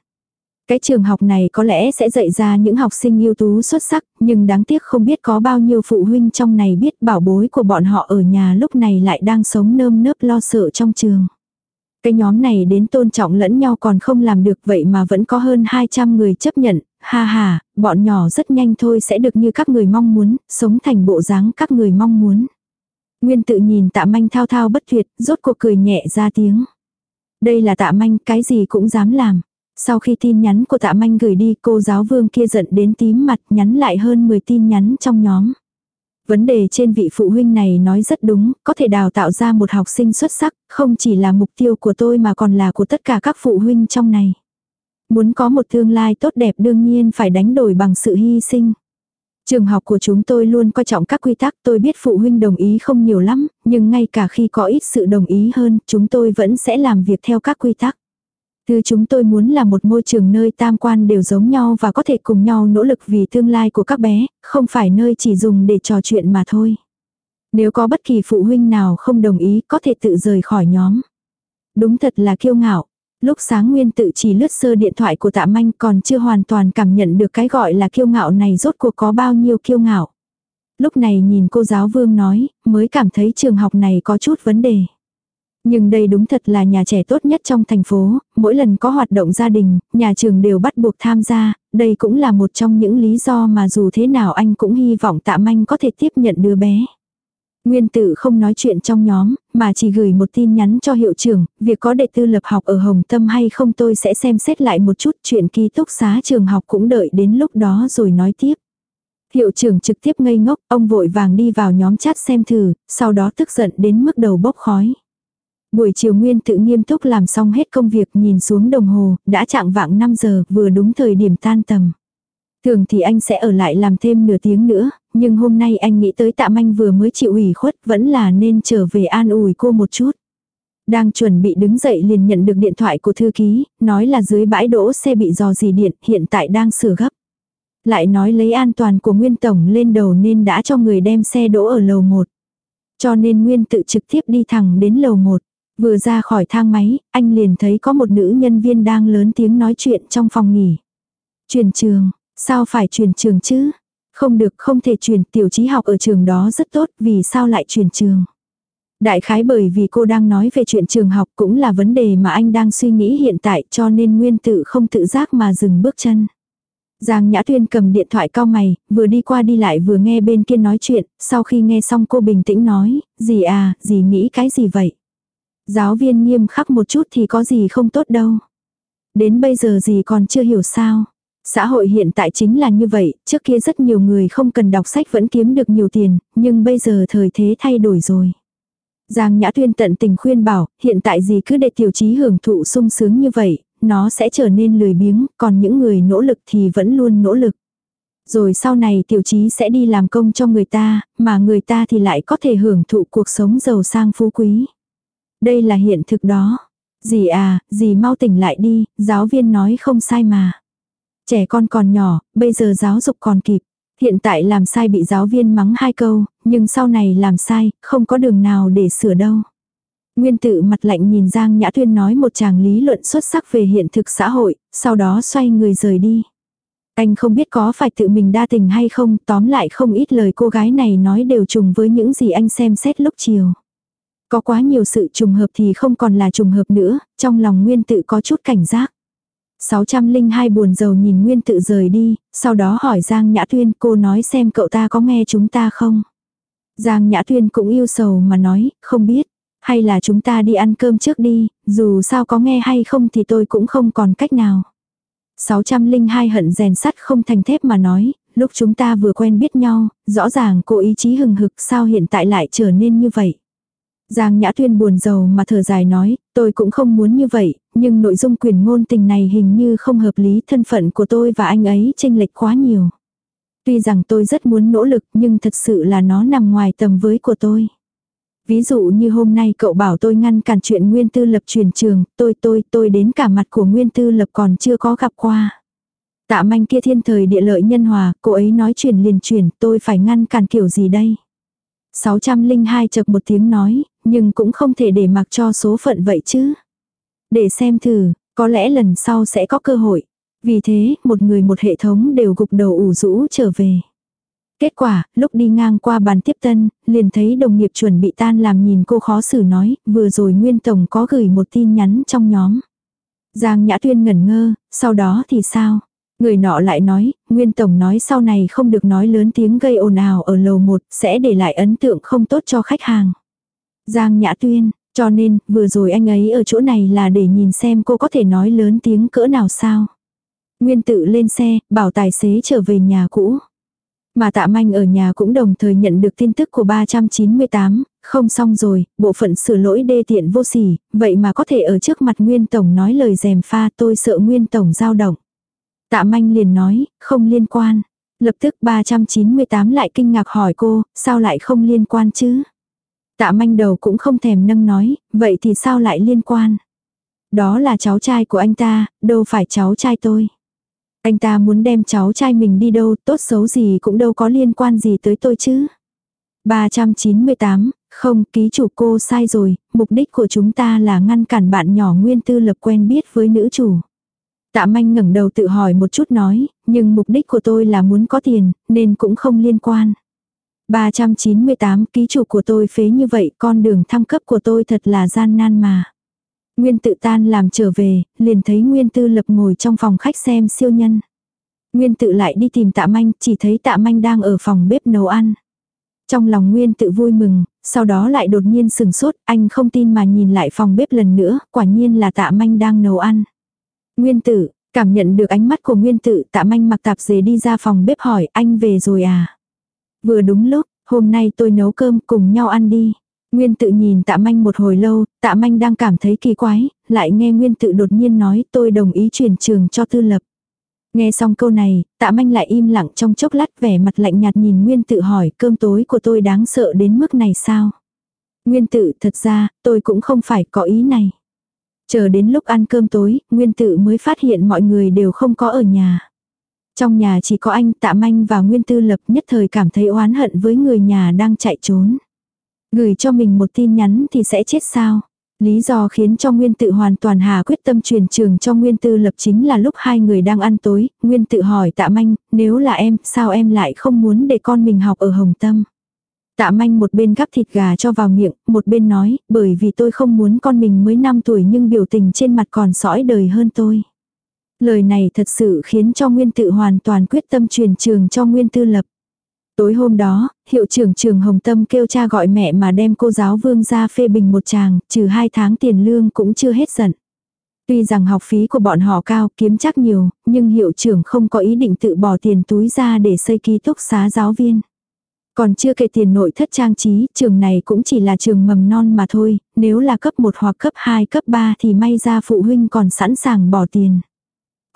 Cái trường học này có lẽ sẽ dạy ra những học sinh ưu tú xuất sắc, nhưng đáng tiếc không biết có bao nhiêu phụ huynh trong này biết bảo bối của bọn họ ở nhà lúc này lại đang sống nơm nớp lo sợ trong trường. Cái nhóm này đến tôn trọng lẫn nhau còn không làm được vậy mà vẫn có hơn 200 người chấp nhận, ha ha, bọn nhỏ rất nhanh thôi sẽ được như các người mong muốn, sống thành bộ dáng các người mong muốn. Nguyên tự nhìn tạ manh thao thao bất tuyệt, rốt cuộc cười nhẹ ra tiếng. Đây là tạ manh, cái gì cũng dám làm. Sau khi tin nhắn của tạ manh gửi đi cô giáo vương kia giận đến tím mặt nhắn lại hơn 10 tin nhắn trong nhóm. Vấn đề trên vị phụ huynh này nói rất đúng, có thể đào tạo ra một học sinh xuất sắc, không chỉ là mục tiêu của tôi mà còn là của tất cả các phụ huynh trong này. Muốn có một tương lai tốt đẹp đương nhiên phải đánh đổi bằng sự hy sinh. Trường học của chúng tôi luôn coi trọng các quy tắc tôi biết phụ huynh đồng ý không nhiều lắm, nhưng ngay cả khi có ít sự đồng ý hơn, chúng tôi vẫn sẽ làm việc theo các quy tắc. Thứ chúng tôi muốn là một môi trường nơi tam quan đều giống nhau và có thể cùng nhau nỗ lực vì tương lai của các bé, không phải nơi chỉ dùng để trò chuyện mà thôi. Nếu có bất kỳ phụ huynh nào không đồng ý có thể tự rời khỏi nhóm. Đúng thật là kiêu ngạo. Lúc sáng Nguyên tự chỉ lướt sơ điện thoại của tạ manh còn chưa hoàn toàn cảm nhận được cái gọi là kiêu ngạo này rốt cuộc có bao nhiêu kiêu ngạo. Lúc này nhìn cô giáo vương nói, mới cảm thấy trường học này có chút vấn đề. Nhưng đây đúng thật là nhà trẻ tốt nhất trong thành phố, mỗi lần có hoạt động gia đình, nhà trường đều bắt buộc tham gia, đây cũng là một trong những lý do mà dù thế nào anh cũng hy vọng tạ manh có thể tiếp nhận đứa bé. Nguyên tử không nói chuyện trong nhóm, mà chỉ gửi một tin nhắn cho hiệu trưởng, việc có đệ tư lập học ở Hồng Tâm hay không tôi sẽ xem xét lại một chút chuyện ký túc xá trường học cũng đợi đến lúc đó rồi nói tiếp. Hiệu trưởng trực tiếp ngây ngốc, ông vội vàng đi vào nhóm chat xem thử, sau đó tức giận đến mức đầu bốc khói. Buổi chiều Nguyên tự nghiêm túc làm xong hết công việc nhìn xuống đồng hồ, đã chạng vạng 5 giờ, vừa đúng thời điểm tan tầm. Thường thì anh sẽ ở lại làm thêm nửa tiếng nữa, nhưng hôm nay anh nghĩ tới tạ manh vừa mới chịu ủy khuất vẫn là nên trở về an ủi cô một chút. Đang chuẩn bị đứng dậy liền nhận được điện thoại của thư ký, nói là dưới bãi đỗ xe bị dò dì điện, hiện tại đang sửa gấp. Lại nói lấy an toàn của Nguyên Tổng lên đầu nên đã cho người đem xe đỗ ở lầu 1. Cho nên Nguyên tự trực tiếp đi thẳng đến lầu 1. Vừa ra khỏi thang máy, anh liền thấy có một nữ nhân viên đang lớn tiếng nói chuyện trong phòng nghỉ. chuyển trường, sao phải chuyển trường chứ? Không được không thể chuyển. tiểu trí học ở trường đó rất tốt vì sao lại chuyển trường. Đại khái bởi vì cô đang nói về chuyện trường học cũng là vấn đề mà anh đang suy nghĩ hiện tại cho nên nguyên tự không tự giác mà dừng bước chân. Giang Nhã Tuyên cầm điện thoại cao mày, vừa đi qua đi lại vừa nghe bên kia nói chuyện, sau khi nghe xong cô bình tĩnh nói, gì à, gì nghĩ cái gì vậy? Giáo viên nghiêm khắc một chút thì có gì không tốt đâu. Đến bây giờ gì còn chưa hiểu sao. Xã hội hiện tại chính là như vậy, trước kia rất nhiều người không cần đọc sách vẫn kiếm được nhiều tiền, nhưng bây giờ thời thế thay đổi rồi. Giang Nhã Tuyên tận tình khuyên bảo, hiện tại gì cứ để tiểu trí hưởng thụ sung sướng như vậy, nó sẽ trở nên lười biếng, còn những người nỗ lực thì vẫn luôn nỗ lực. Rồi sau này tiểu trí sẽ đi làm công cho người ta, mà người ta thì lại có thể hưởng thụ cuộc sống giàu sang phú quý. Đây là hiện thực đó. Dì à, dì mau tỉnh lại đi, giáo viên nói không sai mà. Trẻ con còn nhỏ, bây giờ giáo dục còn kịp. Hiện tại làm sai bị giáo viên mắng hai câu, nhưng sau này làm sai, không có đường nào để sửa đâu. Nguyên tự mặt lạnh nhìn Giang Nhã Tuyên nói một chàng lý luận xuất sắc về hiện thực xã hội, sau đó xoay người rời đi. Anh không biết có phải tự mình đa tình hay không, tóm lại không ít lời cô gái này nói đều trùng với những gì anh xem xét lúc chiều. Có quá nhiều sự trùng hợp thì không còn là trùng hợp nữa, trong lòng Nguyên tự có chút cảnh giác. 602 buồn rầu nhìn Nguyên tự rời đi, sau đó hỏi Giang Nhã Tuyên cô nói xem cậu ta có nghe chúng ta không. Giang Nhã Tuyên cũng yêu sầu mà nói, không biết. Hay là chúng ta đi ăn cơm trước đi, dù sao có nghe hay không thì tôi cũng không còn cách nào. 602 hận rèn sắt không thành thép mà nói, lúc chúng ta vừa quen biết nhau, rõ ràng cô ý chí hừng hực sao hiện tại lại trở nên như vậy. Giang Nhã Tuyên buồn rầu mà thở dài nói, tôi cũng không muốn như vậy, nhưng nội dung quyền ngôn tình này hình như không hợp lý thân phận của tôi và anh ấy chênh lệch quá nhiều. Tuy rằng tôi rất muốn nỗ lực nhưng thật sự là nó nằm ngoài tầm với của tôi. Ví dụ như hôm nay cậu bảo tôi ngăn cản chuyện Nguyên Tư Lập truyền trường, tôi tôi tôi đến cả mặt của Nguyên Tư Lập còn chưa có gặp qua. Tạ manh kia thiên thời địa lợi nhân hòa, cô ấy nói truyền liền truyền, tôi phải ngăn cản kiểu gì đây? 602 chợt một tiếng nói, nhưng cũng không thể để mặc cho số phận vậy chứ. Để xem thử, có lẽ lần sau sẽ có cơ hội. Vì thế, một người một hệ thống đều gục đầu ủ rũ trở về. Kết quả, lúc đi ngang qua bàn tiếp tân, liền thấy đồng nghiệp chuẩn bị tan làm nhìn cô khó xử nói, vừa rồi Nguyên Tổng có gửi một tin nhắn trong nhóm. Giang Nhã Tuyên ngẩn ngơ, sau đó thì sao? Người nọ lại nói, Nguyên Tổng nói sau này không được nói lớn tiếng gây ồn ào ở lầu 1, sẽ để lại ấn tượng không tốt cho khách hàng. Giang Nhã Tuyên, cho nên, vừa rồi anh ấy ở chỗ này là để nhìn xem cô có thể nói lớn tiếng cỡ nào sao. Nguyên tự lên xe, bảo tài xế trở về nhà cũ. Mà tạ manh ở nhà cũng đồng thời nhận được tin tức của 398, không xong rồi, bộ phận sửa lỗi đê tiện vô sỉ, vậy mà có thể ở trước mặt Nguyên Tổng nói lời dèm pha tôi sợ Nguyên Tổng dao động. Tạ manh liền nói, không liên quan. Lập tức 398 lại kinh ngạc hỏi cô, sao lại không liên quan chứ? Tạ manh đầu cũng không thèm nâng nói, vậy thì sao lại liên quan? Đó là cháu trai của anh ta, đâu phải cháu trai tôi. Anh ta muốn đem cháu trai mình đi đâu, tốt xấu gì cũng đâu có liên quan gì tới tôi chứ. 398, không, ký chủ cô sai rồi, mục đích của chúng ta là ngăn cản bạn nhỏ nguyên tư lập quen biết với nữ chủ. Tạ manh ngẩng đầu tự hỏi một chút nói, nhưng mục đích của tôi là muốn có tiền, nên cũng không liên quan. 398 ký chủ của tôi phế như vậy, con đường thăng cấp của tôi thật là gian nan mà. Nguyên tự tan làm trở về, liền thấy Nguyên tư lập ngồi trong phòng khách xem siêu nhân. Nguyên tự lại đi tìm tạ manh, chỉ thấy tạ manh đang ở phòng bếp nấu ăn. Trong lòng Nguyên tự vui mừng, sau đó lại đột nhiên sừng sốt, anh không tin mà nhìn lại phòng bếp lần nữa, quả nhiên là tạ manh đang nấu ăn. Nguyên tử, cảm nhận được ánh mắt của Nguyên tử, tạ manh mặc tạp dề đi ra phòng bếp hỏi anh về rồi à. Vừa đúng lúc, hôm nay tôi nấu cơm cùng nhau ăn đi. Nguyên tự nhìn tạ manh một hồi lâu, tạ manh đang cảm thấy kỳ quái, lại nghe nguyên tự đột nhiên nói tôi đồng ý chuyển trường cho tư lập. Nghe xong câu này, tạ manh lại im lặng trong chốc lát vẻ mặt lạnh nhạt nhìn nguyên tự hỏi cơm tối của tôi đáng sợ đến mức này sao. Nguyên tự thật ra, tôi cũng không phải có ý này. Chờ đến lúc ăn cơm tối, nguyên tự mới phát hiện mọi người đều không có ở nhà. Trong nhà chỉ có anh tạ manh và nguyên tư lập nhất thời cảm thấy oán hận với người nhà đang chạy trốn. Gửi cho mình một tin nhắn thì sẽ chết sao? Lý do khiến cho Nguyên tự hoàn toàn hà quyết tâm truyền trường cho Nguyên tư lập chính là lúc hai người đang ăn tối, Nguyên tự hỏi tạ manh, nếu là em, sao em lại không muốn để con mình học ở Hồng Tâm? Tạ manh một bên gắp thịt gà cho vào miệng, một bên nói, bởi vì tôi không muốn con mình mới 5 tuổi nhưng biểu tình trên mặt còn sõi đời hơn tôi. Lời này thật sự khiến cho Nguyên tự hoàn toàn quyết tâm truyền trường cho Nguyên tư lập. Tối hôm đó, hiệu trưởng trường Hồng Tâm kêu cha gọi mẹ mà đem cô giáo vương ra phê bình một chàng, trừ hai tháng tiền lương cũng chưa hết giận. Tuy rằng học phí của bọn họ cao, kiếm chắc nhiều, nhưng hiệu trưởng không có ý định tự bỏ tiền túi ra để xây ký túc xá giáo viên. Còn chưa kể tiền nội thất trang trí, trường này cũng chỉ là trường mầm non mà thôi, nếu là cấp 1 hoặc cấp 2, cấp 3 thì may ra phụ huynh còn sẵn sàng bỏ tiền.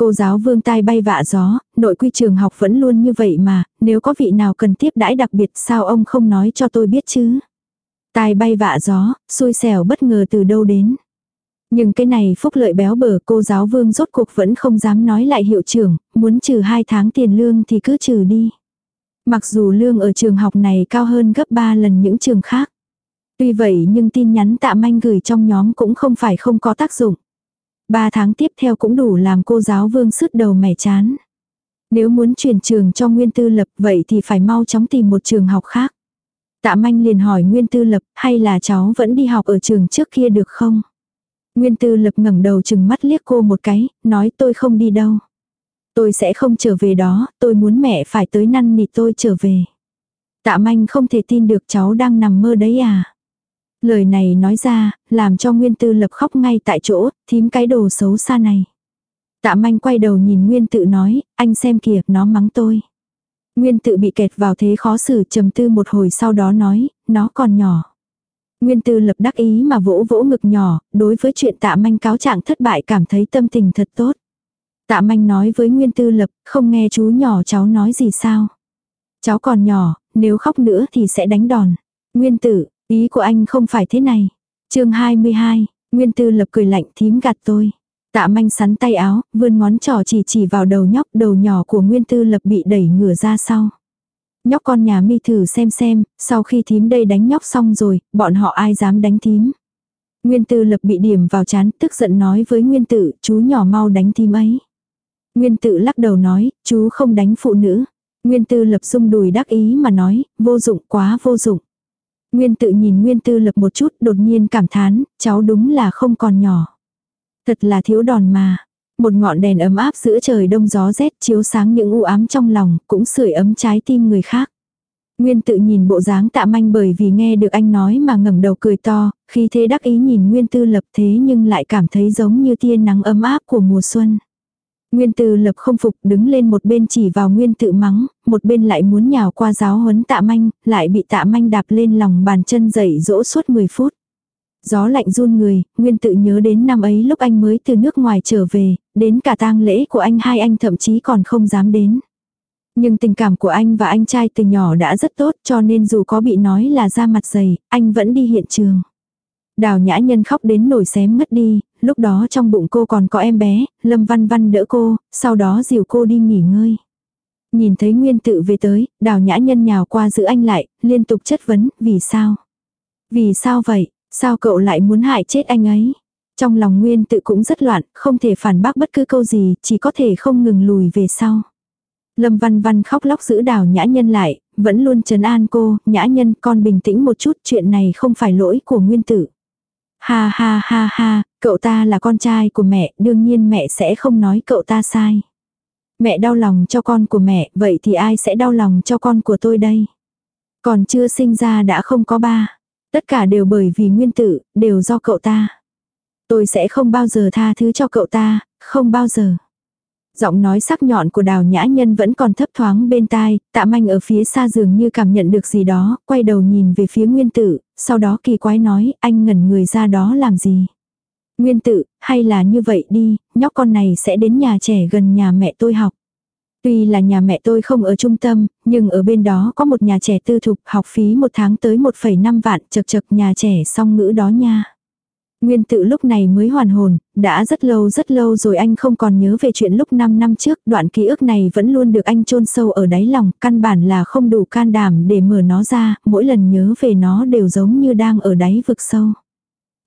Cô giáo vương tai bay vạ gió, nội quy trường học vẫn luôn như vậy mà, nếu có vị nào cần tiếp đãi đặc biệt sao ông không nói cho tôi biết chứ. Tai bay vạ gió, xui xẻo bất ngờ từ đâu đến. Nhưng cái này phúc lợi béo bở cô giáo vương rốt cuộc vẫn không dám nói lại hiệu trưởng, muốn trừ 2 tháng tiền lương thì cứ trừ đi. Mặc dù lương ở trường học này cao hơn gấp 3 lần những trường khác. Tuy vậy nhưng tin nhắn tạ manh gửi trong nhóm cũng không phải không có tác dụng. Ba tháng tiếp theo cũng đủ làm cô giáo vương sứt đầu mẻ chán. Nếu muốn chuyển trường cho Nguyên Tư Lập vậy thì phải mau chóng tìm một trường học khác. Tạ manh liền hỏi Nguyên Tư Lập hay là cháu vẫn đi học ở trường trước kia được không? Nguyên Tư Lập ngẩng đầu chừng mắt liếc cô một cái, nói tôi không đi đâu. Tôi sẽ không trở về đó, tôi muốn mẹ phải tới năn nỉ tôi trở về. Tạ manh không thể tin được cháu đang nằm mơ đấy à. Lời này nói ra, làm cho Nguyên Tư Lập khóc ngay tại chỗ, thím cái đồ xấu xa này. Tạ manh quay đầu nhìn Nguyên tự nói, anh xem kìa, nó mắng tôi. Nguyên tự bị kẹt vào thế khó xử trầm tư một hồi sau đó nói, nó còn nhỏ. Nguyên tư lập đắc ý mà vỗ vỗ ngực nhỏ, đối với chuyện tạ manh cáo trạng thất bại cảm thấy tâm tình thật tốt. Tạ manh nói với Nguyên tư lập, không nghe chú nhỏ cháu nói gì sao. Cháu còn nhỏ, nếu khóc nữa thì sẽ đánh đòn. Nguyên tử, ý của anh không phải thế này. chương 22, Nguyên tư lập cười lạnh thím gạt tôi. Tạ manh sắn tay áo, vươn ngón trỏ chỉ chỉ vào đầu nhóc đầu nhỏ của Nguyên tư lập bị đẩy ngửa ra sau. Nhóc con nhà mi thử xem xem, sau khi thím đây đánh nhóc xong rồi, bọn họ ai dám đánh thím. Nguyên tư lập bị điểm vào chán, tức giận nói với nguyên tử, chú nhỏ mau đánh thím ấy. Nguyên Tử lắc đầu nói, chú không đánh phụ nữ. Nguyên tư lập sung đùi đắc ý mà nói, vô dụng quá vô dụng. Nguyên tự nhìn Nguyên tư lập một chút đột nhiên cảm thán, cháu đúng là không còn nhỏ. Thật là thiếu đòn mà. Một ngọn đèn ấm áp giữa trời đông gió rét chiếu sáng những u ám trong lòng, cũng sưởi ấm trái tim người khác. Nguyên tự nhìn bộ dáng tạ manh bởi vì nghe được anh nói mà ngẩng đầu cười to, khi thế đắc ý nhìn Nguyên tư lập thế nhưng lại cảm thấy giống như tia nắng ấm áp của mùa xuân. Nguyên tư lập không phục đứng lên một bên chỉ vào nguyên tự mắng, một bên lại muốn nhào qua giáo huấn tạ manh, lại bị tạ manh đạp lên lòng bàn chân dậy dỗ suốt 10 phút. Gió lạnh run người, Nguyên tự nhớ đến năm ấy lúc anh mới từ nước ngoài trở về, đến cả tang lễ của anh hai anh thậm chí còn không dám đến. Nhưng tình cảm của anh và anh trai từ nhỏ đã rất tốt cho nên dù có bị nói là ra mặt dày, anh vẫn đi hiện trường. Đào nhã nhân khóc đến nổi xém ngất đi, lúc đó trong bụng cô còn có em bé, Lâm Văn Văn đỡ cô, sau đó dìu cô đi nghỉ ngơi. Nhìn thấy Nguyên tự về tới, đào nhã nhân nhào qua giữ anh lại, liên tục chất vấn, vì sao? Vì sao vậy? Sao cậu lại muốn hại chết anh ấy? Trong lòng Nguyên tự cũng rất loạn, không thể phản bác bất cứ câu gì, chỉ có thể không ngừng lùi về sau. Lâm Văn Văn khóc lóc giữ đào nhã nhân lại, vẫn luôn trấn an cô, nhã nhân con bình tĩnh một chút, chuyện này không phải lỗi của Nguyên tử. Ha ha ha ha, cậu ta là con trai của mẹ, đương nhiên mẹ sẽ không nói cậu ta sai. Mẹ đau lòng cho con của mẹ, vậy thì ai sẽ đau lòng cho con của tôi đây? Còn chưa sinh ra đã không có ba. Tất cả đều bởi vì nguyên tử, đều do cậu ta. Tôi sẽ không bao giờ tha thứ cho cậu ta, không bao giờ. Giọng nói sắc nhọn của đào nhã nhân vẫn còn thấp thoáng bên tai, tạ manh ở phía xa dường như cảm nhận được gì đó, quay đầu nhìn về phía nguyên tử, sau đó kỳ quái nói, anh ngẩn người ra đó làm gì. Nguyên tử, hay là như vậy đi, nhóc con này sẽ đến nhà trẻ gần nhà mẹ tôi học. Tuy là nhà mẹ tôi không ở trung tâm, nhưng ở bên đó có một nhà trẻ tư thục học phí một tháng tới 1,5 vạn chật chật nhà trẻ song ngữ đó nha. Nguyên tự lúc này mới hoàn hồn, đã rất lâu rất lâu rồi anh không còn nhớ về chuyện lúc 5 năm trước, đoạn ký ức này vẫn luôn được anh chôn sâu ở đáy lòng, căn bản là không đủ can đảm để mở nó ra, mỗi lần nhớ về nó đều giống như đang ở đáy vực sâu.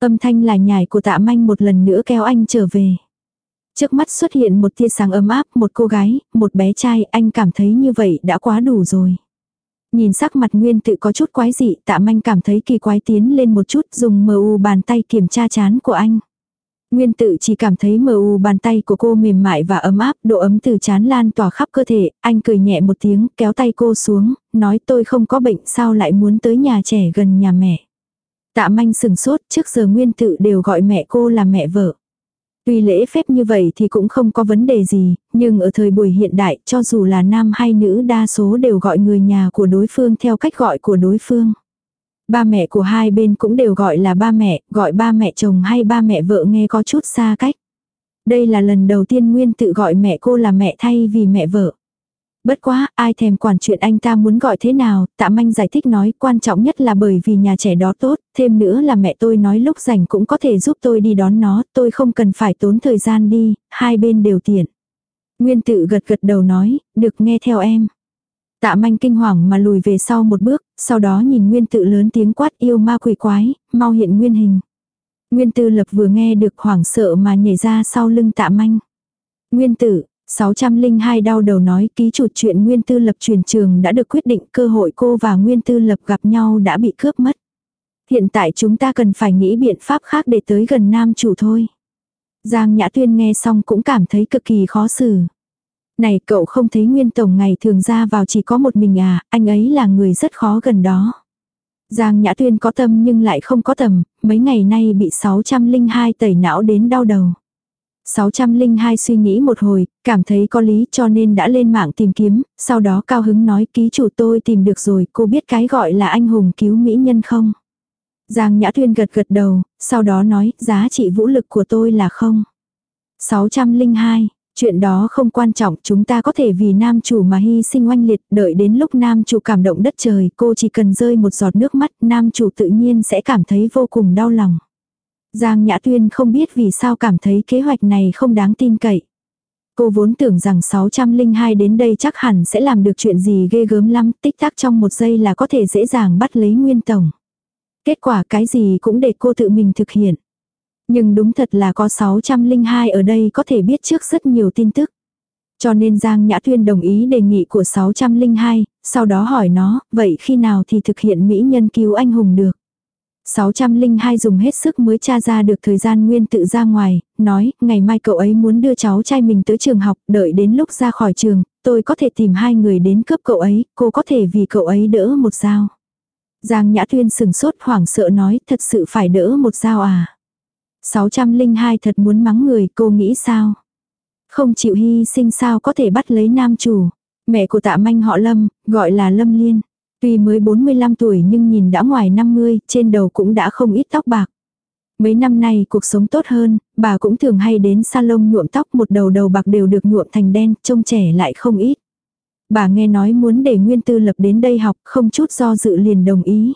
Âm thanh là nhải của tạ manh một lần nữa kéo anh trở về. Trước mắt xuất hiện một tia sáng ấm áp, một cô gái, một bé trai, anh cảm thấy như vậy đã quá đủ rồi. Nhìn sắc mặt nguyên tự có chút quái dị, tạ manh cảm thấy kỳ quái tiến lên một chút dùng mờ u bàn tay kiểm tra chán của anh. Nguyên tự chỉ cảm thấy mờ u bàn tay của cô mềm mại và ấm áp, độ ấm từ chán lan tỏa khắp cơ thể, anh cười nhẹ một tiếng, kéo tay cô xuống, nói tôi không có bệnh sao lại muốn tới nhà trẻ gần nhà mẹ. Tạ manh sừng sốt, trước giờ nguyên tự đều gọi mẹ cô là mẹ vợ. Tuy lễ phép như vậy thì cũng không có vấn đề gì, nhưng ở thời buổi hiện đại, cho dù là nam hay nữ đa số đều gọi người nhà của đối phương theo cách gọi của đối phương. Ba mẹ của hai bên cũng đều gọi là ba mẹ, gọi ba mẹ chồng hay ba mẹ vợ nghe có chút xa cách. Đây là lần đầu tiên Nguyên tự gọi mẹ cô là mẹ thay vì mẹ vợ. Bất quá, ai thèm quản chuyện anh ta muốn gọi thế nào, tạ manh giải thích nói quan trọng nhất là bởi vì nhà trẻ đó tốt, thêm nữa là mẹ tôi nói lúc rảnh cũng có thể giúp tôi đi đón nó, tôi không cần phải tốn thời gian đi, hai bên đều tiện. Nguyên tự gật gật đầu nói, được nghe theo em. Tạ manh kinh hoàng mà lùi về sau một bước, sau đó nhìn nguyên tự lớn tiếng quát yêu ma quỷ quái, mau hiện nguyên hình. Nguyên tư lập vừa nghe được hoảng sợ mà nhảy ra sau lưng tạ manh. Nguyên tử, 602 đau đầu nói ký chủ chuyện Nguyên Tư Lập truyền trường đã được quyết định cơ hội cô và Nguyên Tư Lập gặp nhau đã bị cướp mất. Hiện tại chúng ta cần phải nghĩ biện pháp khác để tới gần nam chủ thôi. Giang Nhã Tuyên nghe xong cũng cảm thấy cực kỳ khó xử. Này cậu không thấy Nguyên Tổng ngày thường ra vào chỉ có một mình à, anh ấy là người rất khó gần đó. Giang Nhã Tuyên có tâm nhưng lại không có tầm, mấy ngày nay bị 602 tẩy não đến đau đầu. 602 suy nghĩ một hồi, cảm thấy có lý cho nên đã lên mạng tìm kiếm, sau đó cao hứng nói ký chủ tôi tìm được rồi, cô biết cái gọi là anh hùng cứu mỹ nhân không? Giang Nhã Thuyên gật gật đầu, sau đó nói giá trị vũ lực của tôi là không. 602, chuyện đó không quan trọng chúng ta có thể vì nam chủ mà hy sinh oanh liệt đợi đến lúc nam chủ cảm động đất trời cô chỉ cần rơi một giọt nước mắt nam chủ tự nhiên sẽ cảm thấy vô cùng đau lòng. Giang Nhã Tuyên không biết vì sao cảm thấy kế hoạch này không đáng tin cậy. Cô vốn tưởng rằng 602 đến đây chắc hẳn sẽ làm được chuyện gì ghê gớm lắm, tích tắc trong một giây là có thể dễ dàng bắt lấy nguyên tổng. Kết quả cái gì cũng để cô tự mình thực hiện. Nhưng đúng thật là có 602 ở đây có thể biết trước rất nhiều tin tức. Cho nên Giang Nhã Tuyên đồng ý đề nghị của 602, sau đó hỏi nó, vậy khi nào thì thực hiện mỹ nhân cứu anh hùng được. 602 dùng hết sức mới tra ra được thời gian nguyên tự ra ngoài, nói, ngày mai cậu ấy muốn đưa cháu trai mình tới trường học, đợi đến lúc ra khỏi trường, tôi có thể tìm hai người đến cướp cậu ấy, cô có thể vì cậu ấy đỡ một dao. Giang Nhã Tuyên sừng sốt hoảng sợ nói, thật sự phải đỡ một dao à. 602 thật muốn mắng người, cô nghĩ sao? Không chịu hy sinh sao có thể bắt lấy nam chủ. Mẹ của tạ manh họ Lâm, gọi là Lâm Liên. Tuy mới 45 tuổi nhưng nhìn đã ngoài 50, trên đầu cũng đã không ít tóc bạc. Mấy năm nay cuộc sống tốt hơn, bà cũng thường hay đến salon nhuộm tóc một đầu đầu bạc đều được nhuộm thành đen, trông trẻ lại không ít. Bà nghe nói muốn để Nguyên Tư Lập đến đây học, không chút do dự liền đồng ý.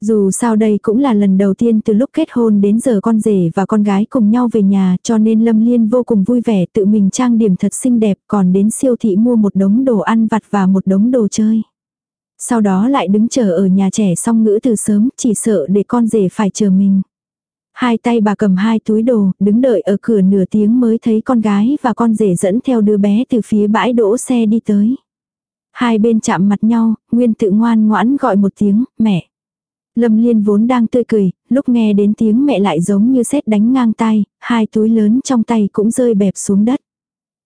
Dù sao đây cũng là lần đầu tiên từ lúc kết hôn đến giờ con rể và con gái cùng nhau về nhà cho nên Lâm Liên vô cùng vui vẻ tự mình trang điểm thật xinh đẹp còn đến siêu thị mua một đống đồ ăn vặt và một đống đồ chơi. Sau đó lại đứng chờ ở nhà trẻ xong ngữ từ sớm, chỉ sợ để con rể phải chờ mình. Hai tay bà cầm hai túi đồ, đứng đợi ở cửa nửa tiếng mới thấy con gái và con rể dẫn theo đứa bé từ phía bãi đỗ xe đi tới. Hai bên chạm mặt nhau, Nguyên tự ngoan ngoãn gọi một tiếng, mẹ. Lâm Liên vốn đang tươi cười, lúc nghe đến tiếng mẹ lại giống như sét đánh ngang tay, hai túi lớn trong tay cũng rơi bẹp xuống đất.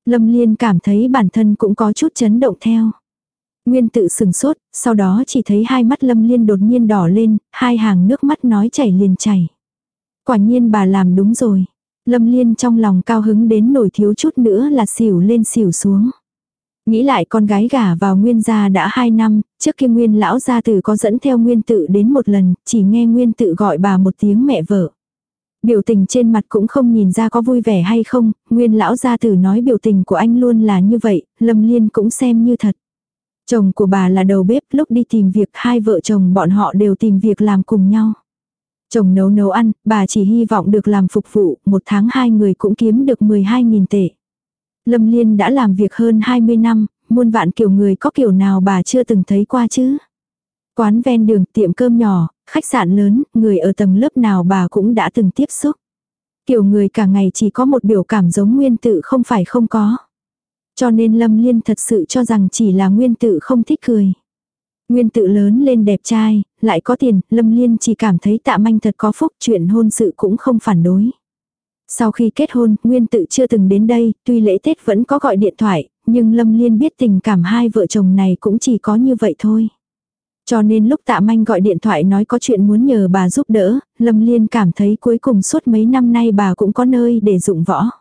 Lâm Liên cảm thấy bản thân cũng có chút chấn động theo. Nguyên tự sừng sốt, sau đó chỉ thấy hai mắt lâm liên đột nhiên đỏ lên, hai hàng nước mắt nói chảy liền chảy. Quả nhiên bà làm đúng rồi. Lâm liên trong lòng cao hứng đến nổi thiếu chút nữa là xỉu lên xỉu xuống. Nghĩ lại con gái gả vào nguyên gia đã hai năm, trước kia nguyên lão gia tử có dẫn theo nguyên tự đến một lần, chỉ nghe nguyên tự gọi bà một tiếng mẹ vợ. Biểu tình trên mặt cũng không nhìn ra có vui vẻ hay không, nguyên lão gia tử nói biểu tình của anh luôn là như vậy, lâm liên cũng xem như thật. Chồng của bà là đầu bếp, lúc đi tìm việc hai vợ chồng bọn họ đều tìm việc làm cùng nhau. Chồng nấu nấu ăn, bà chỉ hy vọng được làm phục vụ, một tháng hai người cũng kiếm được 12.000 tệ. Lâm Liên đã làm việc hơn 20 năm, muôn vạn kiểu người có kiểu nào bà chưa từng thấy qua chứ. Quán ven đường, tiệm cơm nhỏ, khách sạn lớn, người ở tầng lớp nào bà cũng đã từng tiếp xúc. Kiểu người cả ngày chỉ có một biểu cảm giống nguyên tự không phải không có. Cho nên Lâm Liên thật sự cho rằng chỉ là nguyên tự không thích cười. Nguyên tự lớn lên đẹp trai, lại có tiền, Lâm Liên chỉ cảm thấy tạ manh thật có phúc chuyện hôn sự cũng không phản đối. Sau khi kết hôn, Nguyên tự chưa từng đến đây, tuy lễ Tết vẫn có gọi điện thoại, nhưng Lâm Liên biết tình cảm hai vợ chồng này cũng chỉ có như vậy thôi. Cho nên lúc tạ manh gọi điện thoại nói có chuyện muốn nhờ bà giúp đỡ, Lâm Liên cảm thấy cuối cùng suốt mấy năm nay bà cũng có nơi để dụng võ.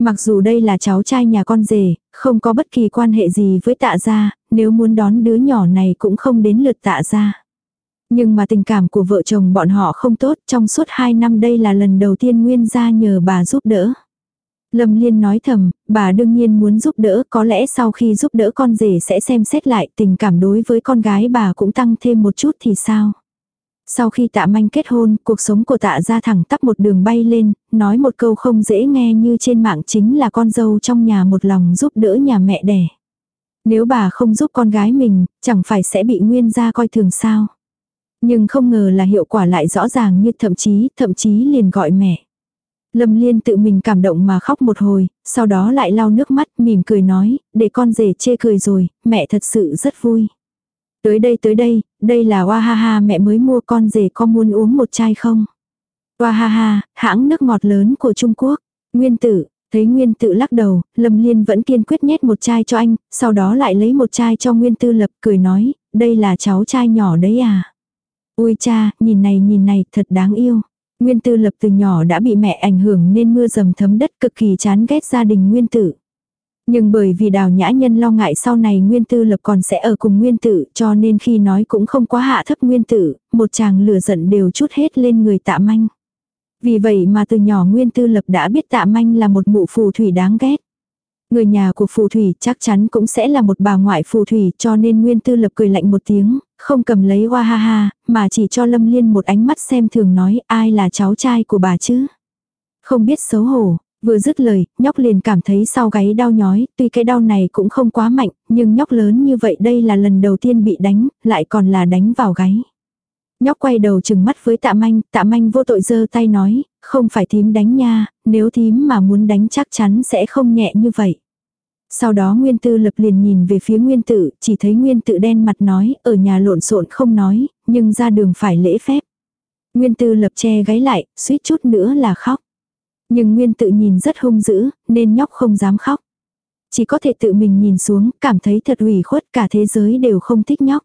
Mặc dù đây là cháu trai nhà con rể, không có bất kỳ quan hệ gì với tạ gia, nếu muốn đón đứa nhỏ này cũng không đến lượt tạ gia. Nhưng mà tình cảm của vợ chồng bọn họ không tốt, trong suốt 2 năm đây là lần đầu tiên Nguyên gia nhờ bà giúp đỡ. Lâm Liên nói thầm, bà đương nhiên muốn giúp đỡ, có lẽ sau khi giúp đỡ con rể sẽ xem xét lại tình cảm đối với con gái bà cũng tăng thêm một chút thì sao. Sau khi tạ manh kết hôn, cuộc sống của tạ ra thẳng tắp một đường bay lên, nói một câu không dễ nghe như trên mạng chính là con dâu trong nhà một lòng giúp đỡ nhà mẹ đẻ. Nếu bà không giúp con gái mình, chẳng phải sẽ bị nguyên gia coi thường sao. Nhưng không ngờ là hiệu quả lại rõ ràng như thậm chí, thậm chí liền gọi mẹ. Lâm Liên tự mình cảm động mà khóc một hồi, sau đó lại lau nước mắt mỉm cười nói, để con rể chê cười rồi, mẹ thật sự rất vui. Tới đây tới đây, đây là Wahaha mẹ mới mua con rể có muốn uống một chai không? Wahaha, hãng nước ngọt lớn của Trung Quốc. Nguyên tử, thấy Nguyên tử lắc đầu, Lâm Liên vẫn kiên quyết nhét một chai cho anh, sau đó lại lấy một chai cho Nguyên tư lập cười nói, đây là cháu trai nhỏ đấy à. Ui cha, nhìn này nhìn này, thật đáng yêu. Nguyên tư lập từ nhỏ đã bị mẹ ảnh hưởng nên mưa dầm thấm đất cực kỳ chán ghét gia đình nguyên tử. Nhưng bởi vì đào nhã nhân lo ngại sau này nguyên tư lập còn sẽ ở cùng nguyên tử cho nên khi nói cũng không quá hạ thấp nguyên tử, một chàng lửa giận đều chút hết lên người tạ manh. Vì vậy mà từ nhỏ nguyên tư lập đã biết tạ manh là một mụ phù thủy đáng ghét. Người nhà của phù thủy chắc chắn cũng sẽ là một bà ngoại phù thủy cho nên nguyên tư lập cười lạnh một tiếng, không cầm lấy hoa ha ha, mà chỉ cho lâm liên một ánh mắt xem thường nói ai là cháu trai của bà chứ. Không biết xấu hổ, vừa dứt lời, nhóc liền cảm thấy sau gáy đau nhói, tuy cái đau này cũng không quá mạnh, nhưng nhóc lớn như vậy đây là lần đầu tiên bị đánh, lại còn là đánh vào gáy. Nhóc quay đầu chừng mắt với tạ manh, tạ manh vô tội giơ tay nói, không phải thím đánh nha, nếu thím mà muốn đánh chắc chắn sẽ không nhẹ như vậy. Sau đó Nguyên Tư Lập liền nhìn về phía Nguyên Tự, chỉ thấy Nguyên Tự đen mặt nói, ở nhà lộn xộn không nói, nhưng ra đường phải lễ phép. Nguyên Tư Lập che gáy lại, suýt chút nữa là khóc. Nhưng Nguyên Tự nhìn rất hung dữ, nên nhóc không dám khóc. Chỉ có thể tự mình nhìn xuống, cảm thấy thật ủy khuất cả thế giới đều không thích nhóc.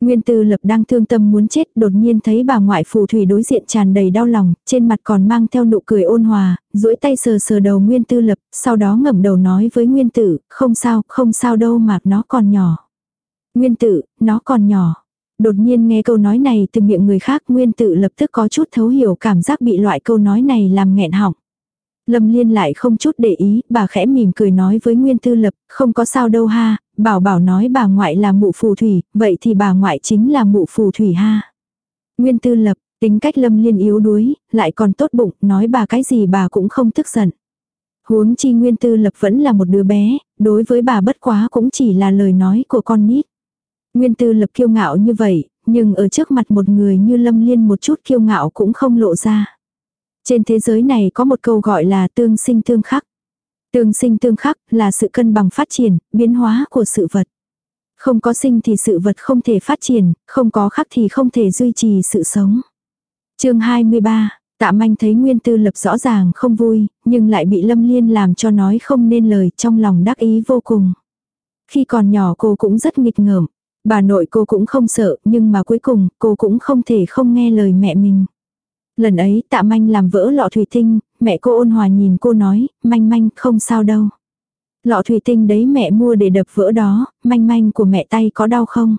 Nguyên Tư Lập đang thương tâm muốn chết, đột nhiên thấy bà ngoại phù thủy đối diện tràn đầy đau lòng, trên mặt còn mang theo nụ cười ôn hòa, duỗi tay sờ sờ đầu Nguyên Tư Lập, sau đó ngẩng đầu nói với Nguyên Tử, không sao, không sao đâu mà nó còn nhỏ. Nguyên Tử, nó còn nhỏ. Đột nhiên nghe câu nói này từ miệng người khác Nguyên Tử lập tức có chút thấu hiểu cảm giác bị loại câu nói này làm nghẹn họng. Lâm Liên lại không chút để ý, bà khẽ mỉm cười nói với Nguyên Tư Lập, không có sao đâu ha, bảo bảo nói bà ngoại là mụ phù thủy, vậy thì bà ngoại chính là mụ phù thủy ha. Nguyên Tư Lập, tính cách Lâm Liên yếu đuối, lại còn tốt bụng, nói bà cái gì bà cũng không tức giận. Huống chi Nguyên Tư Lập vẫn là một đứa bé, đối với bà bất quá cũng chỉ là lời nói của con nít. Nguyên Tư Lập kiêu ngạo như vậy, nhưng ở trước mặt một người như Lâm Liên một chút kiêu ngạo cũng không lộ ra. Trên thế giới này có một câu gọi là tương sinh tương khắc. Tương sinh tương khắc là sự cân bằng phát triển, biến hóa của sự vật. Không có sinh thì sự vật không thể phát triển, không có khắc thì không thể duy trì sự sống. chương 23, tạ manh thấy nguyên tư lập rõ ràng không vui, nhưng lại bị lâm liên làm cho nói không nên lời trong lòng đắc ý vô cùng. Khi còn nhỏ cô cũng rất nghịch ngợm, bà nội cô cũng không sợ nhưng mà cuối cùng cô cũng không thể không nghe lời mẹ mình. Lần ấy tạ manh làm vỡ lọ thủy tinh, mẹ cô ôn hòa nhìn cô nói, manh manh không sao đâu. Lọ thủy tinh đấy mẹ mua để đập vỡ đó, manh manh của mẹ tay có đau không?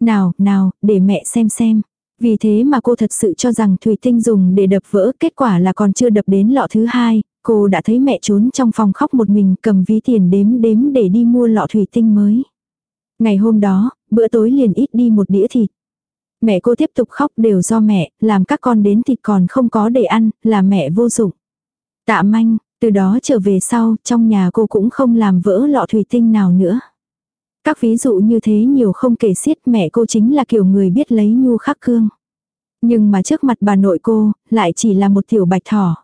Nào, nào, để mẹ xem xem. Vì thế mà cô thật sự cho rằng thủy tinh dùng để đập vỡ, kết quả là còn chưa đập đến lọ thứ hai, cô đã thấy mẹ trốn trong phòng khóc một mình cầm ví tiền đếm đếm để đi mua lọ thủy tinh mới. Ngày hôm đó, bữa tối liền ít đi một đĩa thịt. Mẹ cô tiếp tục khóc đều do mẹ, làm các con đến thịt còn không có để ăn, là mẹ vô dụng. Tạ manh, từ đó trở về sau, trong nhà cô cũng không làm vỡ lọ thủy tinh nào nữa. Các ví dụ như thế nhiều không kể xiết mẹ cô chính là kiểu người biết lấy nhu khắc cương. Nhưng mà trước mặt bà nội cô, lại chỉ là một tiểu bạch thỏ.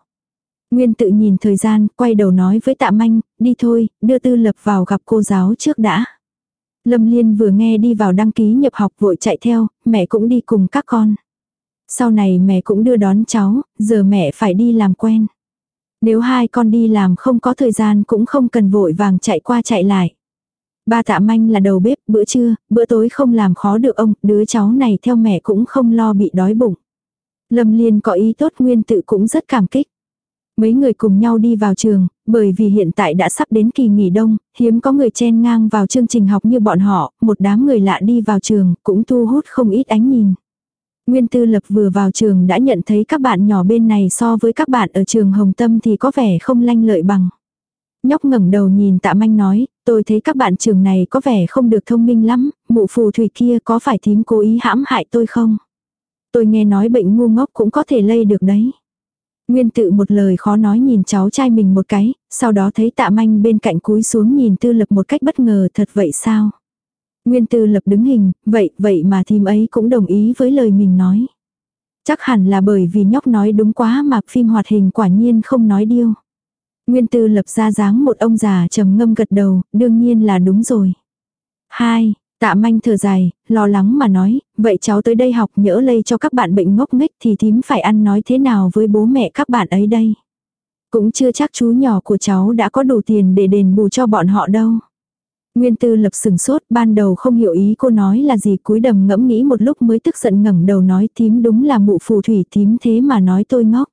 Nguyên tự nhìn thời gian, quay đầu nói với tạ manh, đi thôi, đưa tư lập vào gặp cô giáo trước đã. Lâm Liên vừa nghe đi vào đăng ký nhập học vội chạy theo, mẹ cũng đi cùng các con. Sau này mẹ cũng đưa đón cháu, giờ mẹ phải đi làm quen. Nếu hai con đi làm không có thời gian cũng không cần vội vàng chạy qua chạy lại. Ba tạ manh là đầu bếp, bữa trưa, bữa tối không làm khó được ông, đứa cháu này theo mẹ cũng không lo bị đói bụng. Lâm Liên có ý tốt nguyên tự cũng rất cảm kích. Mấy người cùng nhau đi vào trường, bởi vì hiện tại đã sắp đến kỳ nghỉ đông, hiếm có người chen ngang vào chương trình học như bọn họ, một đám người lạ đi vào trường, cũng thu hút không ít ánh nhìn. Nguyên Tư Lập vừa vào trường đã nhận thấy các bạn nhỏ bên này so với các bạn ở trường Hồng Tâm thì có vẻ không lanh lợi bằng. Nhóc ngẩng đầu nhìn tạ manh nói, tôi thấy các bạn trường này có vẻ không được thông minh lắm, mụ phù thủy kia có phải thím cố ý hãm hại tôi không? Tôi nghe nói bệnh ngu ngốc cũng có thể lây được đấy. Nguyên tự một lời khó nói nhìn cháu trai mình một cái, sau đó thấy tạ manh bên cạnh cúi xuống nhìn tư lập một cách bất ngờ thật vậy sao? Nguyên tư lập đứng hình, vậy, vậy mà thím ấy cũng đồng ý với lời mình nói. Chắc hẳn là bởi vì nhóc nói đúng quá mà phim hoạt hình quả nhiên không nói điêu. Nguyên tư lập ra dáng một ông già trầm ngâm gật đầu, đương nhiên là đúng rồi. Hai, tạ manh thở dài, lo lắng mà nói, vậy cháu tới đây học nhỡ lây cho các bạn bệnh ngốc nghếch thì thím phải ăn nói thế nào với bố mẹ các bạn ấy đây. Cũng chưa chắc chú nhỏ của cháu đã có đủ tiền để đền bù cho bọn họ đâu. Nguyên tư lập sừng sốt, ban đầu không hiểu ý cô nói là gì cúi đầm ngẫm nghĩ một lúc mới tức giận ngẩng đầu nói thím đúng là mụ phù thủy thím thế mà nói tôi ngốc.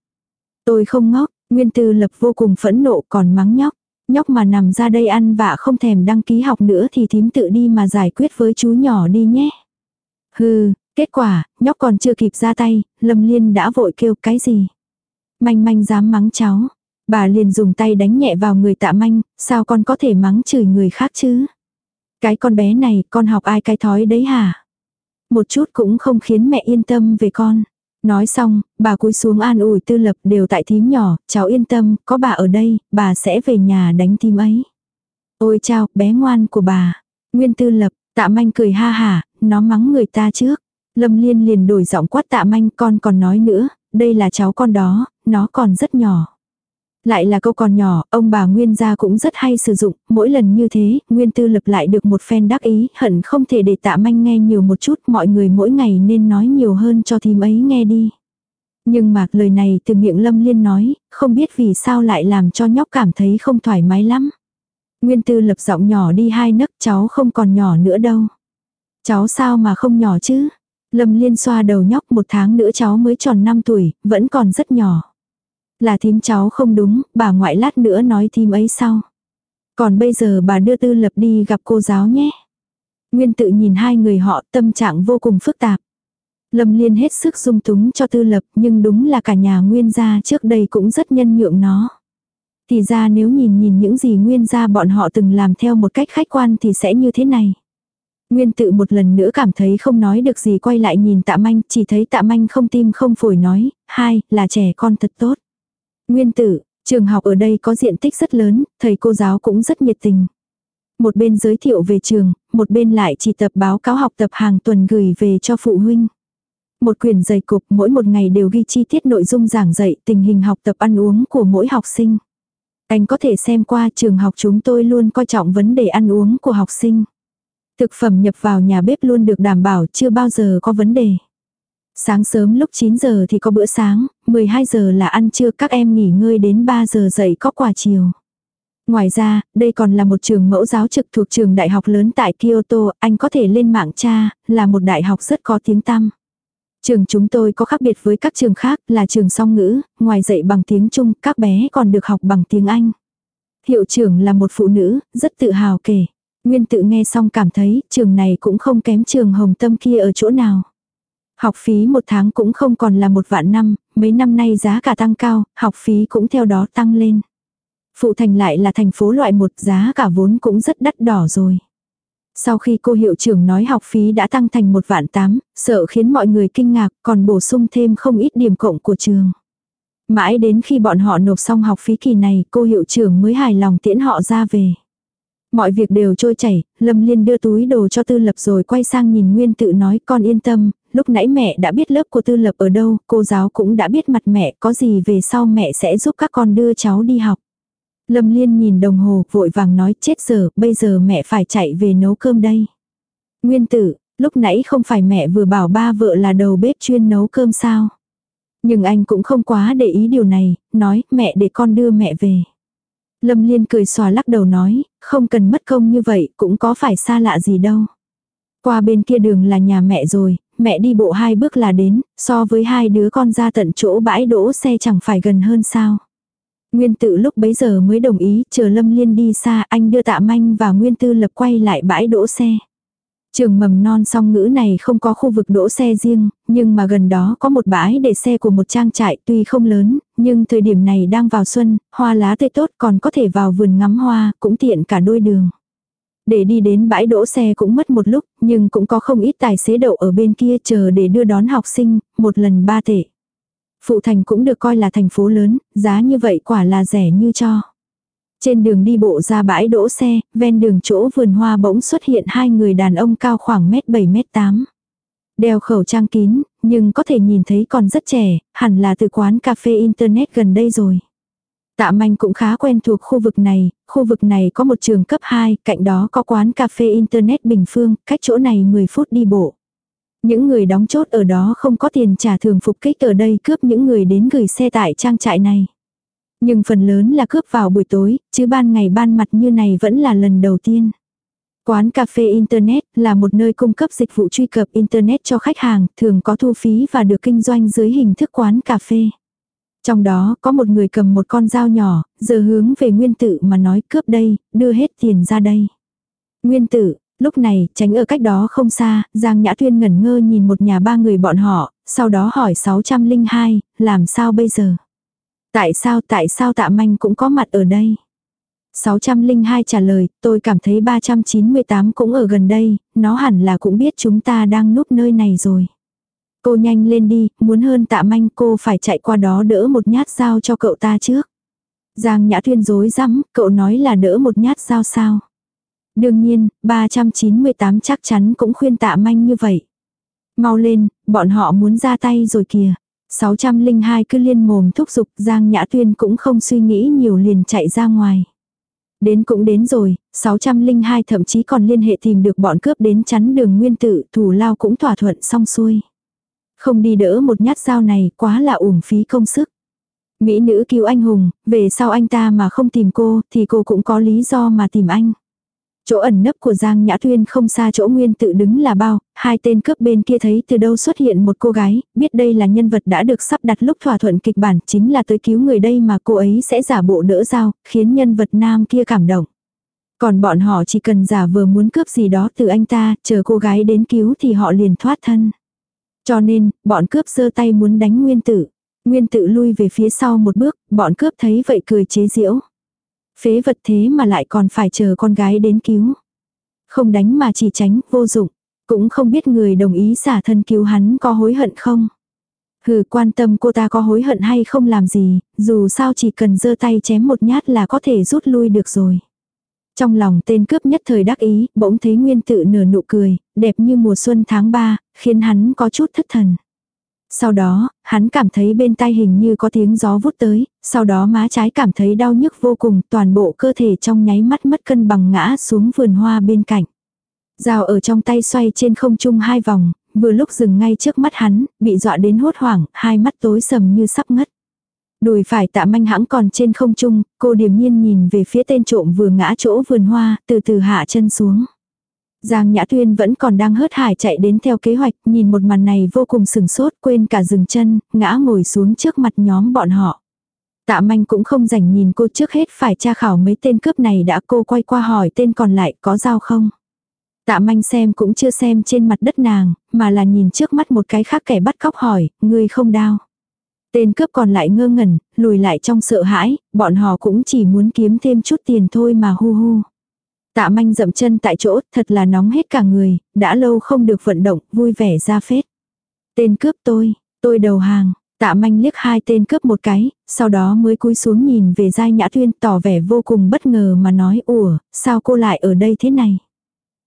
Tôi không ngốc, Nguyên tư lập vô cùng phẫn nộ còn mắng nhóc. Nhóc mà nằm ra đây ăn vạ không thèm đăng ký học nữa thì thím tự đi mà giải quyết với chú nhỏ đi nhé. Hừ, kết quả, nhóc còn chưa kịp ra tay, Lâm Liên đã vội kêu cái gì. Manh manh dám mắng cháu. Bà liền dùng tay đánh nhẹ vào người tạ manh, sao con có thể mắng chửi người khác chứ? Cái con bé này, con học ai cái thói đấy hả? Một chút cũng không khiến mẹ yên tâm về con. Nói xong, bà cúi xuống an ủi tư lập đều tại thím nhỏ, cháu yên tâm, có bà ở đây, bà sẽ về nhà đánh thím ấy. Ôi chao, bé ngoan của bà. Nguyên tư lập, tạ manh cười ha hả, nó mắng người ta trước. Lâm liên liền đổi giọng quát tạ manh con còn nói nữa, đây là cháu con đó, nó còn rất nhỏ. Lại là câu còn nhỏ, ông bà Nguyên gia cũng rất hay sử dụng, mỗi lần như thế, Nguyên tư lập lại được một phen đắc ý, hận không thể để tạ manh nghe nhiều một chút, mọi người mỗi ngày nên nói nhiều hơn cho thím ấy nghe đi. Nhưng mà lời này từ miệng Lâm Liên nói, không biết vì sao lại làm cho nhóc cảm thấy không thoải mái lắm. Nguyên tư lập giọng nhỏ đi hai nấc cháu không còn nhỏ nữa đâu. Cháu sao mà không nhỏ chứ? Lâm Liên xoa đầu nhóc một tháng nữa cháu mới tròn 5 tuổi, vẫn còn rất nhỏ. Là thím cháu không đúng, bà ngoại lát nữa nói thím ấy sau. Còn bây giờ bà đưa tư lập đi gặp cô giáo nhé. Nguyên tự nhìn hai người họ tâm trạng vô cùng phức tạp. Lâm liên hết sức dung túng cho tư lập nhưng đúng là cả nhà nguyên gia trước đây cũng rất nhân nhượng nó. Thì ra nếu nhìn nhìn những gì nguyên gia bọn họ từng làm theo một cách khách quan thì sẽ như thế này. Nguyên tự một lần nữa cảm thấy không nói được gì quay lại nhìn tạ manh, chỉ thấy tạ manh không tim không phổi nói, hai, là trẻ con thật tốt. Nguyên tử, trường học ở đây có diện tích rất lớn, thầy cô giáo cũng rất nhiệt tình. Một bên giới thiệu về trường, một bên lại chỉ tập báo cáo học tập hàng tuần gửi về cho phụ huynh. Một quyển dày cục mỗi một ngày đều ghi chi tiết nội dung giảng dạy tình hình học tập ăn uống của mỗi học sinh. Anh có thể xem qua trường học chúng tôi luôn coi trọng vấn đề ăn uống của học sinh. Thực phẩm nhập vào nhà bếp luôn được đảm bảo chưa bao giờ có vấn đề. Sáng sớm lúc 9 giờ thì có bữa sáng, 12 giờ là ăn trưa các em nghỉ ngơi đến 3 giờ dậy có quà chiều. Ngoài ra, đây còn là một trường mẫu giáo trực thuộc trường đại học lớn tại Kyoto, anh có thể lên mạng tra, là một đại học rất có tiếng tăm. Trường chúng tôi có khác biệt với các trường khác là trường song ngữ, ngoài dạy bằng tiếng Trung, các bé còn được học bằng tiếng Anh. Hiệu trưởng là một phụ nữ, rất tự hào kể. Nguyên tự nghe xong cảm thấy trường này cũng không kém trường Hồng Tâm kia ở chỗ nào. Học phí một tháng cũng không còn là một vạn năm, mấy năm nay giá cả tăng cao, học phí cũng theo đó tăng lên. Phụ thành lại là thành phố loại một giá cả vốn cũng rất đắt đỏ rồi. Sau khi cô hiệu trưởng nói học phí đã tăng thành một vạn tám, sợ khiến mọi người kinh ngạc còn bổ sung thêm không ít điểm cộng của trường. Mãi đến khi bọn họ nộp xong học phí kỳ này cô hiệu trưởng mới hài lòng tiễn họ ra về. Mọi việc đều trôi chảy, Lâm Liên đưa túi đồ cho Tư Lập rồi quay sang nhìn Nguyên tự nói con yên tâm, lúc nãy mẹ đã biết lớp của Tư Lập ở đâu, cô giáo cũng đã biết mặt mẹ, có gì về sau mẹ sẽ giúp các con đưa cháu đi học. Lâm Liên nhìn đồng hồ vội vàng nói chết giờ, bây giờ mẹ phải chạy về nấu cơm đây. Nguyên tử, lúc nãy không phải mẹ vừa bảo ba vợ là đầu bếp chuyên nấu cơm sao. Nhưng anh cũng không quá để ý điều này, nói mẹ để con đưa mẹ về. Lâm Liên cười xòa lắc đầu nói, không cần mất công như vậy, cũng có phải xa lạ gì đâu. Qua bên kia đường là nhà mẹ rồi, mẹ đi bộ hai bước là đến, so với hai đứa con ra tận chỗ bãi đỗ xe chẳng phải gần hơn sao. Nguyên tự lúc bấy giờ mới đồng ý, chờ Lâm Liên đi xa, anh đưa tạ manh và Nguyên tư lập quay lại bãi đỗ xe. Trường mầm non song ngữ này không có khu vực đỗ xe riêng, nhưng mà gần đó có một bãi để xe của một trang trại tuy không lớn, nhưng thời điểm này đang vào xuân, hoa lá tươi tốt còn có thể vào vườn ngắm hoa, cũng tiện cả đôi đường. Để đi đến bãi đỗ xe cũng mất một lúc, nhưng cũng có không ít tài xế đậu ở bên kia chờ để đưa đón học sinh, một lần ba tệ. Phụ thành cũng được coi là thành phố lớn, giá như vậy quả là rẻ như cho. Trên đường đi bộ ra bãi đỗ xe, ven đường chỗ vườn hoa bỗng xuất hiện hai người đàn ông cao khoảng mét 7 mét 8. Đeo khẩu trang kín, nhưng có thể nhìn thấy còn rất trẻ, hẳn là từ quán cà phê internet gần đây rồi. Tạ manh cũng khá quen thuộc khu vực này, khu vực này có một trường cấp 2, cạnh đó có quán cà phê internet bình phương, cách chỗ này 10 phút đi bộ. Những người đóng chốt ở đó không có tiền trả thường phục kích ở đây cướp những người đến gửi xe tại trang trại này. Nhưng phần lớn là cướp vào buổi tối, chứ ban ngày ban mặt như này vẫn là lần đầu tiên. Quán cà phê Internet là một nơi cung cấp dịch vụ truy cập Internet cho khách hàng, thường có thu phí và được kinh doanh dưới hình thức quán cà phê. Trong đó có một người cầm một con dao nhỏ, giờ hướng về nguyên tử mà nói cướp đây, đưa hết tiền ra đây. Nguyên tử, lúc này, tránh ở cách đó không xa, Giang Nhã Tuyên ngẩn ngơ nhìn một nhà ba người bọn họ, sau đó hỏi 602, làm sao bây giờ? Tại sao tại sao tạ manh cũng có mặt ở đây? 602 trả lời, tôi cảm thấy 398 cũng ở gần đây, nó hẳn là cũng biết chúng ta đang núp nơi này rồi. Cô nhanh lên đi, muốn hơn tạ manh cô phải chạy qua đó đỡ một nhát dao cho cậu ta trước. Giang Nhã Tuyên dối rắm cậu nói là đỡ một nhát dao sao. Đương nhiên, 398 chắc chắn cũng khuyên tạ manh như vậy. Mau lên, bọn họ muốn ra tay rồi kìa. 602 cứ liên mồm thúc giục Giang Nhã Tuyên cũng không suy nghĩ nhiều liền chạy ra ngoài. Đến cũng đến rồi, 602 thậm chí còn liên hệ tìm được bọn cướp đến chắn đường nguyên tử, thủ lao cũng thỏa thuận xong xuôi. Không đi đỡ một nhát dao này quá là uổng phí công sức. Mỹ nữ cứu anh hùng, về sau anh ta mà không tìm cô thì cô cũng có lý do mà tìm anh. Chỗ ẩn nấp của Giang Nhã Thuyên không xa chỗ Nguyên tự đứng là bao, hai tên cướp bên kia thấy từ đâu xuất hiện một cô gái, biết đây là nhân vật đã được sắp đặt lúc thỏa thuận kịch bản chính là tới cứu người đây mà cô ấy sẽ giả bộ đỡ dao, khiến nhân vật nam kia cảm động. Còn bọn họ chỉ cần giả vờ muốn cướp gì đó từ anh ta, chờ cô gái đến cứu thì họ liền thoát thân. Cho nên, bọn cướp giơ tay muốn đánh Nguyên tử. Nguyên tử lui về phía sau một bước, bọn cướp thấy vậy cười chế giễu. Phế vật thế mà lại còn phải chờ con gái đến cứu. Không đánh mà chỉ tránh, vô dụng. Cũng không biết người đồng ý xả thân cứu hắn có hối hận không. Hừ quan tâm cô ta có hối hận hay không làm gì, dù sao chỉ cần giơ tay chém một nhát là có thể rút lui được rồi. Trong lòng tên cướp nhất thời đắc ý, bỗng thấy nguyên tự nở nụ cười, đẹp như mùa xuân tháng 3, khiến hắn có chút thất thần. Sau đó, hắn cảm thấy bên tai hình như có tiếng gió vút tới, sau đó má trái cảm thấy đau nhức vô cùng, toàn bộ cơ thể trong nháy mắt mất cân bằng ngã xuống vườn hoa bên cạnh. Dao ở trong tay xoay trên không trung hai vòng, vừa lúc dừng ngay trước mắt hắn, bị dọa đến hốt hoảng, hai mắt tối sầm như sắp ngất. Đùi phải tạ manh hãng còn trên không trung, cô điềm nhiên nhìn về phía tên trộm vừa ngã chỗ vườn hoa, từ từ hạ chân xuống. Giang Nhã Tuyên vẫn còn đang hớt hải chạy đến theo kế hoạch, nhìn một màn này vô cùng sừng sốt, quên cả dừng chân, ngã ngồi xuống trước mặt nhóm bọn họ. Tạ manh cũng không rảnh nhìn cô trước hết phải tra khảo mấy tên cướp này đã cô quay qua hỏi tên còn lại có dao không. Tạ manh xem cũng chưa xem trên mặt đất nàng, mà là nhìn trước mắt một cái khác kẻ bắt cóc hỏi, người không đao. Tên cướp còn lại ngơ ngẩn, lùi lại trong sợ hãi, bọn họ cũng chỉ muốn kiếm thêm chút tiền thôi mà hu hu. Tạ manh dậm chân tại chỗ, thật là nóng hết cả người, đã lâu không được vận động, vui vẻ ra phết. Tên cướp tôi, tôi đầu hàng, tạ manh liếc hai tên cướp một cái, sau đó mới cúi xuống nhìn về giai nhã tuyên tỏ vẻ vô cùng bất ngờ mà nói ủa, sao cô lại ở đây thế này?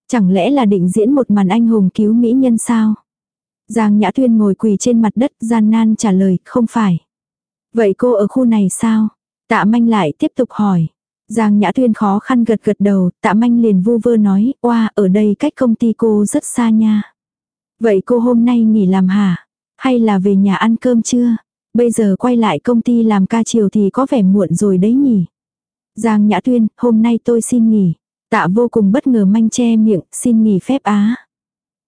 Chẳng lẽ là định diễn một màn anh hùng cứu mỹ nhân sao? Giang Nhã Tuyên ngồi quỳ trên mặt đất gian nan trả lời, không phải. Vậy cô ở khu này sao? Tạ manh lại tiếp tục hỏi. Giang Nhã Tuyên khó khăn gật gật đầu, tạ manh liền vu vơ nói, oa, ở đây cách công ty cô rất xa nha. Vậy cô hôm nay nghỉ làm hả? Hay là về nhà ăn cơm chưa? Bây giờ quay lại công ty làm ca chiều thì có vẻ muộn rồi đấy nhỉ. Giang Nhã Tuyên, hôm nay tôi xin nghỉ. Tạ vô cùng bất ngờ manh che miệng, xin nghỉ phép á.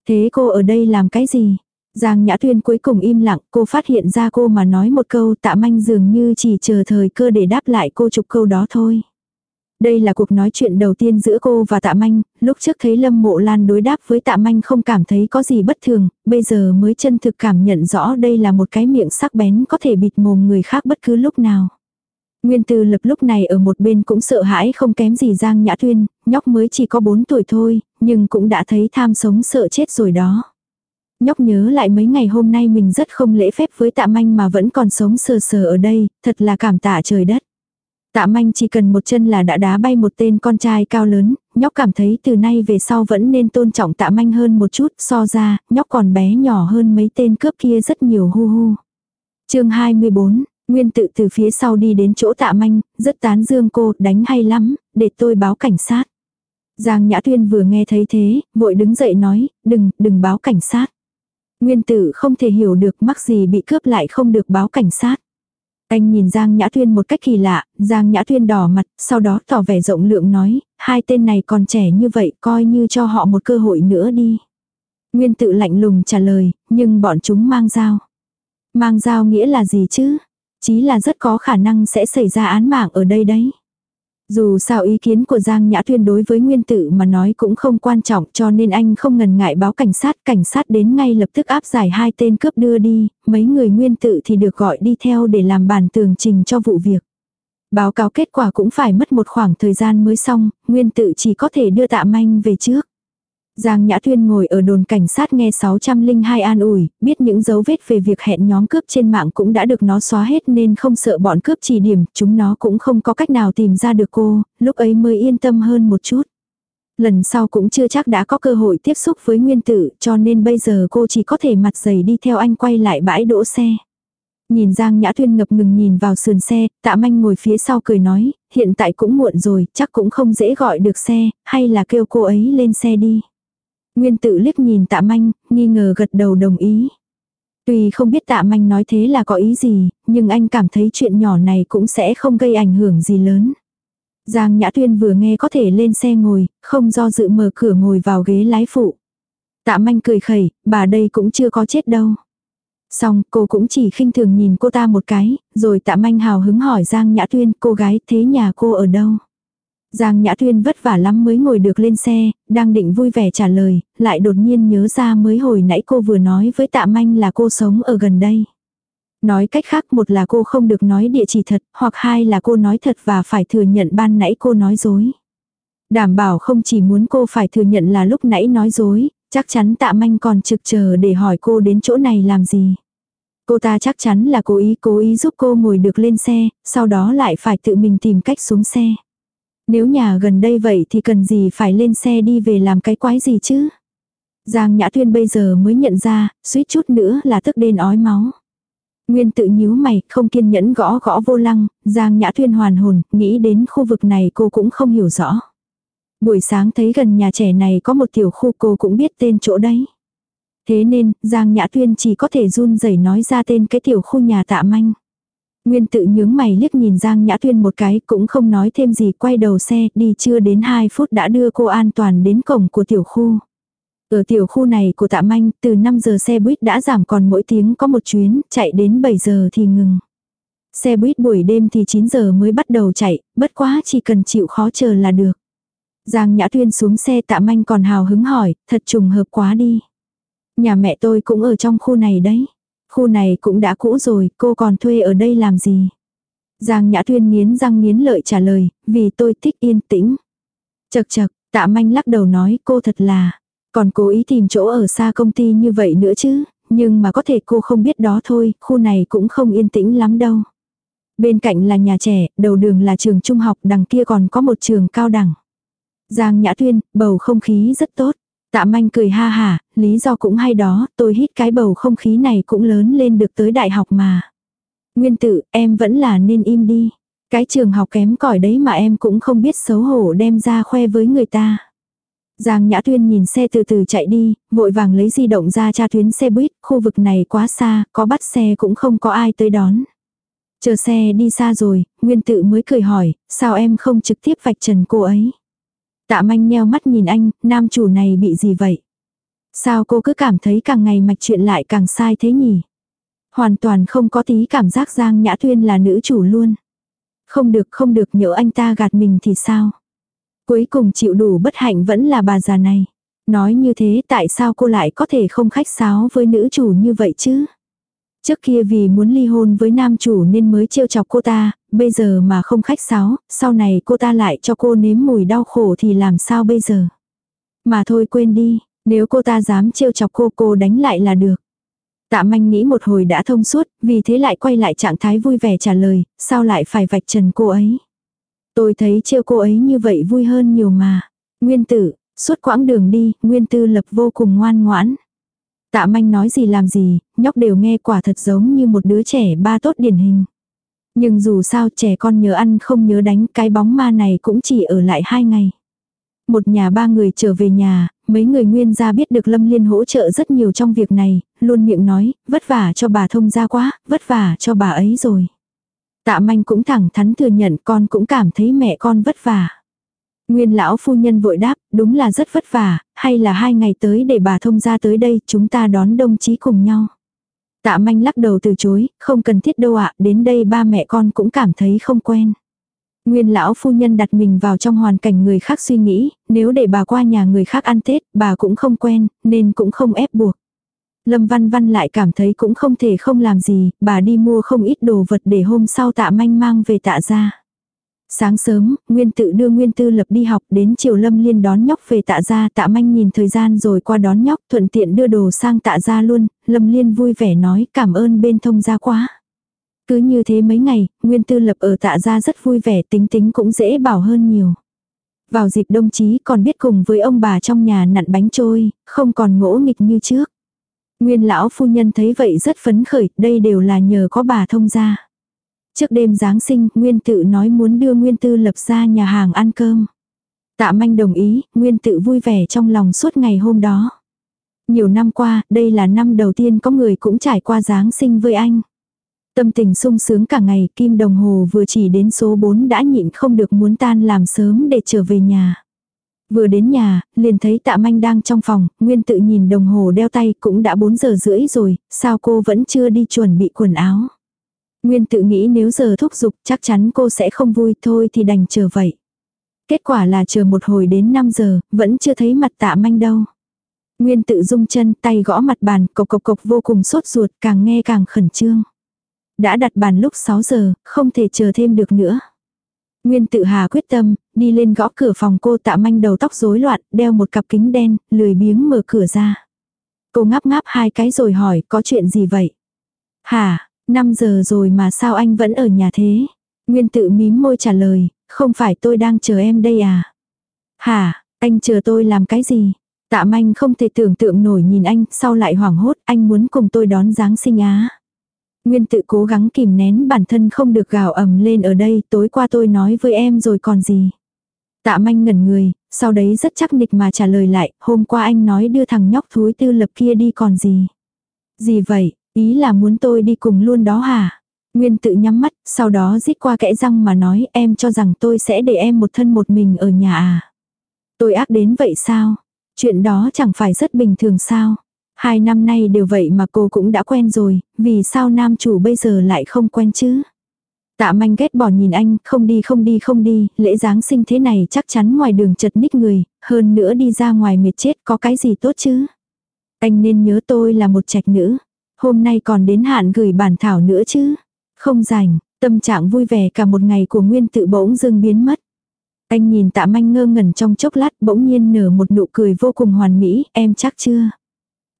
Thế cô ở đây làm cái gì? Giang Nhã Tuyên cuối cùng im lặng, cô phát hiện ra cô mà nói một câu tạ manh dường như chỉ chờ thời cơ để đáp lại cô chục câu đó thôi. Đây là cuộc nói chuyện đầu tiên giữa cô và Tạ Manh, lúc trước thấy Lâm Mộ Lan đối đáp với Tạ Manh không cảm thấy có gì bất thường, bây giờ mới chân thực cảm nhận rõ đây là một cái miệng sắc bén có thể bịt mồm người khác bất cứ lúc nào. Nguyên Tư Lập lúc này ở một bên cũng sợ hãi không kém gì Giang Nhã Tuyên, nhóc mới chỉ có 4 tuổi thôi, nhưng cũng đã thấy tham sống sợ chết rồi đó. Nhóc nhớ lại mấy ngày hôm nay mình rất không lễ phép với tạ manh mà vẫn còn sống sờ sờ ở đây, thật là cảm tạ trời đất. Tạ manh chỉ cần một chân là đã đá bay một tên con trai cao lớn, nhóc cảm thấy từ nay về sau vẫn nên tôn trọng tạ manh hơn một chút, so ra, nhóc còn bé nhỏ hơn mấy tên cướp kia rất nhiều hu hu. chương 24, Nguyên tự từ phía sau đi đến chỗ tạ manh, rất tán dương cô, đánh hay lắm, để tôi báo cảnh sát. Giang Nhã Tuyên vừa nghe thấy thế, vội đứng dậy nói, đừng, đừng báo cảnh sát. Nguyên tử không thể hiểu được mắc gì bị cướp lại không được báo cảnh sát. Anh nhìn Giang Nhã Thuyên một cách kỳ lạ, Giang Nhã Thuyên đỏ mặt, sau đó tỏ vẻ rộng lượng nói, hai tên này còn trẻ như vậy coi như cho họ một cơ hội nữa đi. Nguyên tự lạnh lùng trả lời, nhưng bọn chúng mang dao. Mang dao nghĩa là gì chứ? Chí là rất có khả năng sẽ xảy ra án mạng ở đây đấy. Dù sao ý kiến của Giang Nhã Tuyên đối với nguyên tử mà nói cũng không quan trọng cho nên anh không ngần ngại báo cảnh sát. Cảnh sát đến ngay lập tức áp giải hai tên cướp đưa đi, mấy người nguyên tử thì được gọi đi theo để làm bản tường trình cho vụ việc. Báo cáo kết quả cũng phải mất một khoảng thời gian mới xong, nguyên tử chỉ có thể đưa tạ manh về trước. Giang Nhã Tuyên ngồi ở đồn cảnh sát nghe 602 an ủi, biết những dấu vết về việc hẹn nhóm cướp trên mạng cũng đã được nó xóa hết nên không sợ bọn cướp chỉ điểm, chúng nó cũng không có cách nào tìm ra được cô, lúc ấy mới yên tâm hơn một chút. Lần sau cũng chưa chắc đã có cơ hội tiếp xúc với nguyên tử cho nên bây giờ cô chỉ có thể mặt dày đi theo anh quay lại bãi đỗ xe. Nhìn Giang Nhã Tuyên ngập ngừng nhìn vào sườn xe, tạ manh ngồi phía sau cười nói, hiện tại cũng muộn rồi, chắc cũng không dễ gọi được xe, hay là kêu cô ấy lên xe đi. Nguyên tự liếc nhìn tạ manh, nghi ngờ gật đầu đồng ý. Tuy không biết tạ manh nói thế là có ý gì, nhưng anh cảm thấy chuyện nhỏ này cũng sẽ không gây ảnh hưởng gì lớn. Giang Nhã Tuyên vừa nghe có thể lên xe ngồi, không do dự mở cửa ngồi vào ghế lái phụ. Tạ manh cười khẩy, bà đây cũng chưa có chết đâu. Xong, cô cũng chỉ khinh thường nhìn cô ta một cái, rồi tạ manh hào hứng hỏi Giang Nhã Tuyên, cô gái thế nhà cô ở đâu? Giang Nhã Tuyên vất vả lắm mới ngồi được lên xe, đang định vui vẻ trả lời, lại đột nhiên nhớ ra mới hồi nãy cô vừa nói với tạ manh là cô sống ở gần đây. Nói cách khác một là cô không được nói địa chỉ thật, hoặc hai là cô nói thật và phải thừa nhận ban nãy cô nói dối. Đảm bảo không chỉ muốn cô phải thừa nhận là lúc nãy nói dối, chắc chắn tạ manh còn trực chờ để hỏi cô đến chỗ này làm gì. Cô ta chắc chắn là cố ý cố ý giúp cô ngồi được lên xe, sau đó lại phải tự mình tìm cách xuống xe. Nếu nhà gần đây vậy thì cần gì phải lên xe đi về làm cái quái gì chứ? Giang Nhã Tuyên bây giờ mới nhận ra, suýt chút nữa là tức đến ói máu. Nguyên tự nhíu mày, không kiên nhẫn gõ gõ vô lăng, Giang Nhã Thuyên hoàn hồn, nghĩ đến khu vực này cô cũng không hiểu rõ. Buổi sáng thấy gần nhà trẻ này có một tiểu khu cô cũng biết tên chỗ đấy. Thế nên, Giang Nhã Thuyên chỉ có thể run rẩy nói ra tên cái tiểu khu nhà tạ manh. Nguyên tự nhướng mày liếc nhìn Giang Nhã Tuyên một cái cũng không nói thêm gì quay đầu xe đi chưa đến 2 phút đã đưa cô an toàn đến cổng của tiểu khu. Ở tiểu khu này của tạ manh từ 5 giờ xe buýt đã giảm còn mỗi tiếng có một chuyến chạy đến 7 giờ thì ngừng. Xe buýt buổi đêm thì 9 giờ mới bắt đầu chạy, bất quá chỉ cần chịu khó chờ là được. Giang Nhã Tuyên xuống xe tạ manh còn hào hứng hỏi, thật trùng hợp quá đi. Nhà mẹ tôi cũng ở trong khu này đấy. Khu này cũng đã cũ rồi, cô còn thuê ở đây làm gì? Giang Nhã Thuyên nghiến răng nghiến lợi trả lời, vì tôi thích yên tĩnh. Chật chật, tạ manh lắc đầu nói cô thật là, còn cố ý tìm chỗ ở xa công ty như vậy nữa chứ, nhưng mà có thể cô không biết đó thôi, khu này cũng không yên tĩnh lắm đâu. Bên cạnh là nhà trẻ, đầu đường là trường trung học, đằng kia còn có một trường cao đẳng. Giang Nhã Thuyên bầu không khí rất tốt. Tạ manh cười ha hả, lý do cũng hay đó, tôi hít cái bầu không khí này cũng lớn lên được tới đại học mà. Nguyên tử, em vẫn là nên im đi. Cái trường học kém cỏi đấy mà em cũng không biết xấu hổ đem ra khoe với người ta. Giang Nhã Tuyên nhìn xe từ từ chạy đi, vội vàng lấy di động ra tra tuyến xe buýt, khu vực này quá xa, có bắt xe cũng không có ai tới đón. Chờ xe đi xa rồi, Nguyên tự mới cười hỏi, sao em không trực tiếp vạch trần cô ấy. Tạ manh nheo mắt nhìn anh, nam chủ này bị gì vậy? Sao cô cứ cảm thấy càng ngày mạch chuyện lại càng sai thế nhỉ? Hoàn toàn không có tí cảm giác Giang Nhã Tuyên là nữ chủ luôn. Không được không được nhỡ anh ta gạt mình thì sao? Cuối cùng chịu đủ bất hạnh vẫn là bà già này. Nói như thế tại sao cô lại có thể không khách sáo với nữ chủ như vậy chứ? Trước kia vì muốn ly hôn với nam chủ nên mới trêu chọc cô ta, bây giờ mà không khách sáo, sau này cô ta lại cho cô nếm mùi đau khổ thì làm sao bây giờ? Mà thôi quên đi, nếu cô ta dám trêu chọc cô cô đánh lại là được. Tạ manh nghĩ một hồi đã thông suốt, vì thế lại quay lại trạng thái vui vẻ trả lời, sao lại phải vạch trần cô ấy. Tôi thấy trêu cô ấy như vậy vui hơn nhiều mà. Nguyên tử, suốt quãng đường đi, Nguyên tư lập vô cùng ngoan ngoãn. Tạ manh nói gì làm gì, nhóc đều nghe quả thật giống như một đứa trẻ ba tốt điển hình. Nhưng dù sao trẻ con nhớ ăn không nhớ đánh cái bóng ma này cũng chỉ ở lại hai ngày. Một nhà ba người trở về nhà, mấy người nguyên gia biết được Lâm Liên hỗ trợ rất nhiều trong việc này, luôn miệng nói, vất vả cho bà thông gia quá, vất vả cho bà ấy rồi. Tạ manh cũng thẳng thắn thừa nhận con cũng cảm thấy mẹ con vất vả. Nguyên lão phu nhân vội đáp, đúng là rất vất vả, hay là hai ngày tới để bà thông gia tới đây, chúng ta đón đồng chí cùng nhau. Tạ manh lắc đầu từ chối, không cần thiết đâu ạ, đến đây ba mẹ con cũng cảm thấy không quen. Nguyên lão phu nhân đặt mình vào trong hoàn cảnh người khác suy nghĩ, nếu để bà qua nhà người khác ăn Tết, bà cũng không quen, nên cũng không ép buộc. Lâm Văn Văn lại cảm thấy cũng không thể không làm gì, bà đi mua không ít đồ vật để hôm sau tạ manh mang về tạ ra. Sáng sớm, Nguyên tự đưa Nguyên tư lập đi học đến chiều Lâm Liên đón nhóc về tạ gia tạ manh nhìn thời gian rồi qua đón nhóc thuận tiện đưa đồ sang tạ gia luôn, Lâm Liên vui vẻ nói cảm ơn bên thông gia quá. Cứ như thế mấy ngày, Nguyên tư lập ở tạ gia rất vui vẻ tính tính cũng dễ bảo hơn nhiều. Vào dịp đông chí còn biết cùng với ông bà trong nhà nặn bánh trôi, không còn ngỗ nghịch như trước. Nguyên lão phu nhân thấy vậy rất phấn khởi, đây đều là nhờ có bà thông gia. Trước đêm Giáng sinh, Nguyên tự nói muốn đưa Nguyên tư lập ra nhà hàng ăn cơm. Tạ manh đồng ý, Nguyên tự vui vẻ trong lòng suốt ngày hôm đó. Nhiều năm qua, đây là năm đầu tiên có người cũng trải qua Giáng sinh với anh. Tâm tình sung sướng cả ngày, kim đồng hồ vừa chỉ đến số 4 đã nhịn không được muốn tan làm sớm để trở về nhà. Vừa đến nhà, liền thấy tạ manh đang trong phòng, nguyên tự nhìn đồng hồ đeo tay cũng đã 4 giờ rưỡi rồi, sao cô vẫn chưa đi chuẩn bị quần áo. Nguyên tự nghĩ nếu giờ thúc giục chắc chắn cô sẽ không vui thôi thì đành chờ vậy. Kết quả là chờ một hồi đến 5 giờ, vẫn chưa thấy mặt tạ manh đâu. Nguyên tự rung chân tay gõ mặt bàn, cộc cộc cộc vô cùng sốt ruột, càng nghe càng khẩn trương. Đã đặt bàn lúc 6 giờ, không thể chờ thêm được nữa. Nguyên tự hà quyết tâm, đi lên gõ cửa phòng cô tạ manh đầu tóc rối loạn, đeo một cặp kính đen, lười biếng mở cửa ra. Cô ngáp ngáp hai cái rồi hỏi có chuyện gì vậy? Hà. 5 giờ rồi mà sao anh vẫn ở nhà thế? Nguyên tự mím môi trả lời, không phải tôi đang chờ em đây à? Hả, anh chờ tôi làm cái gì? Tạ manh không thể tưởng tượng nổi nhìn anh, sau lại hoảng hốt, anh muốn cùng tôi đón Giáng sinh á. Nguyên tự cố gắng kìm nén bản thân không được gào ầm lên ở đây, tối qua tôi nói với em rồi còn gì. Tạ manh ngẩn người, sau đấy rất chắc nịch mà trả lời lại, hôm qua anh nói đưa thằng nhóc thúi tư lập kia đi còn gì. Gì vậy, ý là muốn tôi đi cùng luôn đó hả? Nguyên tự nhắm mắt, sau đó rít qua kẽ răng mà nói em cho rằng tôi sẽ để em một thân một mình ở nhà à. Tôi ác đến vậy sao? Chuyện đó chẳng phải rất bình thường sao? Hai năm nay đều vậy mà cô cũng đã quen rồi, vì sao nam chủ bây giờ lại không quen chứ? Tạ manh ghét bỏ nhìn anh, không đi không đi không đi, lễ Giáng sinh thế này chắc chắn ngoài đường chật ních người, hơn nữa đi ra ngoài mệt chết có cái gì tốt chứ? Anh nên nhớ tôi là một trạch nữ, hôm nay còn đến hạn gửi bản thảo nữa chứ? Không rảnh, tâm trạng vui vẻ cả một ngày của Nguyên tự bỗng dưng biến mất. Anh nhìn tạ manh ngơ ngẩn trong chốc lát bỗng nhiên nở một nụ cười vô cùng hoàn mỹ, em chắc chưa?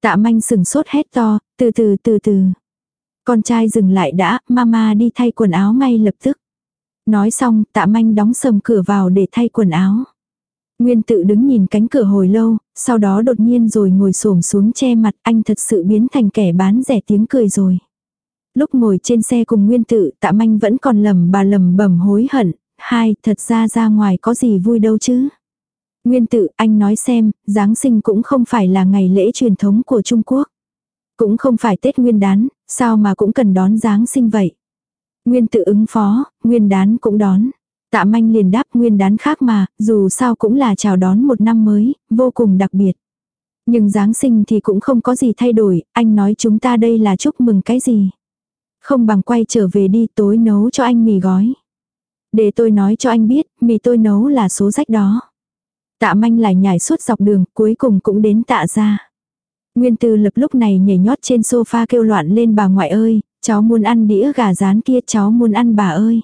Tạ manh sừng sốt hét to, từ từ từ từ. Con trai dừng lại đã, mama đi thay quần áo ngay lập tức. Nói xong, tạ manh đóng sầm cửa vào để thay quần áo. Nguyên tự đứng nhìn cánh cửa hồi lâu, sau đó đột nhiên rồi ngồi xổm xuống che mặt anh thật sự biến thành kẻ bán rẻ tiếng cười rồi. Lúc ngồi trên xe cùng nguyên tự tạ manh vẫn còn lầm bà lầm bẩm hối hận, hai thật ra ra ngoài có gì vui đâu chứ. Nguyên tự, anh nói xem, Giáng sinh cũng không phải là ngày lễ truyền thống của Trung Quốc. Cũng không phải Tết Nguyên đán, sao mà cũng cần đón Giáng sinh vậy. Nguyên tự ứng phó, Nguyên đán cũng đón. Tạ manh liền đáp Nguyên đán khác mà, dù sao cũng là chào đón một năm mới, vô cùng đặc biệt. Nhưng Giáng sinh thì cũng không có gì thay đổi, anh nói chúng ta đây là chúc mừng cái gì. Không bằng quay trở về đi tối nấu cho anh mì gói. Để tôi nói cho anh biết, mì tôi nấu là số rách đó. Tạ manh lại nhảy suốt dọc đường, cuối cùng cũng đến tạ ra. Nguyên tư lập lúc này nhảy nhót trên sofa kêu loạn lên bà ngoại ơi, cháu muốn ăn đĩa gà rán kia cháu muốn ăn bà ơi.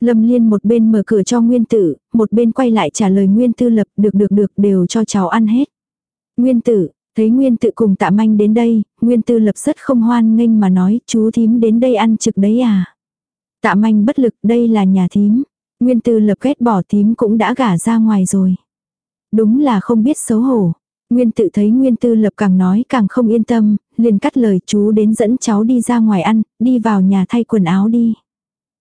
Lâm Liên một bên mở cửa cho Nguyên Tử, một bên quay lại trả lời Nguyên Tư Lập được được được đều cho cháu ăn hết. Nguyên Tử, thấy Nguyên Tự cùng tạ manh đến đây, Nguyên Tư Lập rất không hoan nghênh mà nói chú thím đến đây ăn trực đấy à. Tạ manh bất lực đây là nhà thím. Nguyên Tư Lập ghét bỏ thím cũng đã gả ra ngoài rồi. Đúng là không biết xấu hổ. Nguyên tự thấy Nguyên Tư Lập càng nói càng không yên tâm, liền cắt lời chú đến dẫn cháu đi ra ngoài ăn, đi vào nhà thay quần áo đi.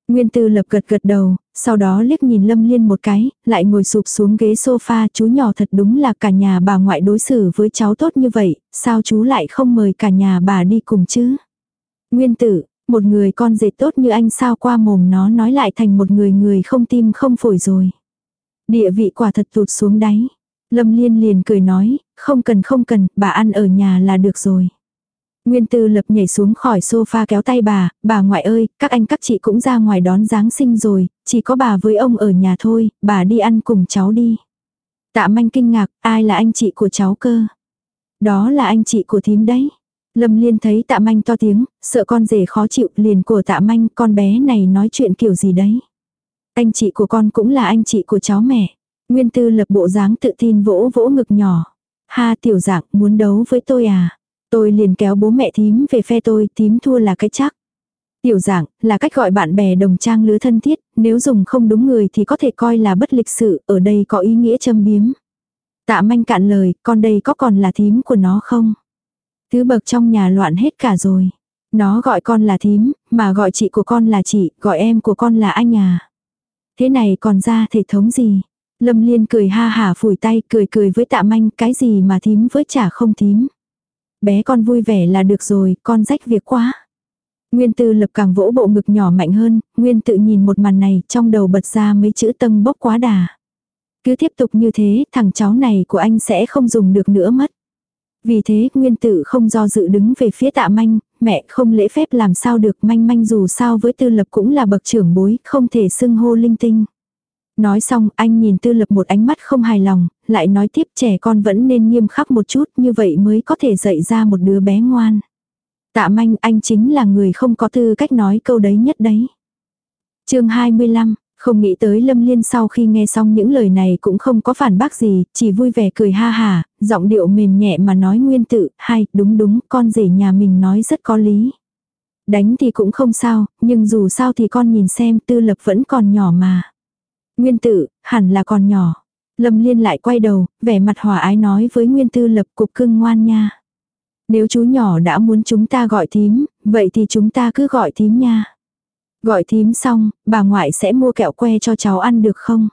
Nguyên Tư Lập gật gật đầu, sau đó liếc nhìn Lâm Liên một cái, lại ngồi sụp xuống ghế sofa chú nhỏ thật đúng là cả nhà bà ngoại đối xử với cháu tốt như vậy, sao chú lại không mời cả nhà bà đi cùng chứ? Nguyên tử, một người con dệt tốt như anh sao qua mồm nó nói lại thành một người người không tim không phổi rồi. Địa vị quả thật tụt xuống đáy. Lâm Liên liền cười nói, không cần không cần, bà ăn ở nhà là được rồi. Nguyên Tư lập nhảy xuống khỏi sofa kéo tay bà, bà ngoại ơi, các anh các chị cũng ra ngoài đón Giáng sinh rồi, chỉ có bà với ông ở nhà thôi, bà đi ăn cùng cháu đi. Tạ manh kinh ngạc, ai là anh chị của cháu cơ? Đó là anh chị của thím đấy. Lâm Liên thấy tạ manh to tiếng, sợ con rể khó chịu liền của tạ manh con bé này nói chuyện kiểu gì đấy. Anh chị của con cũng là anh chị của cháu mẹ. Nguyên tư lập bộ dáng tự tin vỗ vỗ ngực nhỏ. Ha tiểu dạng muốn đấu với tôi à? Tôi liền kéo bố mẹ thím về phe tôi, thím thua là cái chắc. Tiểu dạng, là cách gọi bạn bè đồng trang lứa thân thiết, nếu dùng không đúng người thì có thể coi là bất lịch sự, ở đây có ý nghĩa châm biếm. Tạ manh cạn lời, con đây có còn là thím của nó không? Thứ bậc trong nhà loạn hết cả rồi. Nó gọi con là thím, mà gọi chị của con là chị, gọi em của con là anh à. Thế này còn ra thể thống gì? Lâm Liên cười ha hả phủi tay cười cười với tạ manh cái gì mà thím với chả không thím. Bé con vui vẻ là được rồi, con rách việc quá. Nguyên tư lập càng vỗ bộ ngực nhỏ mạnh hơn, Nguyên tự nhìn một màn này trong đầu bật ra mấy chữ tâm bốc quá đà. Cứ tiếp tục như thế, thằng cháu này của anh sẽ không dùng được nữa mất. Vì thế, Nguyên Tử không do dự đứng về phía tạ manh, mẹ không lễ phép làm sao được manh manh dù sao với tư lập cũng là bậc trưởng bối, không thể xưng hô linh tinh. Nói xong anh nhìn tư lập một ánh mắt không hài lòng, lại nói tiếp trẻ con vẫn nên nghiêm khắc một chút như vậy mới có thể dạy ra một đứa bé ngoan. Tạ manh anh chính là người không có tư cách nói câu đấy nhất đấy. chương 25, không nghĩ tới Lâm Liên sau khi nghe xong những lời này cũng không có phản bác gì, chỉ vui vẻ cười ha hà, giọng điệu mềm nhẹ mà nói nguyên tự, hay, đúng đúng, con rể nhà mình nói rất có lý. Đánh thì cũng không sao, nhưng dù sao thì con nhìn xem tư lập vẫn còn nhỏ mà. Nguyên tử, hẳn là còn nhỏ. Lâm Liên lại quay đầu, vẻ mặt hòa ái nói với Nguyên Tư Lập cục cưng ngoan nha. Nếu chú nhỏ đã muốn chúng ta gọi thím, vậy thì chúng ta cứ gọi thím nha. Gọi thím xong, bà ngoại sẽ mua kẹo que cho cháu ăn được không?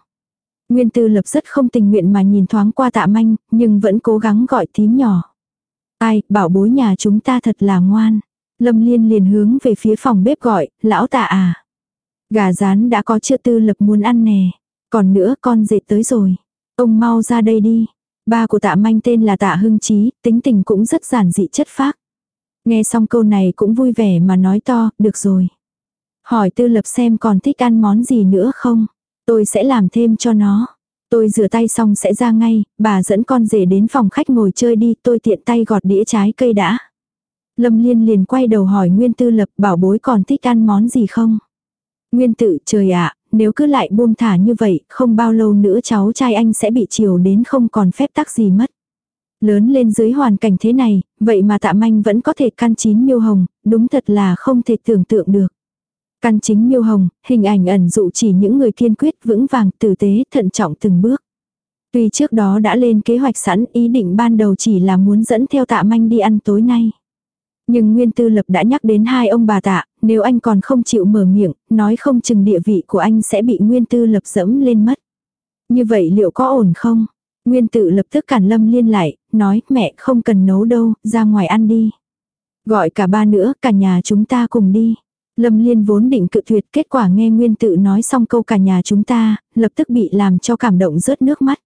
Nguyên Tư Lập rất không tình nguyện mà nhìn thoáng qua tạ manh, nhưng vẫn cố gắng gọi thím nhỏ. Ai, bảo bối nhà chúng ta thật là ngoan. Lâm Liên liền hướng về phía phòng bếp gọi, lão tạ à. Gà rán đã có chưa tư lập muốn ăn nè. Còn nữa con dệt tới rồi. Ông mau ra đây đi. Ba của tạ manh tên là tạ hưng trí, tính tình cũng rất giản dị chất phác. Nghe xong câu này cũng vui vẻ mà nói to, được rồi. Hỏi tư lập xem còn thích ăn món gì nữa không? Tôi sẽ làm thêm cho nó. Tôi rửa tay xong sẽ ra ngay, bà dẫn con rể đến phòng khách ngồi chơi đi, tôi tiện tay gọt đĩa trái cây đã. Lâm Liên liền quay đầu hỏi Nguyên Tư Lập bảo bối còn thích ăn món gì không? Nguyên tự trời ạ, nếu cứ lại buông thả như vậy, không bao lâu nữa cháu trai anh sẽ bị chiều đến không còn phép tắc gì mất. Lớn lên dưới hoàn cảnh thế này, vậy mà tạ manh vẫn có thể căn chín miêu hồng, đúng thật là không thể tưởng tượng được. Căn chính miêu hồng, hình ảnh ẩn dụ chỉ những người kiên quyết vững vàng, tử tế, thận trọng từng bước. Tuy trước đó đã lên kế hoạch sẵn ý định ban đầu chỉ là muốn dẫn theo tạ manh đi ăn tối nay. Nhưng Nguyên Tư Lập đã nhắc đến hai ông bà tạ, nếu anh còn không chịu mở miệng, nói không chừng địa vị của anh sẽ bị Nguyên Tư Lập dẫm lên mất. Như vậy liệu có ổn không? Nguyên tự lập tức cản Lâm Liên lại, nói mẹ không cần nấu đâu, ra ngoài ăn đi. Gọi cả ba nữa, cả nhà chúng ta cùng đi. Lâm Liên vốn định cự tuyệt kết quả nghe Nguyên tự nói xong câu cả nhà chúng ta, lập tức bị làm cho cảm động rớt nước mắt.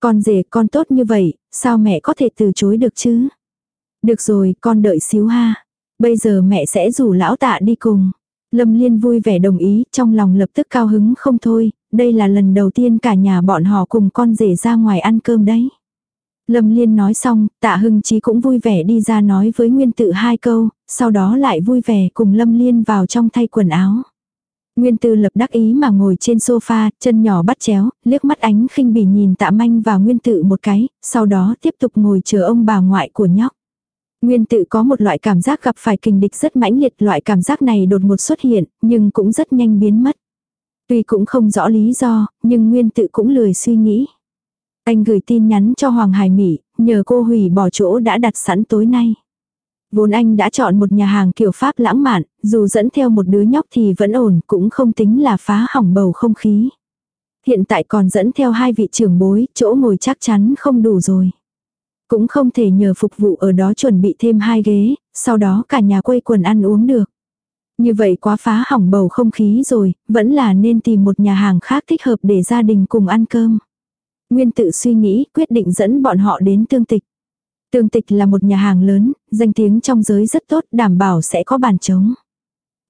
Con rể con tốt như vậy, sao mẹ có thể từ chối được chứ? Được rồi, con đợi xíu ha. Bây giờ mẹ sẽ rủ lão tạ đi cùng. Lâm Liên vui vẻ đồng ý, trong lòng lập tức cao hứng không thôi, đây là lần đầu tiên cả nhà bọn họ cùng con rể ra ngoài ăn cơm đấy. Lâm Liên nói xong, tạ hưng chí cũng vui vẻ đi ra nói với Nguyên tự hai câu, sau đó lại vui vẻ cùng Lâm Liên vào trong thay quần áo. Nguyên tư lập đắc ý mà ngồi trên sofa, chân nhỏ bắt chéo, liếc mắt ánh khinh bỉ nhìn tạ manh và nguyên tự một cái, sau đó tiếp tục ngồi chờ ông bà ngoại của nhóc. Nguyên tự có một loại cảm giác gặp phải kình địch rất mãnh liệt, loại cảm giác này đột ngột xuất hiện, nhưng cũng rất nhanh biến mất. Tuy cũng không rõ lý do, nhưng Nguyên tự cũng lười suy nghĩ. Anh gửi tin nhắn cho Hoàng Hải Mỹ, nhờ cô hủy bỏ chỗ đã đặt sẵn tối nay. Vốn anh đã chọn một nhà hàng kiểu Pháp lãng mạn, dù dẫn theo một đứa nhóc thì vẫn ổn, cũng không tính là phá hỏng bầu không khí. Hiện tại còn dẫn theo hai vị trưởng bối, chỗ ngồi chắc chắn không đủ rồi. Cũng không thể nhờ phục vụ ở đó chuẩn bị thêm hai ghế, sau đó cả nhà quây quần ăn uống được. Như vậy quá phá hỏng bầu không khí rồi, vẫn là nên tìm một nhà hàng khác thích hợp để gia đình cùng ăn cơm. Nguyên tự suy nghĩ, quyết định dẫn bọn họ đến tương tịch. Tương tịch là một nhà hàng lớn, danh tiếng trong giới rất tốt, đảm bảo sẽ có bàn trống.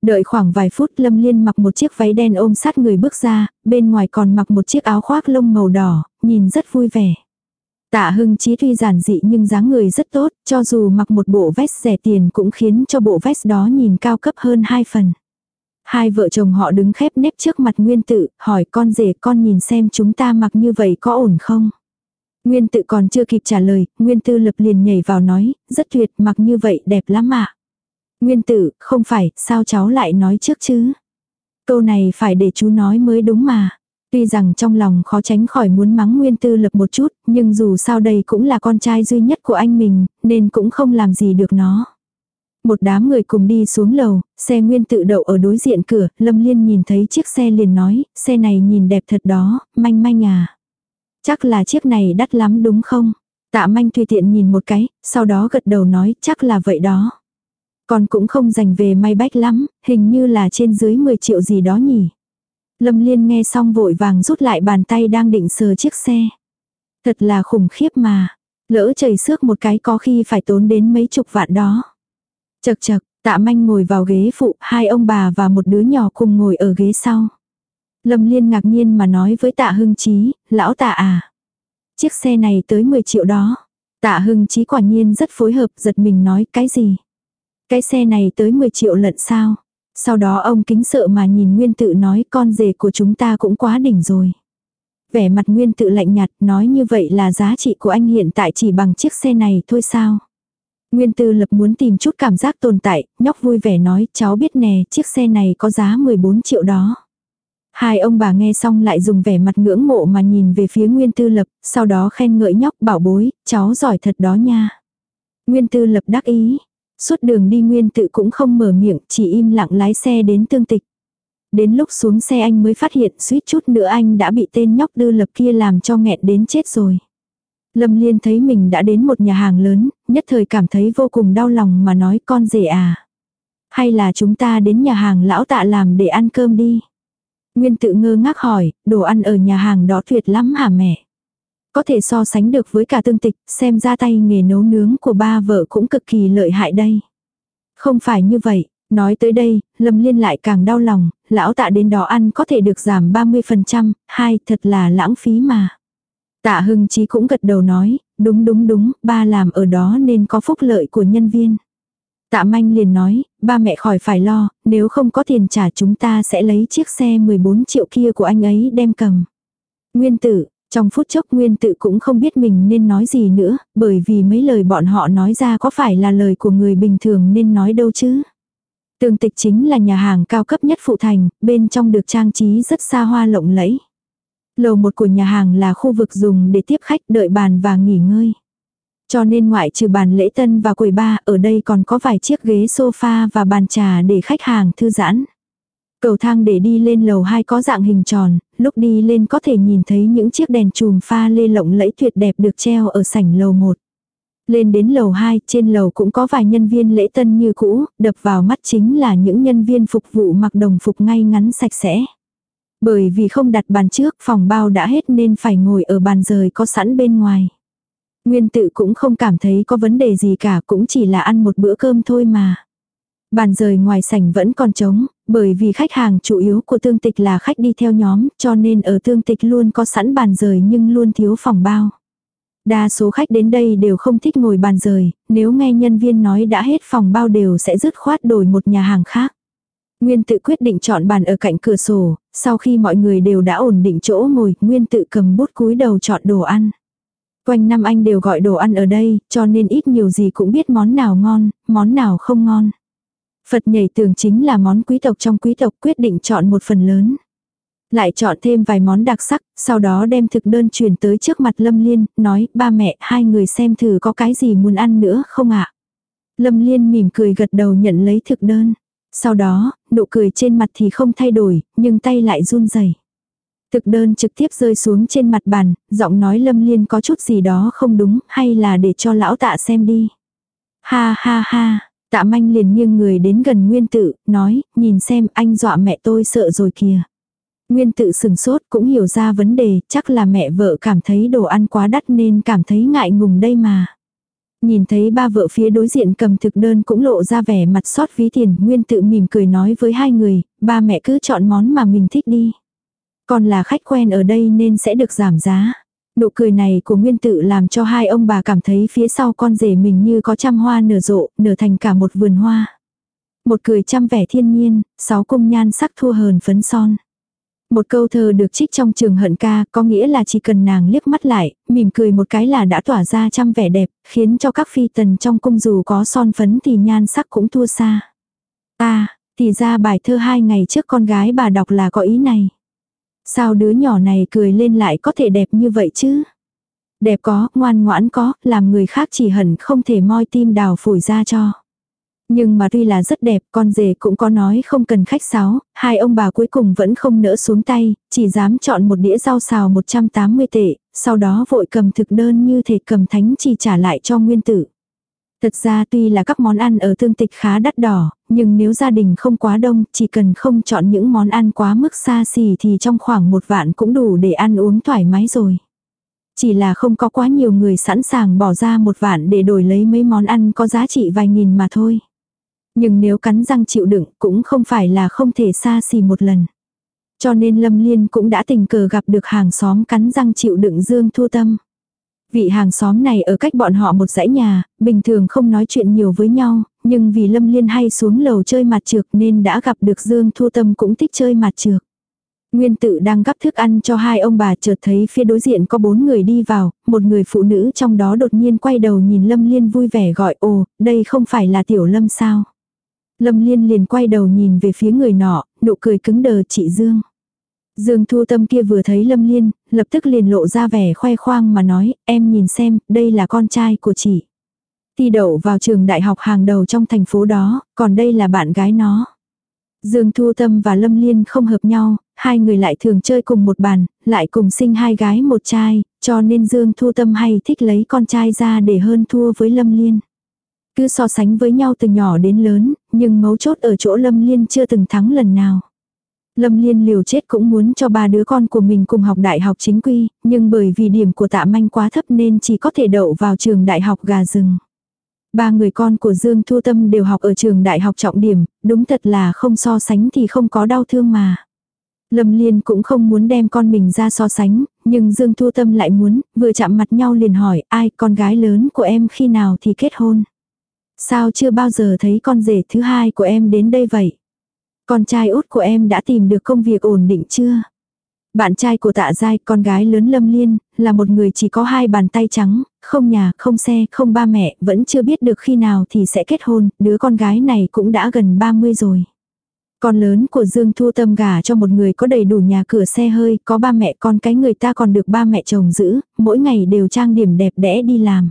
Đợi khoảng vài phút Lâm Liên mặc một chiếc váy đen ôm sát người bước ra, bên ngoài còn mặc một chiếc áo khoác lông màu đỏ, nhìn rất vui vẻ. Tạ Hưng Chí tuy giản dị nhưng dáng người rất tốt, cho dù mặc một bộ vest rẻ tiền cũng khiến cho bộ vest đó nhìn cao cấp hơn hai phần. Hai vợ chồng họ đứng khép nép trước mặt Nguyên Tự, hỏi con rể con nhìn xem chúng ta mặc như vậy có ổn không? Nguyên Tự còn chưa kịp trả lời, Nguyên Tư lập liền nhảy vào nói, rất tuyệt mặc như vậy đẹp lắm ạ. Nguyên Tử không phải, sao cháu lại nói trước chứ? Câu này phải để chú nói mới đúng mà. Tuy rằng trong lòng khó tránh khỏi muốn mắng Nguyên Tư Lập một chút, nhưng dù sao đây cũng là con trai duy nhất của anh mình, nên cũng không làm gì được nó. Một đám người cùng đi xuống lầu, xe Nguyên tự đậu ở đối diện cửa, Lâm Liên nhìn thấy chiếc xe liền nói, xe này nhìn đẹp thật đó, manh manh à. Chắc là chiếc này đắt lắm đúng không? Tạ manh tùy tiện nhìn một cái, sau đó gật đầu nói chắc là vậy đó. Còn cũng không dành về may bách lắm, hình như là trên dưới 10 triệu gì đó nhỉ. Lâm Liên nghe xong vội vàng rút lại bàn tay đang định sờ chiếc xe. Thật là khủng khiếp mà. Lỡ chảy xước một cái có khi phải tốn đến mấy chục vạn đó. Chật chật, tạ manh ngồi vào ghế phụ, hai ông bà và một đứa nhỏ cùng ngồi ở ghế sau. Lâm Liên ngạc nhiên mà nói với tạ hưng chí, lão tạ à. Chiếc xe này tới 10 triệu đó. Tạ hưng chí quả nhiên rất phối hợp giật mình nói cái gì. Cái xe này tới 10 triệu lận sao. Sau đó ông kính sợ mà nhìn Nguyên tự nói con rể của chúng ta cũng quá đỉnh rồi. Vẻ mặt Nguyên tự lạnh nhạt nói như vậy là giá trị của anh hiện tại chỉ bằng chiếc xe này thôi sao. Nguyên tư lập muốn tìm chút cảm giác tồn tại, nhóc vui vẻ nói cháu biết nè chiếc xe này có giá 14 triệu đó. Hai ông bà nghe xong lại dùng vẻ mặt ngưỡng mộ mà nhìn về phía Nguyên Tư Lập, sau đó khen ngợi nhóc bảo bối, cháu giỏi thật đó nha. Nguyên Tư Lập đắc ý, Suốt đường đi nguyên tự cũng không mở miệng, chỉ im lặng lái xe đến tương tịch. Đến lúc xuống xe anh mới phát hiện suýt chút nữa anh đã bị tên nhóc tư lập kia làm cho nghẹn đến chết rồi. Lâm Liên thấy mình đã đến một nhà hàng lớn, nhất thời cảm thấy vô cùng đau lòng mà nói con rể à. Hay là chúng ta đến nhà hàng lão tạ làm để ăn cơm đi. Nguyên tự ngơ ngác hỏi, đồ ăn ở nhà hàng đó tuyệt lắm hả mẹ? Có thể so sánh được với cả tương tịch, xem ra tay nghề nấu nướng của ba vợ cũng cực kỳ lợi hại đây. Không phải như vậy, nói tới đây, Lâm Liên lại càng đau lòng, lão tạ đến đó ăn có thể được giảm 30%, hai thật là lãng phí mà. Tạ Hưng Chí cũng gật đầu nói, đúng đúng đúng, ba làm ở đó nên có phúc lợi của nhân viên. Tạ Manh liền nói, ba mẹ khỏi phải lo, nếu không có tiền trả chúng ta sẽ lấy chiếc xe 14 triệu kia của anh ấy đem cầm. Nguyên tử, trong phút chốc nguyên tự cũng không biết mình nên nói gì nữa, bởi vì mấy lời bọn họ nói ra có phải là lời của người bình thường nên nói đâu chứ. Tường tịch chính là nhà hàng cao cấp nhất phụ thành, bên trong được trang trí rất xa hoa lộng lẫy. Lầu một của nhà hàng là khu vực dùng để tiếp khách đợi bàn và nghỉ ngơi. Cho nên ngoại trừ bàn lễ tân và quầy ba, ở đây còn có vài chiếc ghế sofa và bàn trà để khách hàng thư giãn. Cầu thang để đi lên lầu 2 có dạng hình tròn, lúc đi lên có thể nhìn thấy những chiếc đèn chùm pha lê lộng lẫy tuyệt đẹp được treo ở sảnh lầu 1. Lên đến lầu 2, trên lầu cũng có vài nhân viên lễ tân như cũ, đập vào mắt chính là những nhân viên phục vụ mặc đồng phục ngay ngắn sạch sẽ. Bởi vì không đặt bàn trước, phòng bao đã hết nên phải ngồi ở bàn rời có sẵn bên ngoài. Nguyên tự cũng không cảm thấy có vấn đề gì cả, cũng chỉ là ăn một bữa cơm thôi mà. Bàn rời ngoài sảnh vẫn còn trống, bởi vì khách hàng chủ yếu của tương tịch là khách đi theo nhóm, cho nên ở tương tịch luôn có sẵn bàn rời nhưng luôn thiếu phòng bao. Đa số khách đến đây đều không thích ngồi bàn rời, nếu nghe nhân viên nói đã hết phòng bao đều sẽ dứt khoát đổi một nhà hàng khác. Nguyên tự quyết định chọn bàn ở cạnh cửa sổ, sau khi mọi người đều đã ổn định chỗ ngồi, Nguyên tự cầm bút cúi đầu chọn đồ ăn. Quanh năm anh đều gọi đồ ăn ở đây, cho nên ít nhiều gì cũng biết món nào ngon, món nào không ngon. Phật nhảy tường chính là món quý tộc trong quý tộc quyết định chọn một phần lớn. Lại chọn thêm vài món đặc sắc, sau đó đem thực đơn truyền tới trước mặt Lâm Liên, nói, ba mẹ, hai người xem thử có cái gì muốn ăn nữa không ạ. Lâm Liên mỉm cười gật đầu nhận lấy thực đơn. Sau đó, nụ cười trên mặt thì không thay đổi, nhưng tay lại run rẩy. Thực đơn trực tiếp rơi xuống trên mặt bàn, giọng nói Lâm Liên có chút gì đó không đúng, hay là để cho lão tạ xem đi. Ha ha ha, tạ manh liền nghiêng người đến gần Nguyên tự, nói, nhìn xem anh dọa mẹ tôi sợ rồi kìa. Nguyên tự sừng sốt cũng hiểu ra vấn đề, chắc là mẹ vợ cảm thấy đồ ăn quá đắt nên cảm thấy ngại ngùng đây mà. Nhìn thấy ba vợ phía đối diện cầm thực đơn cũng lộ ra vẻ mặt sót ví tiền, Nguyên tự mỉm cười nói với hai người, ba mẹ cứ chọn món mà mình thích đi. Còn là khách quen ở đây nên sẽ được giảm giá. Nụ cười này của Nguyên tự làm cho hai ông bà cảm thấy phía sau con rể mình như có trăm hoa nở rộ, nở thành cả một vườn hoa. Một cười trăm vẻ thiên nhiên, sáu cung nhan sắc thua hờn phấn son. Một câu thơ được trích trong trường hận ca có nghĩa là chỉ cần nàng liếc mắt lại, mỉm cười một cái là đã tỏa ra trăm vẻ đẹp, khiến cho các phi tần trong cung dù có son phấn thì nhan sắc cũng thua xa. À, thì ra bài thơ hai ngày trước con gái bà đọc là có ý này. Sao đứa nhỏ này cười lên lại có thể đẹp như vậy chứ? Đẹp có, ngoan ngoãn có, làm người khác chỉ hận không thể moi tim đào phổi ra cho. Nhưng mà tuy là rất đẹp, con rể cũng có nói không cần khách sáo, hai ông bà cuối cùng vẫn không nỡ xuống tay, chỉ dám chọn một đĩa rau xào 180 tệ, sau đó vội cầm thực đơn như thể cầm thánh chỉ trả lại cho nguyên tử. Thật ra tuy là các món ăn ở thương tịch khá đắt đỏ, nhưng nếu gia đình không quá đông, chỉ cần không chọn những món ăn quá mức xa xỉ thì trong khoảng một vạn cũng đủ để ăn uống thoải mái rồi. Chỉ là không có quá nhiều người sẵn sàng bỏ ra một vạn để đổi lấy mấy món ăn có giá trị vài nghìn mà thôi. Nhưng nếu cắn răng chịu đựng cũng không phải là không thể xa xỉ một lần. Cho nên Lâm Liên cũng đã tình cờ gặp được hàng xóm cắn răng chịu đựng Dương Thu Tâm. Vị hàng xóm này ở cách bọn họ một dãy nhà, bình thường không nói chuyện nhiều với nhau, nhưng vì Lâm Liên hay xuống lầu chơi mặt trược nên đã gặp được Dương Thu Tâm cũng thích chơi mặt trược. Nguyên tự đang gắp thức ăn cho hai ông bà chợt thấy phía đối diện có bốn người đi vào, một người phụ nữ trong đó đột nhiên quay đầu nhìn Lâm Liên vui vẻ gọi ồ, đây không phải là Tiểu Lâm sao. Lâm Liên liền quay đầu nhìn về phía người nọ, nụ cười cứng đờ chị Dương. Dương Thu Tâm kia vừa thấy Lâm Liên, lập tức liền lộ ra vẻ khoe khoang mà nói, em nhìn xem, đây là con trai của chị. Thi đậu vào trường đại học hàng đầu trong thành phố đó, còn đây là bạn gái nó. Dương Thu Tâm và Lâm Liên không hợp nhau, hai người lại thường chơi cùng một bàn, lại cùng sinh hai gái một trai, cho nên Dương Thu Tâm hay thích lấy con trai ra để hơn thua với Lâm Liên. Cứ so sánh với nhau từ nhỏ đến lớn, nhưng mấu chốt ở chỗ Lâm Liên chưa từng thắng lần nào. Lâm Liên liều chết cũng muốn cho ba đứa con của mình cùng học đại học chính quy, nhưng bởi vì điểm của tạ manh quá thấp nên chỉ có thể đậu vào trường đại học gà rừng. Ba người con của Dương Thu Tâm đều học ở trường đại học trọng điểm, đúng thật là không so sánh thì không có đau thương mà. Lâm Liên cũng không muốn đem con mình ra so sánh, nhưng Dương Thu Tâm lại muốn, vừa chạm mặt nhau liền hỏi ai con gái lớn của em khi nào thì kết hôn. Sao chưa bao giờ thấy con rể thứ hai của em đến đây vậy? Con trai út của em đã tìm được công việc ổn định chưa? Bạn trai của tạ giai, con gái lớn Lâm Liên, là một người chỉ có hai bàn tay trắng, không nhà, không xe, không ba mẹ, vẫn chưa biết được khi nào thì sẽ kết hôn, đứa con gái này cũng đã gần 30 rồi. Con lớn của Dương Thu Tâm gả cho một người có đầy đủ nhà cửa xe hơi, có ba mẹ con cái người ta còn được ba mẹ chồng giữ, mỗi ngày đều trang điểm đẹp đẽ đi làm.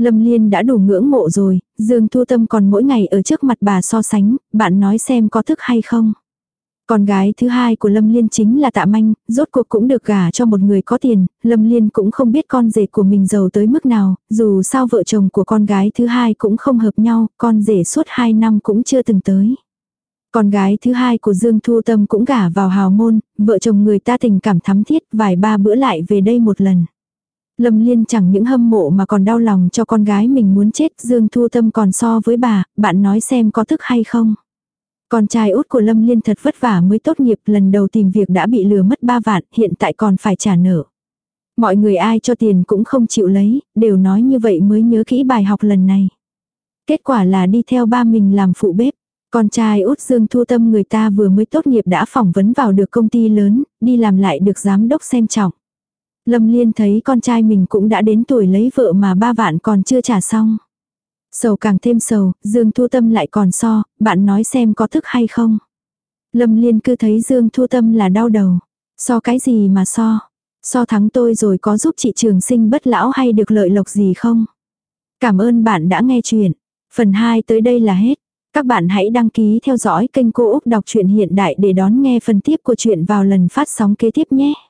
Lâm Liên đã đủ ngưỡng mộ rồi, Dương Thu Tâm còn mỗi ngày ở trước mặt bà so sánh, bạn nói xem có thức hay không. Con gái thứ hai của Lâm Liên chính là Tạ Manh, rốt cuộc cũng được gả cho một người có tiền, Lâm Liên cũng không biết con rể của mình giàu tới mức nào, dù sao vợ chồng của con gái thứ hai cũng không hợp nhau, con rể suốt hai năm cũng chưa từng tới. Con gái thứ hai của Dương Thu Tâm cũng gả vào hào môn, vợ chồng người ta tình cảm thắm thiết vài ba bữa lại về đây một lần. Lâm Liên chẳng những hâm mộ mà còn đau lòng cho con gái mình muốn chết Dương Thu Tâm còn so với bà, bạn nói xem có tức hay không. Con trai út của Lâm Liên thật vất vả mới tốt nghiệp lần đầu tìm việc đã bị lừa mất 3 vạn, hiện tại còn phải trả nợ. Mọi người ai cho tiền cũng không chịu lấy, đều nói như vậy mới nhớ kỹ bài học lần này. Kết quả là đi theo ba mình làm phụ bếp. Con trai út Dương Thu Tâm người ta vừa mới tốt nghiệp đã phỏng vấn vào được công ty lớn, đi làm lại được giám đốc xem trọng. Lâm Liên thấy con trai mình cũng đã đến tuổi lấy vợ mà ba vạn còn chưa trả xong. Sầu càng thêm sầu, Dương Thu Tâm lại còn so, bạn nói xem có thức hay không. Lâm Liên cứ thấy Dương Thu Tâm là đau đầu. So cái gì mà so? So thắng tôi rồi có giúp chị trường sinh bất lão hay được lợi lộc gì không? Cảm ơn bạn đã nghe chuyện. Phần 2 tới đây là hết. Các bạn hãy đăng ký theo dõi kênh Cô Úc Đọc truyện Hiện Đại để đón nghe phần tiếp của chuyện vào lần phát sóng kế tiếp nhé.